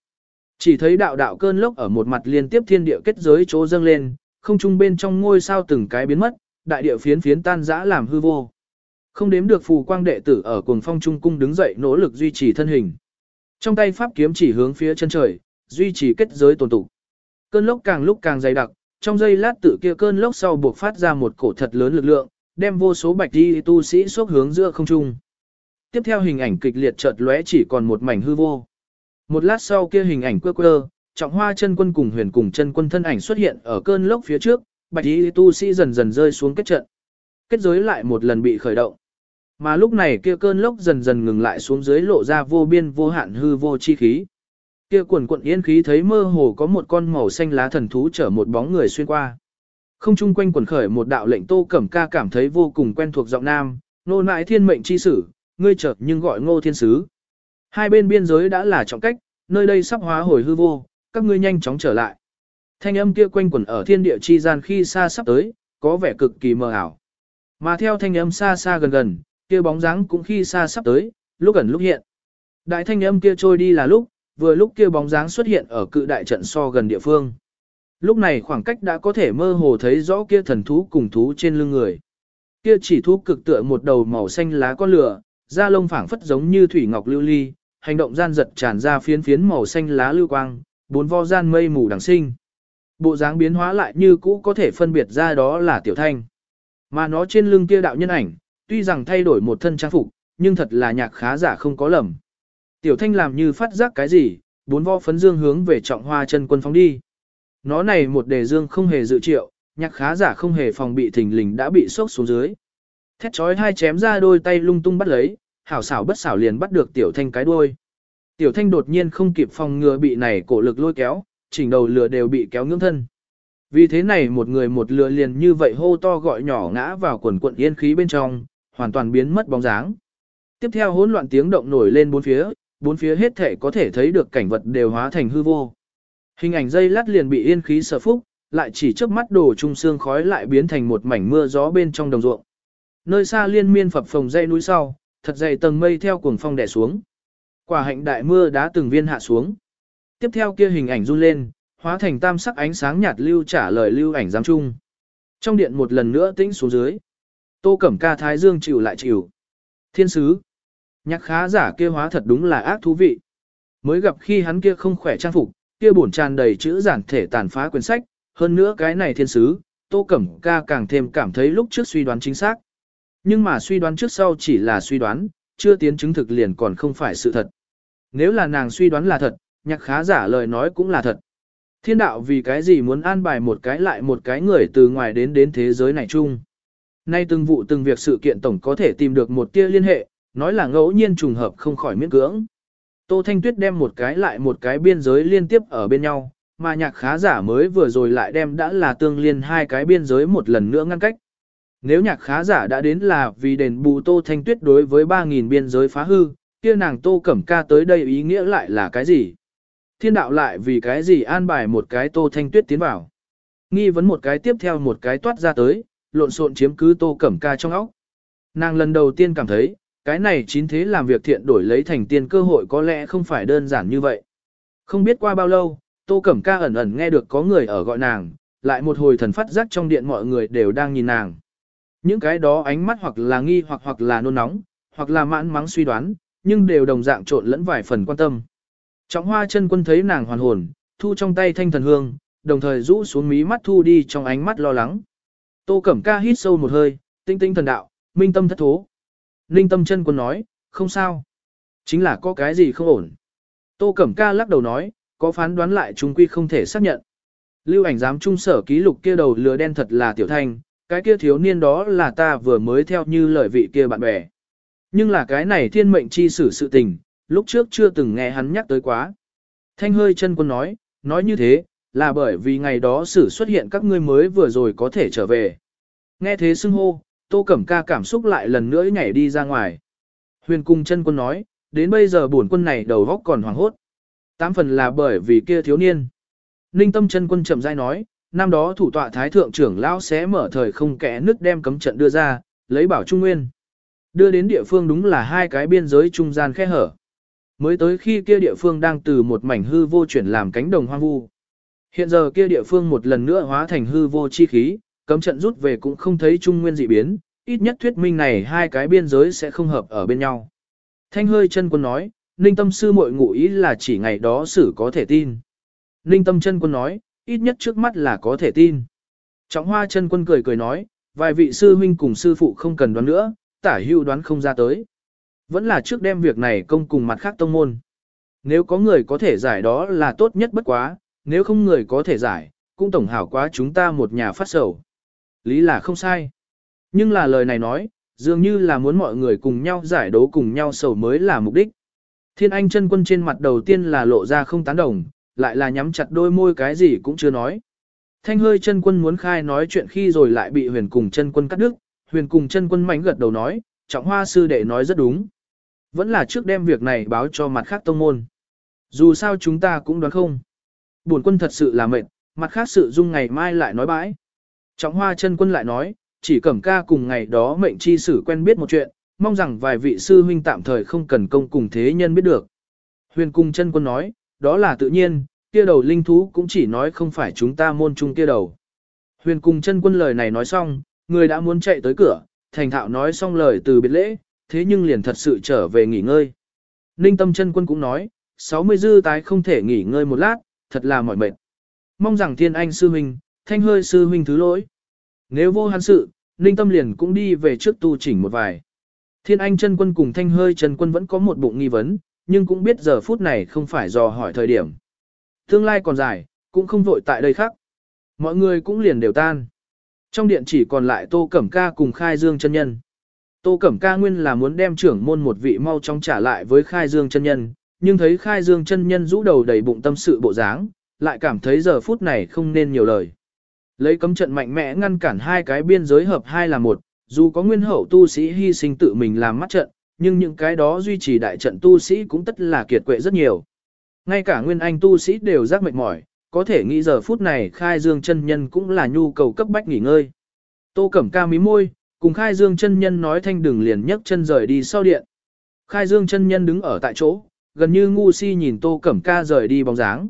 Chỉ thấy đạo đạo cơn lốc ở một mặt liên tiếp thiên địa kết giới chỗ dâng lên, không trung bên trong ngôi sao từng cái biến mất, đại địa phiến phiến tan rã làm hư vô. Không đếm được phù quang đệ tử ở cuồng phong trung cung đứng dậy nỗ lực duy trì thân hình. Trong tay pháp kiếm chỉ hướng phía chân trời, duy trì kết giới tồn tụ. Cơn lốc càng lúc càng dày đặc, trong giây lát tự kia cơn lốc sau buộc phát ra một cổ thật lớn lực lượng, đem vô số bạch đi tu sĩ xốc hướng giữa không trung. Tiếp theo hình ảnh kịch liệt chợt lóe chỉ còn một mảnh hư vô. Một lát sau kia hình ảnh quơ quơ, trọng hoa chân quân cùng huyền cùng chân quân thân ảnh xuất hiện ở cơn lốc phía trước, bạch y tu sĩ dần dần rơi xuống kết trận. Kết giới lại một lần bị khởi động. Mà lúc này kia cơn lốc dần dần ngừng lại xuống dưới lộ ra vô biên vô hạn hư vô chi khí. Kia quần quận yên khí thấy mơ hồ có một con màu xanh lá thần thú chở một bóng người xuyên qua. Không chung quanh quần khởi một đạo lệnh tô cẩm ca cảm thấy vô cùng quen thuộc giọng nam, nô nại thiên mệnh chi sử, ngươi chợt nhưng gọi ngô thiên sứ. Hai bên biên giới đã là trọng cách, nơi đây sắp hóa hồi hư vô, các ngươi nhanh chóng trở lại. Thanh âm kia quanh quẩn ở thiên địa chi gian khi xa sắp tới, có vẻ cực kỳ mờ ảo. Mà theo thanh âm xa xa gần gần, kia bóng dáng cũng khi xa sắp tới, lúc gần lúc hiện. Đại thanh âm kia trôi đi là lúc, vừa lúc kia bóng dáng xuất hiện ở cự đại trận so gần địa phương. Lúc này khoảng cách đã có thể mơ hồ thấy rõ kia thần thú cùng thú trên lưng người. Kia chỉ thú cực tựa một đầu màu xanh lá con lửa, da lông phảng phất giống như thủy ngọc lưu ly, hành động gian giật tràn ra phiến phiến màu xanh lá lưu quang, bốn vo gian mây mù đằng sinh. Bộ dáng biến hóa lại như cũ có thể phân biệt ra đó là tiểu thanh. Mà nó trên lưng kia đạo nhân ảnh, tuy rằng thay đổi một thân trang phục, nhưng thật là nhạc khá giả không có lầm. Tiểu thanh làm như phát giác cái gì, bốn vo phấn dương hướng về trọng hoa chân quân phóng đi. Nó này một đề dương không hề dự triệu, nhạc khá giả không hề phòng bị thình lình đã bị sốc xuống dưới. Thét chói hai chém ra đôi tay lung tung bắt lấy, hảo xảo bất xảo liền bắt được tiểu thanh cái đuôi. Tiểu thanh đột nhiên không kịp phòng ngừa bị này cổ lực lôi kéo, chỉnh đầu lửa đều bị kéo ngưỡng thân. Vì thế này một người một lửa liền như vậy hô to gọi nhỏ ngã vào quần quận yên khí bên trong, hoàn toàn biến mất bóng dáng. Tiếp theo hỗn loạn tiếng động nổi lên bốn phía, bốn phía hết thể có thể thấy được cảnh vật đều hóa thành hư vô. Hình ảnh dây lát liền bị yên khí sở phúc, lại chỉ trước mắt đổ trung xương khói lại biến thành một mảnh mưa gió bên trong đồng ruộng. Nơi xa liên miên phập phồng dây núi sau, thật dày tầng mây theo cuồng phong đè xuống. Quả hạnh đại mưa đá từng viên hạ xuống. Tiếp theo kia hình ảnh run lên, hóa thành tam sắc ánh sáng nhạt lưu trả lời lưu ảnh giám trung. Trong điện một lần nữa tĩnh xuống dưới. Tô Cẩm Ca Thái Dương chịu lại chịu. Thiên sứ. Nhạc khá giả kia hóa thật đúng là ác thú vị. Mới gặp khi hắn kia không khỏe trang phục, kia bổn tràn đầy chữ giản thể tàn phá quyển sách, hơn nữa cái này thiên sứ, Tô Cẩm Ca càng thêm cảm thấy lúc trước suy đoán chính xác. Nhưng mà suy đoán trước sau chỉ là suy đoán, chưa tiến chứng thực liền còn không phải sự thật. Nếu là nàng suy đoán là thật, nhạc khá giả lời nói cũng là thật. Thiên đạo vì cái gì muốn an bài một cái lại một cái người từ ngoài đến đến thế giới này chung. Nay từng vụ từng việc sự kiện tổng có thể tìm được một tia liên hệ, nói là ngẫu nhiên trùng hợp không khỏi miễn cưỡng. Tô Thanh Tuyết đem một cái lại một cái biên giới liên tiếp ở bên nhau, mà nhạc khá giả mới vừa rồi lại đem đã là tương liên hai cái biên giới một lần nữa ngăn cách. Nếu nhạc khá giả đã đến là vì đền bù Tô Thanh Tuyết đối với 3.000 biên giới phá hư, kia nàng Tô Cẩm Ca tới đây ý nghĩa lại là cái gì? Thiên đạo lại vì cái gì an bài một cái Tô Thanh Tuyết tiến vào? Nghi vấn một cái tiếp theo một cái toát ra tới, lộn xộn chiếm cứ Tô Cẩm Ca trong óc. Nàng lần đầu tiên cảm thấy, cái này chín thế làm việc thiện đổi lấy thành tiền cơ hội có lẽ không phải đơn giản như vậy. Không biết qua bao lâu, Tô Cẩm Ca ẩn ẩn nghe được có người ở gọi nàng, lại một hồi thần phát giác trong điện mọi người đều đang nhìn nàng. Những cái đó ánh mắt hoặc là nghi hoặc hoặc là nôn nóng, hoặc là mãn mắng suy đoán, nhưng đều đồng dạng trộn lẫn vài phần quan tâm. Trọng hoa chân quân thấy nàng hoàn hồn, thu trong tay thanh thần hương, đồng thời rũ xuống mí mắt thu đi trong ánh mắt lo lắng. Tô Cẩm Ca hít sâu một hơi, tinh tinh thần đạo, minh tâm thất thố. Ninh tâm chân quân nói, không sao. Chính là có cái gì không ổn. Tô Cẩm Ca lắc đầu nói, có phán đoán lại chúng quy không thể xác nhận. Lưu ảnh giám trung sở ký lục kia đầu lừa đen thật là tiểu thanh, cái kia thiếu niên đó là ta vừa mới theo như lời vị kia bạn bè. Nhưng là cái này thiên mệnh chi sử sự tình, lúc trước chưa từng nghe hắn nhắc tới quá. Thanh hơi chân quân nói, nói như thế, là bởi vì ngày đó sử xuất hiện các ngươi mới vừa rồi có thể trở về. Nghe thế xưng hô, tô cẩm ca cảm xúc lại lần nữa nhảy đi ra ngoài. Huyền cung chân quân nói, đến bây giờ bổn quân này đầu góc còn hoảng hốt. Tám phần là bởi vì kia thiếu niên. Ninh tâm chân quân chậm rãi nói, năm đó thủ tọa thái thượng trưởng lão sẽ mở thời không kẽ nước đem cấm trận đưa ra, lấy bảo trung nguyên. Đưa đến địa phương đúng là hai cái biên giới trung gian khe hở. Mới tới khi kia địa phương đang từ một mảnh hư vô chuyển làm cánh đồng hoang vu. Hiện giờ kia địa phương một lần nữa hóa thành hư vô chi khí, cấm trận rút về cũng không thấy trung nguyên dị biến, ít nhất thuyết minh này hai cái biên giới sẽ không hợp ở bên nhau. Thanh hơi chân quân nói, Ninh tâm sư muội ngụ ý là chỉ ngày đó xử có thể tin. Ninh tâm chân quân nói, ít nhất trước mắt là có thể tin. Trọng hoa chân quân cười cười nói, vài vị sư huynh cùng sư phụ không cần đoán nữa, tả hưu đoán không ra tới. Vẫn là trước đem việc này công cùng mặt khác tông môn. Nếu có người có thể giải đó là tốt nhất bất quá, nếu không người có thể giải, cũng tổng hảo quá chúng ta một nhà phát sầu. Lý là không sai. Nhưng là lời này nói, dường như là muốn mọi người cùng nhau giải đấu cùng nhau sầu mới là mục đích. Thiên Anh chân quân trên mặt đầu tiên là lộ ra không tán đồng, lại là nhắm chặt đôi môi cái gì cũng chưa nói. Thanh hơi chân quân muốn khai nói chuyện khi rồi lại bị huyền cùng chân quân cắt đứt, huyền cùng chân quân mảnh gật đầu nói, trọng hoa sư đệ nói rất đúng. Vẫn là trước đem việc này báo cho mặt khác tông môn. Dù sao chúng ta cũng đoán không. Bổn quân thật sự là mệt, mặt khác sự dung ngày mai lại nói bãi. Trọng hoa chân quân lại nói, chỉ cẩm ca cùng ngày đó mệnh chi sử quen biết một chuyện, mong rằng vài vị sư huynh tạm thời không cần công cùng thế nhân biết được. Huyền cung chân quân nói, đó là tự nhiên, kia đầu linh thú cũng chỉ nói không phải chúng ta môn chung kia đầu. Huyền cung chân quân lời này nói xong, người đã muốn chạy tới cửa, thành thạo nói xong lời từ biệt lễ, thế nhưng liền thật sự trở về nghỉ ngơi. Ninh tâm chân quân cũng nói, 60 dư tái không thể nghỉ ngơi một lát, thật là mỏi mệt. Mong rằng thiên anh sư huynh, thanh hơi sư huynh thứ lỗi. Nếu vô hắn sự, Ninh tâm liền cũng đi về trước tu chỉnh một vài. Thiên Anh chân quân cùng thanh hơi chân quân vẫn có một bụng nghi vấn, nhưng cũng biết giờ phút này không phải dò hỏi thời điểm. Tương lai còn dài, cũng không vội tại đây khác. Mọi người cũng liền đều tan. Trong điện chỉ còn lại Tô Cẩm Ca cùng Khai Dương chân nhân. Tô Cẩm Ca nguyên là muốn đem trưởng môn một vị mau chóng trả lại với Khai Dương chân nhân, nhưng thấy Khai Dương chân nhân rũ đầu đầy bụng tâm sự bộ dáng, lại cảm thấy giờ phút này không nên nhiều lời. Lấy cấm trận mạnh mẽ ngăn cản hai cái biên giới hợp hai là một, dù có nguyên hậu tu sĩ hy sinh tự mình làm mắt trận, nhưng những cái đó duy trì đại trận tu sĩ cũng tất là kiệt quệ rất nhiều. Ngay cả nguyên anh tu sĩ đều giác mệt mỏi, có thể nghĩ giờ phút này khai dương chân nhân cũng là nhu cầu cấp bách nghỉ ngơi. Tô Cẩm Ca mí môi, cùng khai dương chân nhân nói thanh đừng liền nhấc chân rời đi sau điện. Khai dương chân nhân đứng ở tại chỗ, gần như ngu si nhìn Tô Cẩm Ca rời đi bóng dáng.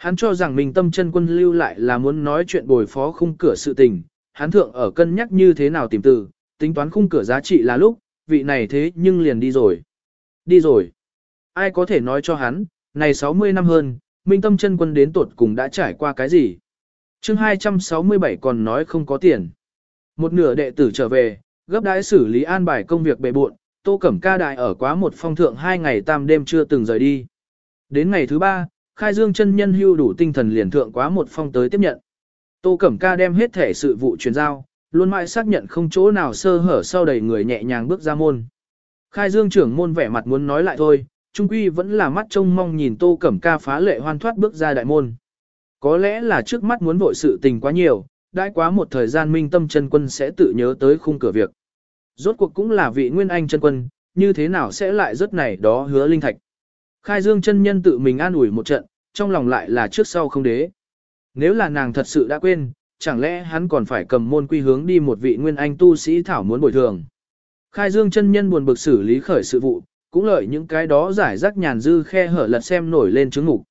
Hắn cho rằng mình tâm chân quân lưu lại là muốn nói chuyện bồi phó khung cửa sự tình, hắn thượng ở cân nhắc như thế nào tìm từ, tính toán khung cửa giá trị là lúc, vị này thế nhưng liền đi rồi. Đi rồi. Ai có thể nói cho hắn, này 60 năm hơn, Minh Tâm chân quân đến tuột cùng đã trải qua cái gì? chương 267 còn nói không có tiền. Một nửa đệ tử trở về, gấp đãi xử lý an bài công việc bề buộn, Tô Cẩm Ca đại ở quá một phong thượng hai ngày tam đêm chưa từng rời đi. Đến ngày thứ ba, Khai Dương chân nhân hưu đủ tinh thần liền thượng quá một phong tới tiếp nhận. Tô Cẩm Ca đem hết thể sự vụ truyền giao, luôn mãi xác nhận không chỗ nào sơ hở sau đầy người nhẹ nhàng bước ra môn. Khai Dương trưởng môn vẻ mặt muốn nói lại thôi, trung quy vẫn là mắt trông mong nhìn Tô Cẩm Ca phá lệ hoan thoát bước ra đại môn. Có lẽ là trước mắt muốn vội sự tình quá nhiều, đã quá một thời gian minh tâm chân quân sẽ tự nhớ tới khung cửa việc. Rốt cuộc cũng là vị nguyên anh chân quân, như thế nào sẽ lại rất này đó hứa linh thạch. Khai Dương chân nhân tự mình an ủi một trận, trong lòng lại là trước sau không đế. Nếu là nàng thật sự đã quên, chẳng lẽ hắn còn phải cầm môn quy hướng đi một vị nguyên anh tu sĩ thảo muốn bồi thường. Khai Dương chân nhân buồn bực xử lý khởi sự vụ, cũng lợi những cái đó giải rác nhàn dư khe hở lật xem nổi lên chứng ngục.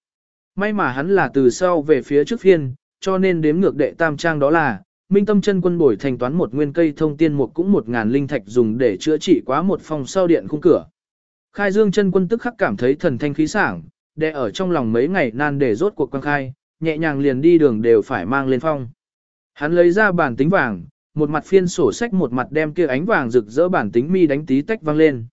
May mà hắn là từ sau về phía trước phiên, cho nên đếm ngược đệ tam trang đó là, Minh Tâm chân quân bồi thành toán một nguyên cây thông tiên một cũng một ngàn linh thạch dùng để chữa trị quá một phòng sau điện khung cửa. Khai Dương chân quân tức khắc cảm thấy thần thanh khí sảng, đệ ở trong lòng mấy ngày nan để rốt cuộc quan khai, nhẹ nhàng liền đi đường đều phải mang lên phong. Hắn lấy ra bản tính vàng, một mặt phiên sổ sách một mặt đem kia ánh vàng rực rỡ bản tính mi đánh tí tách vang lên.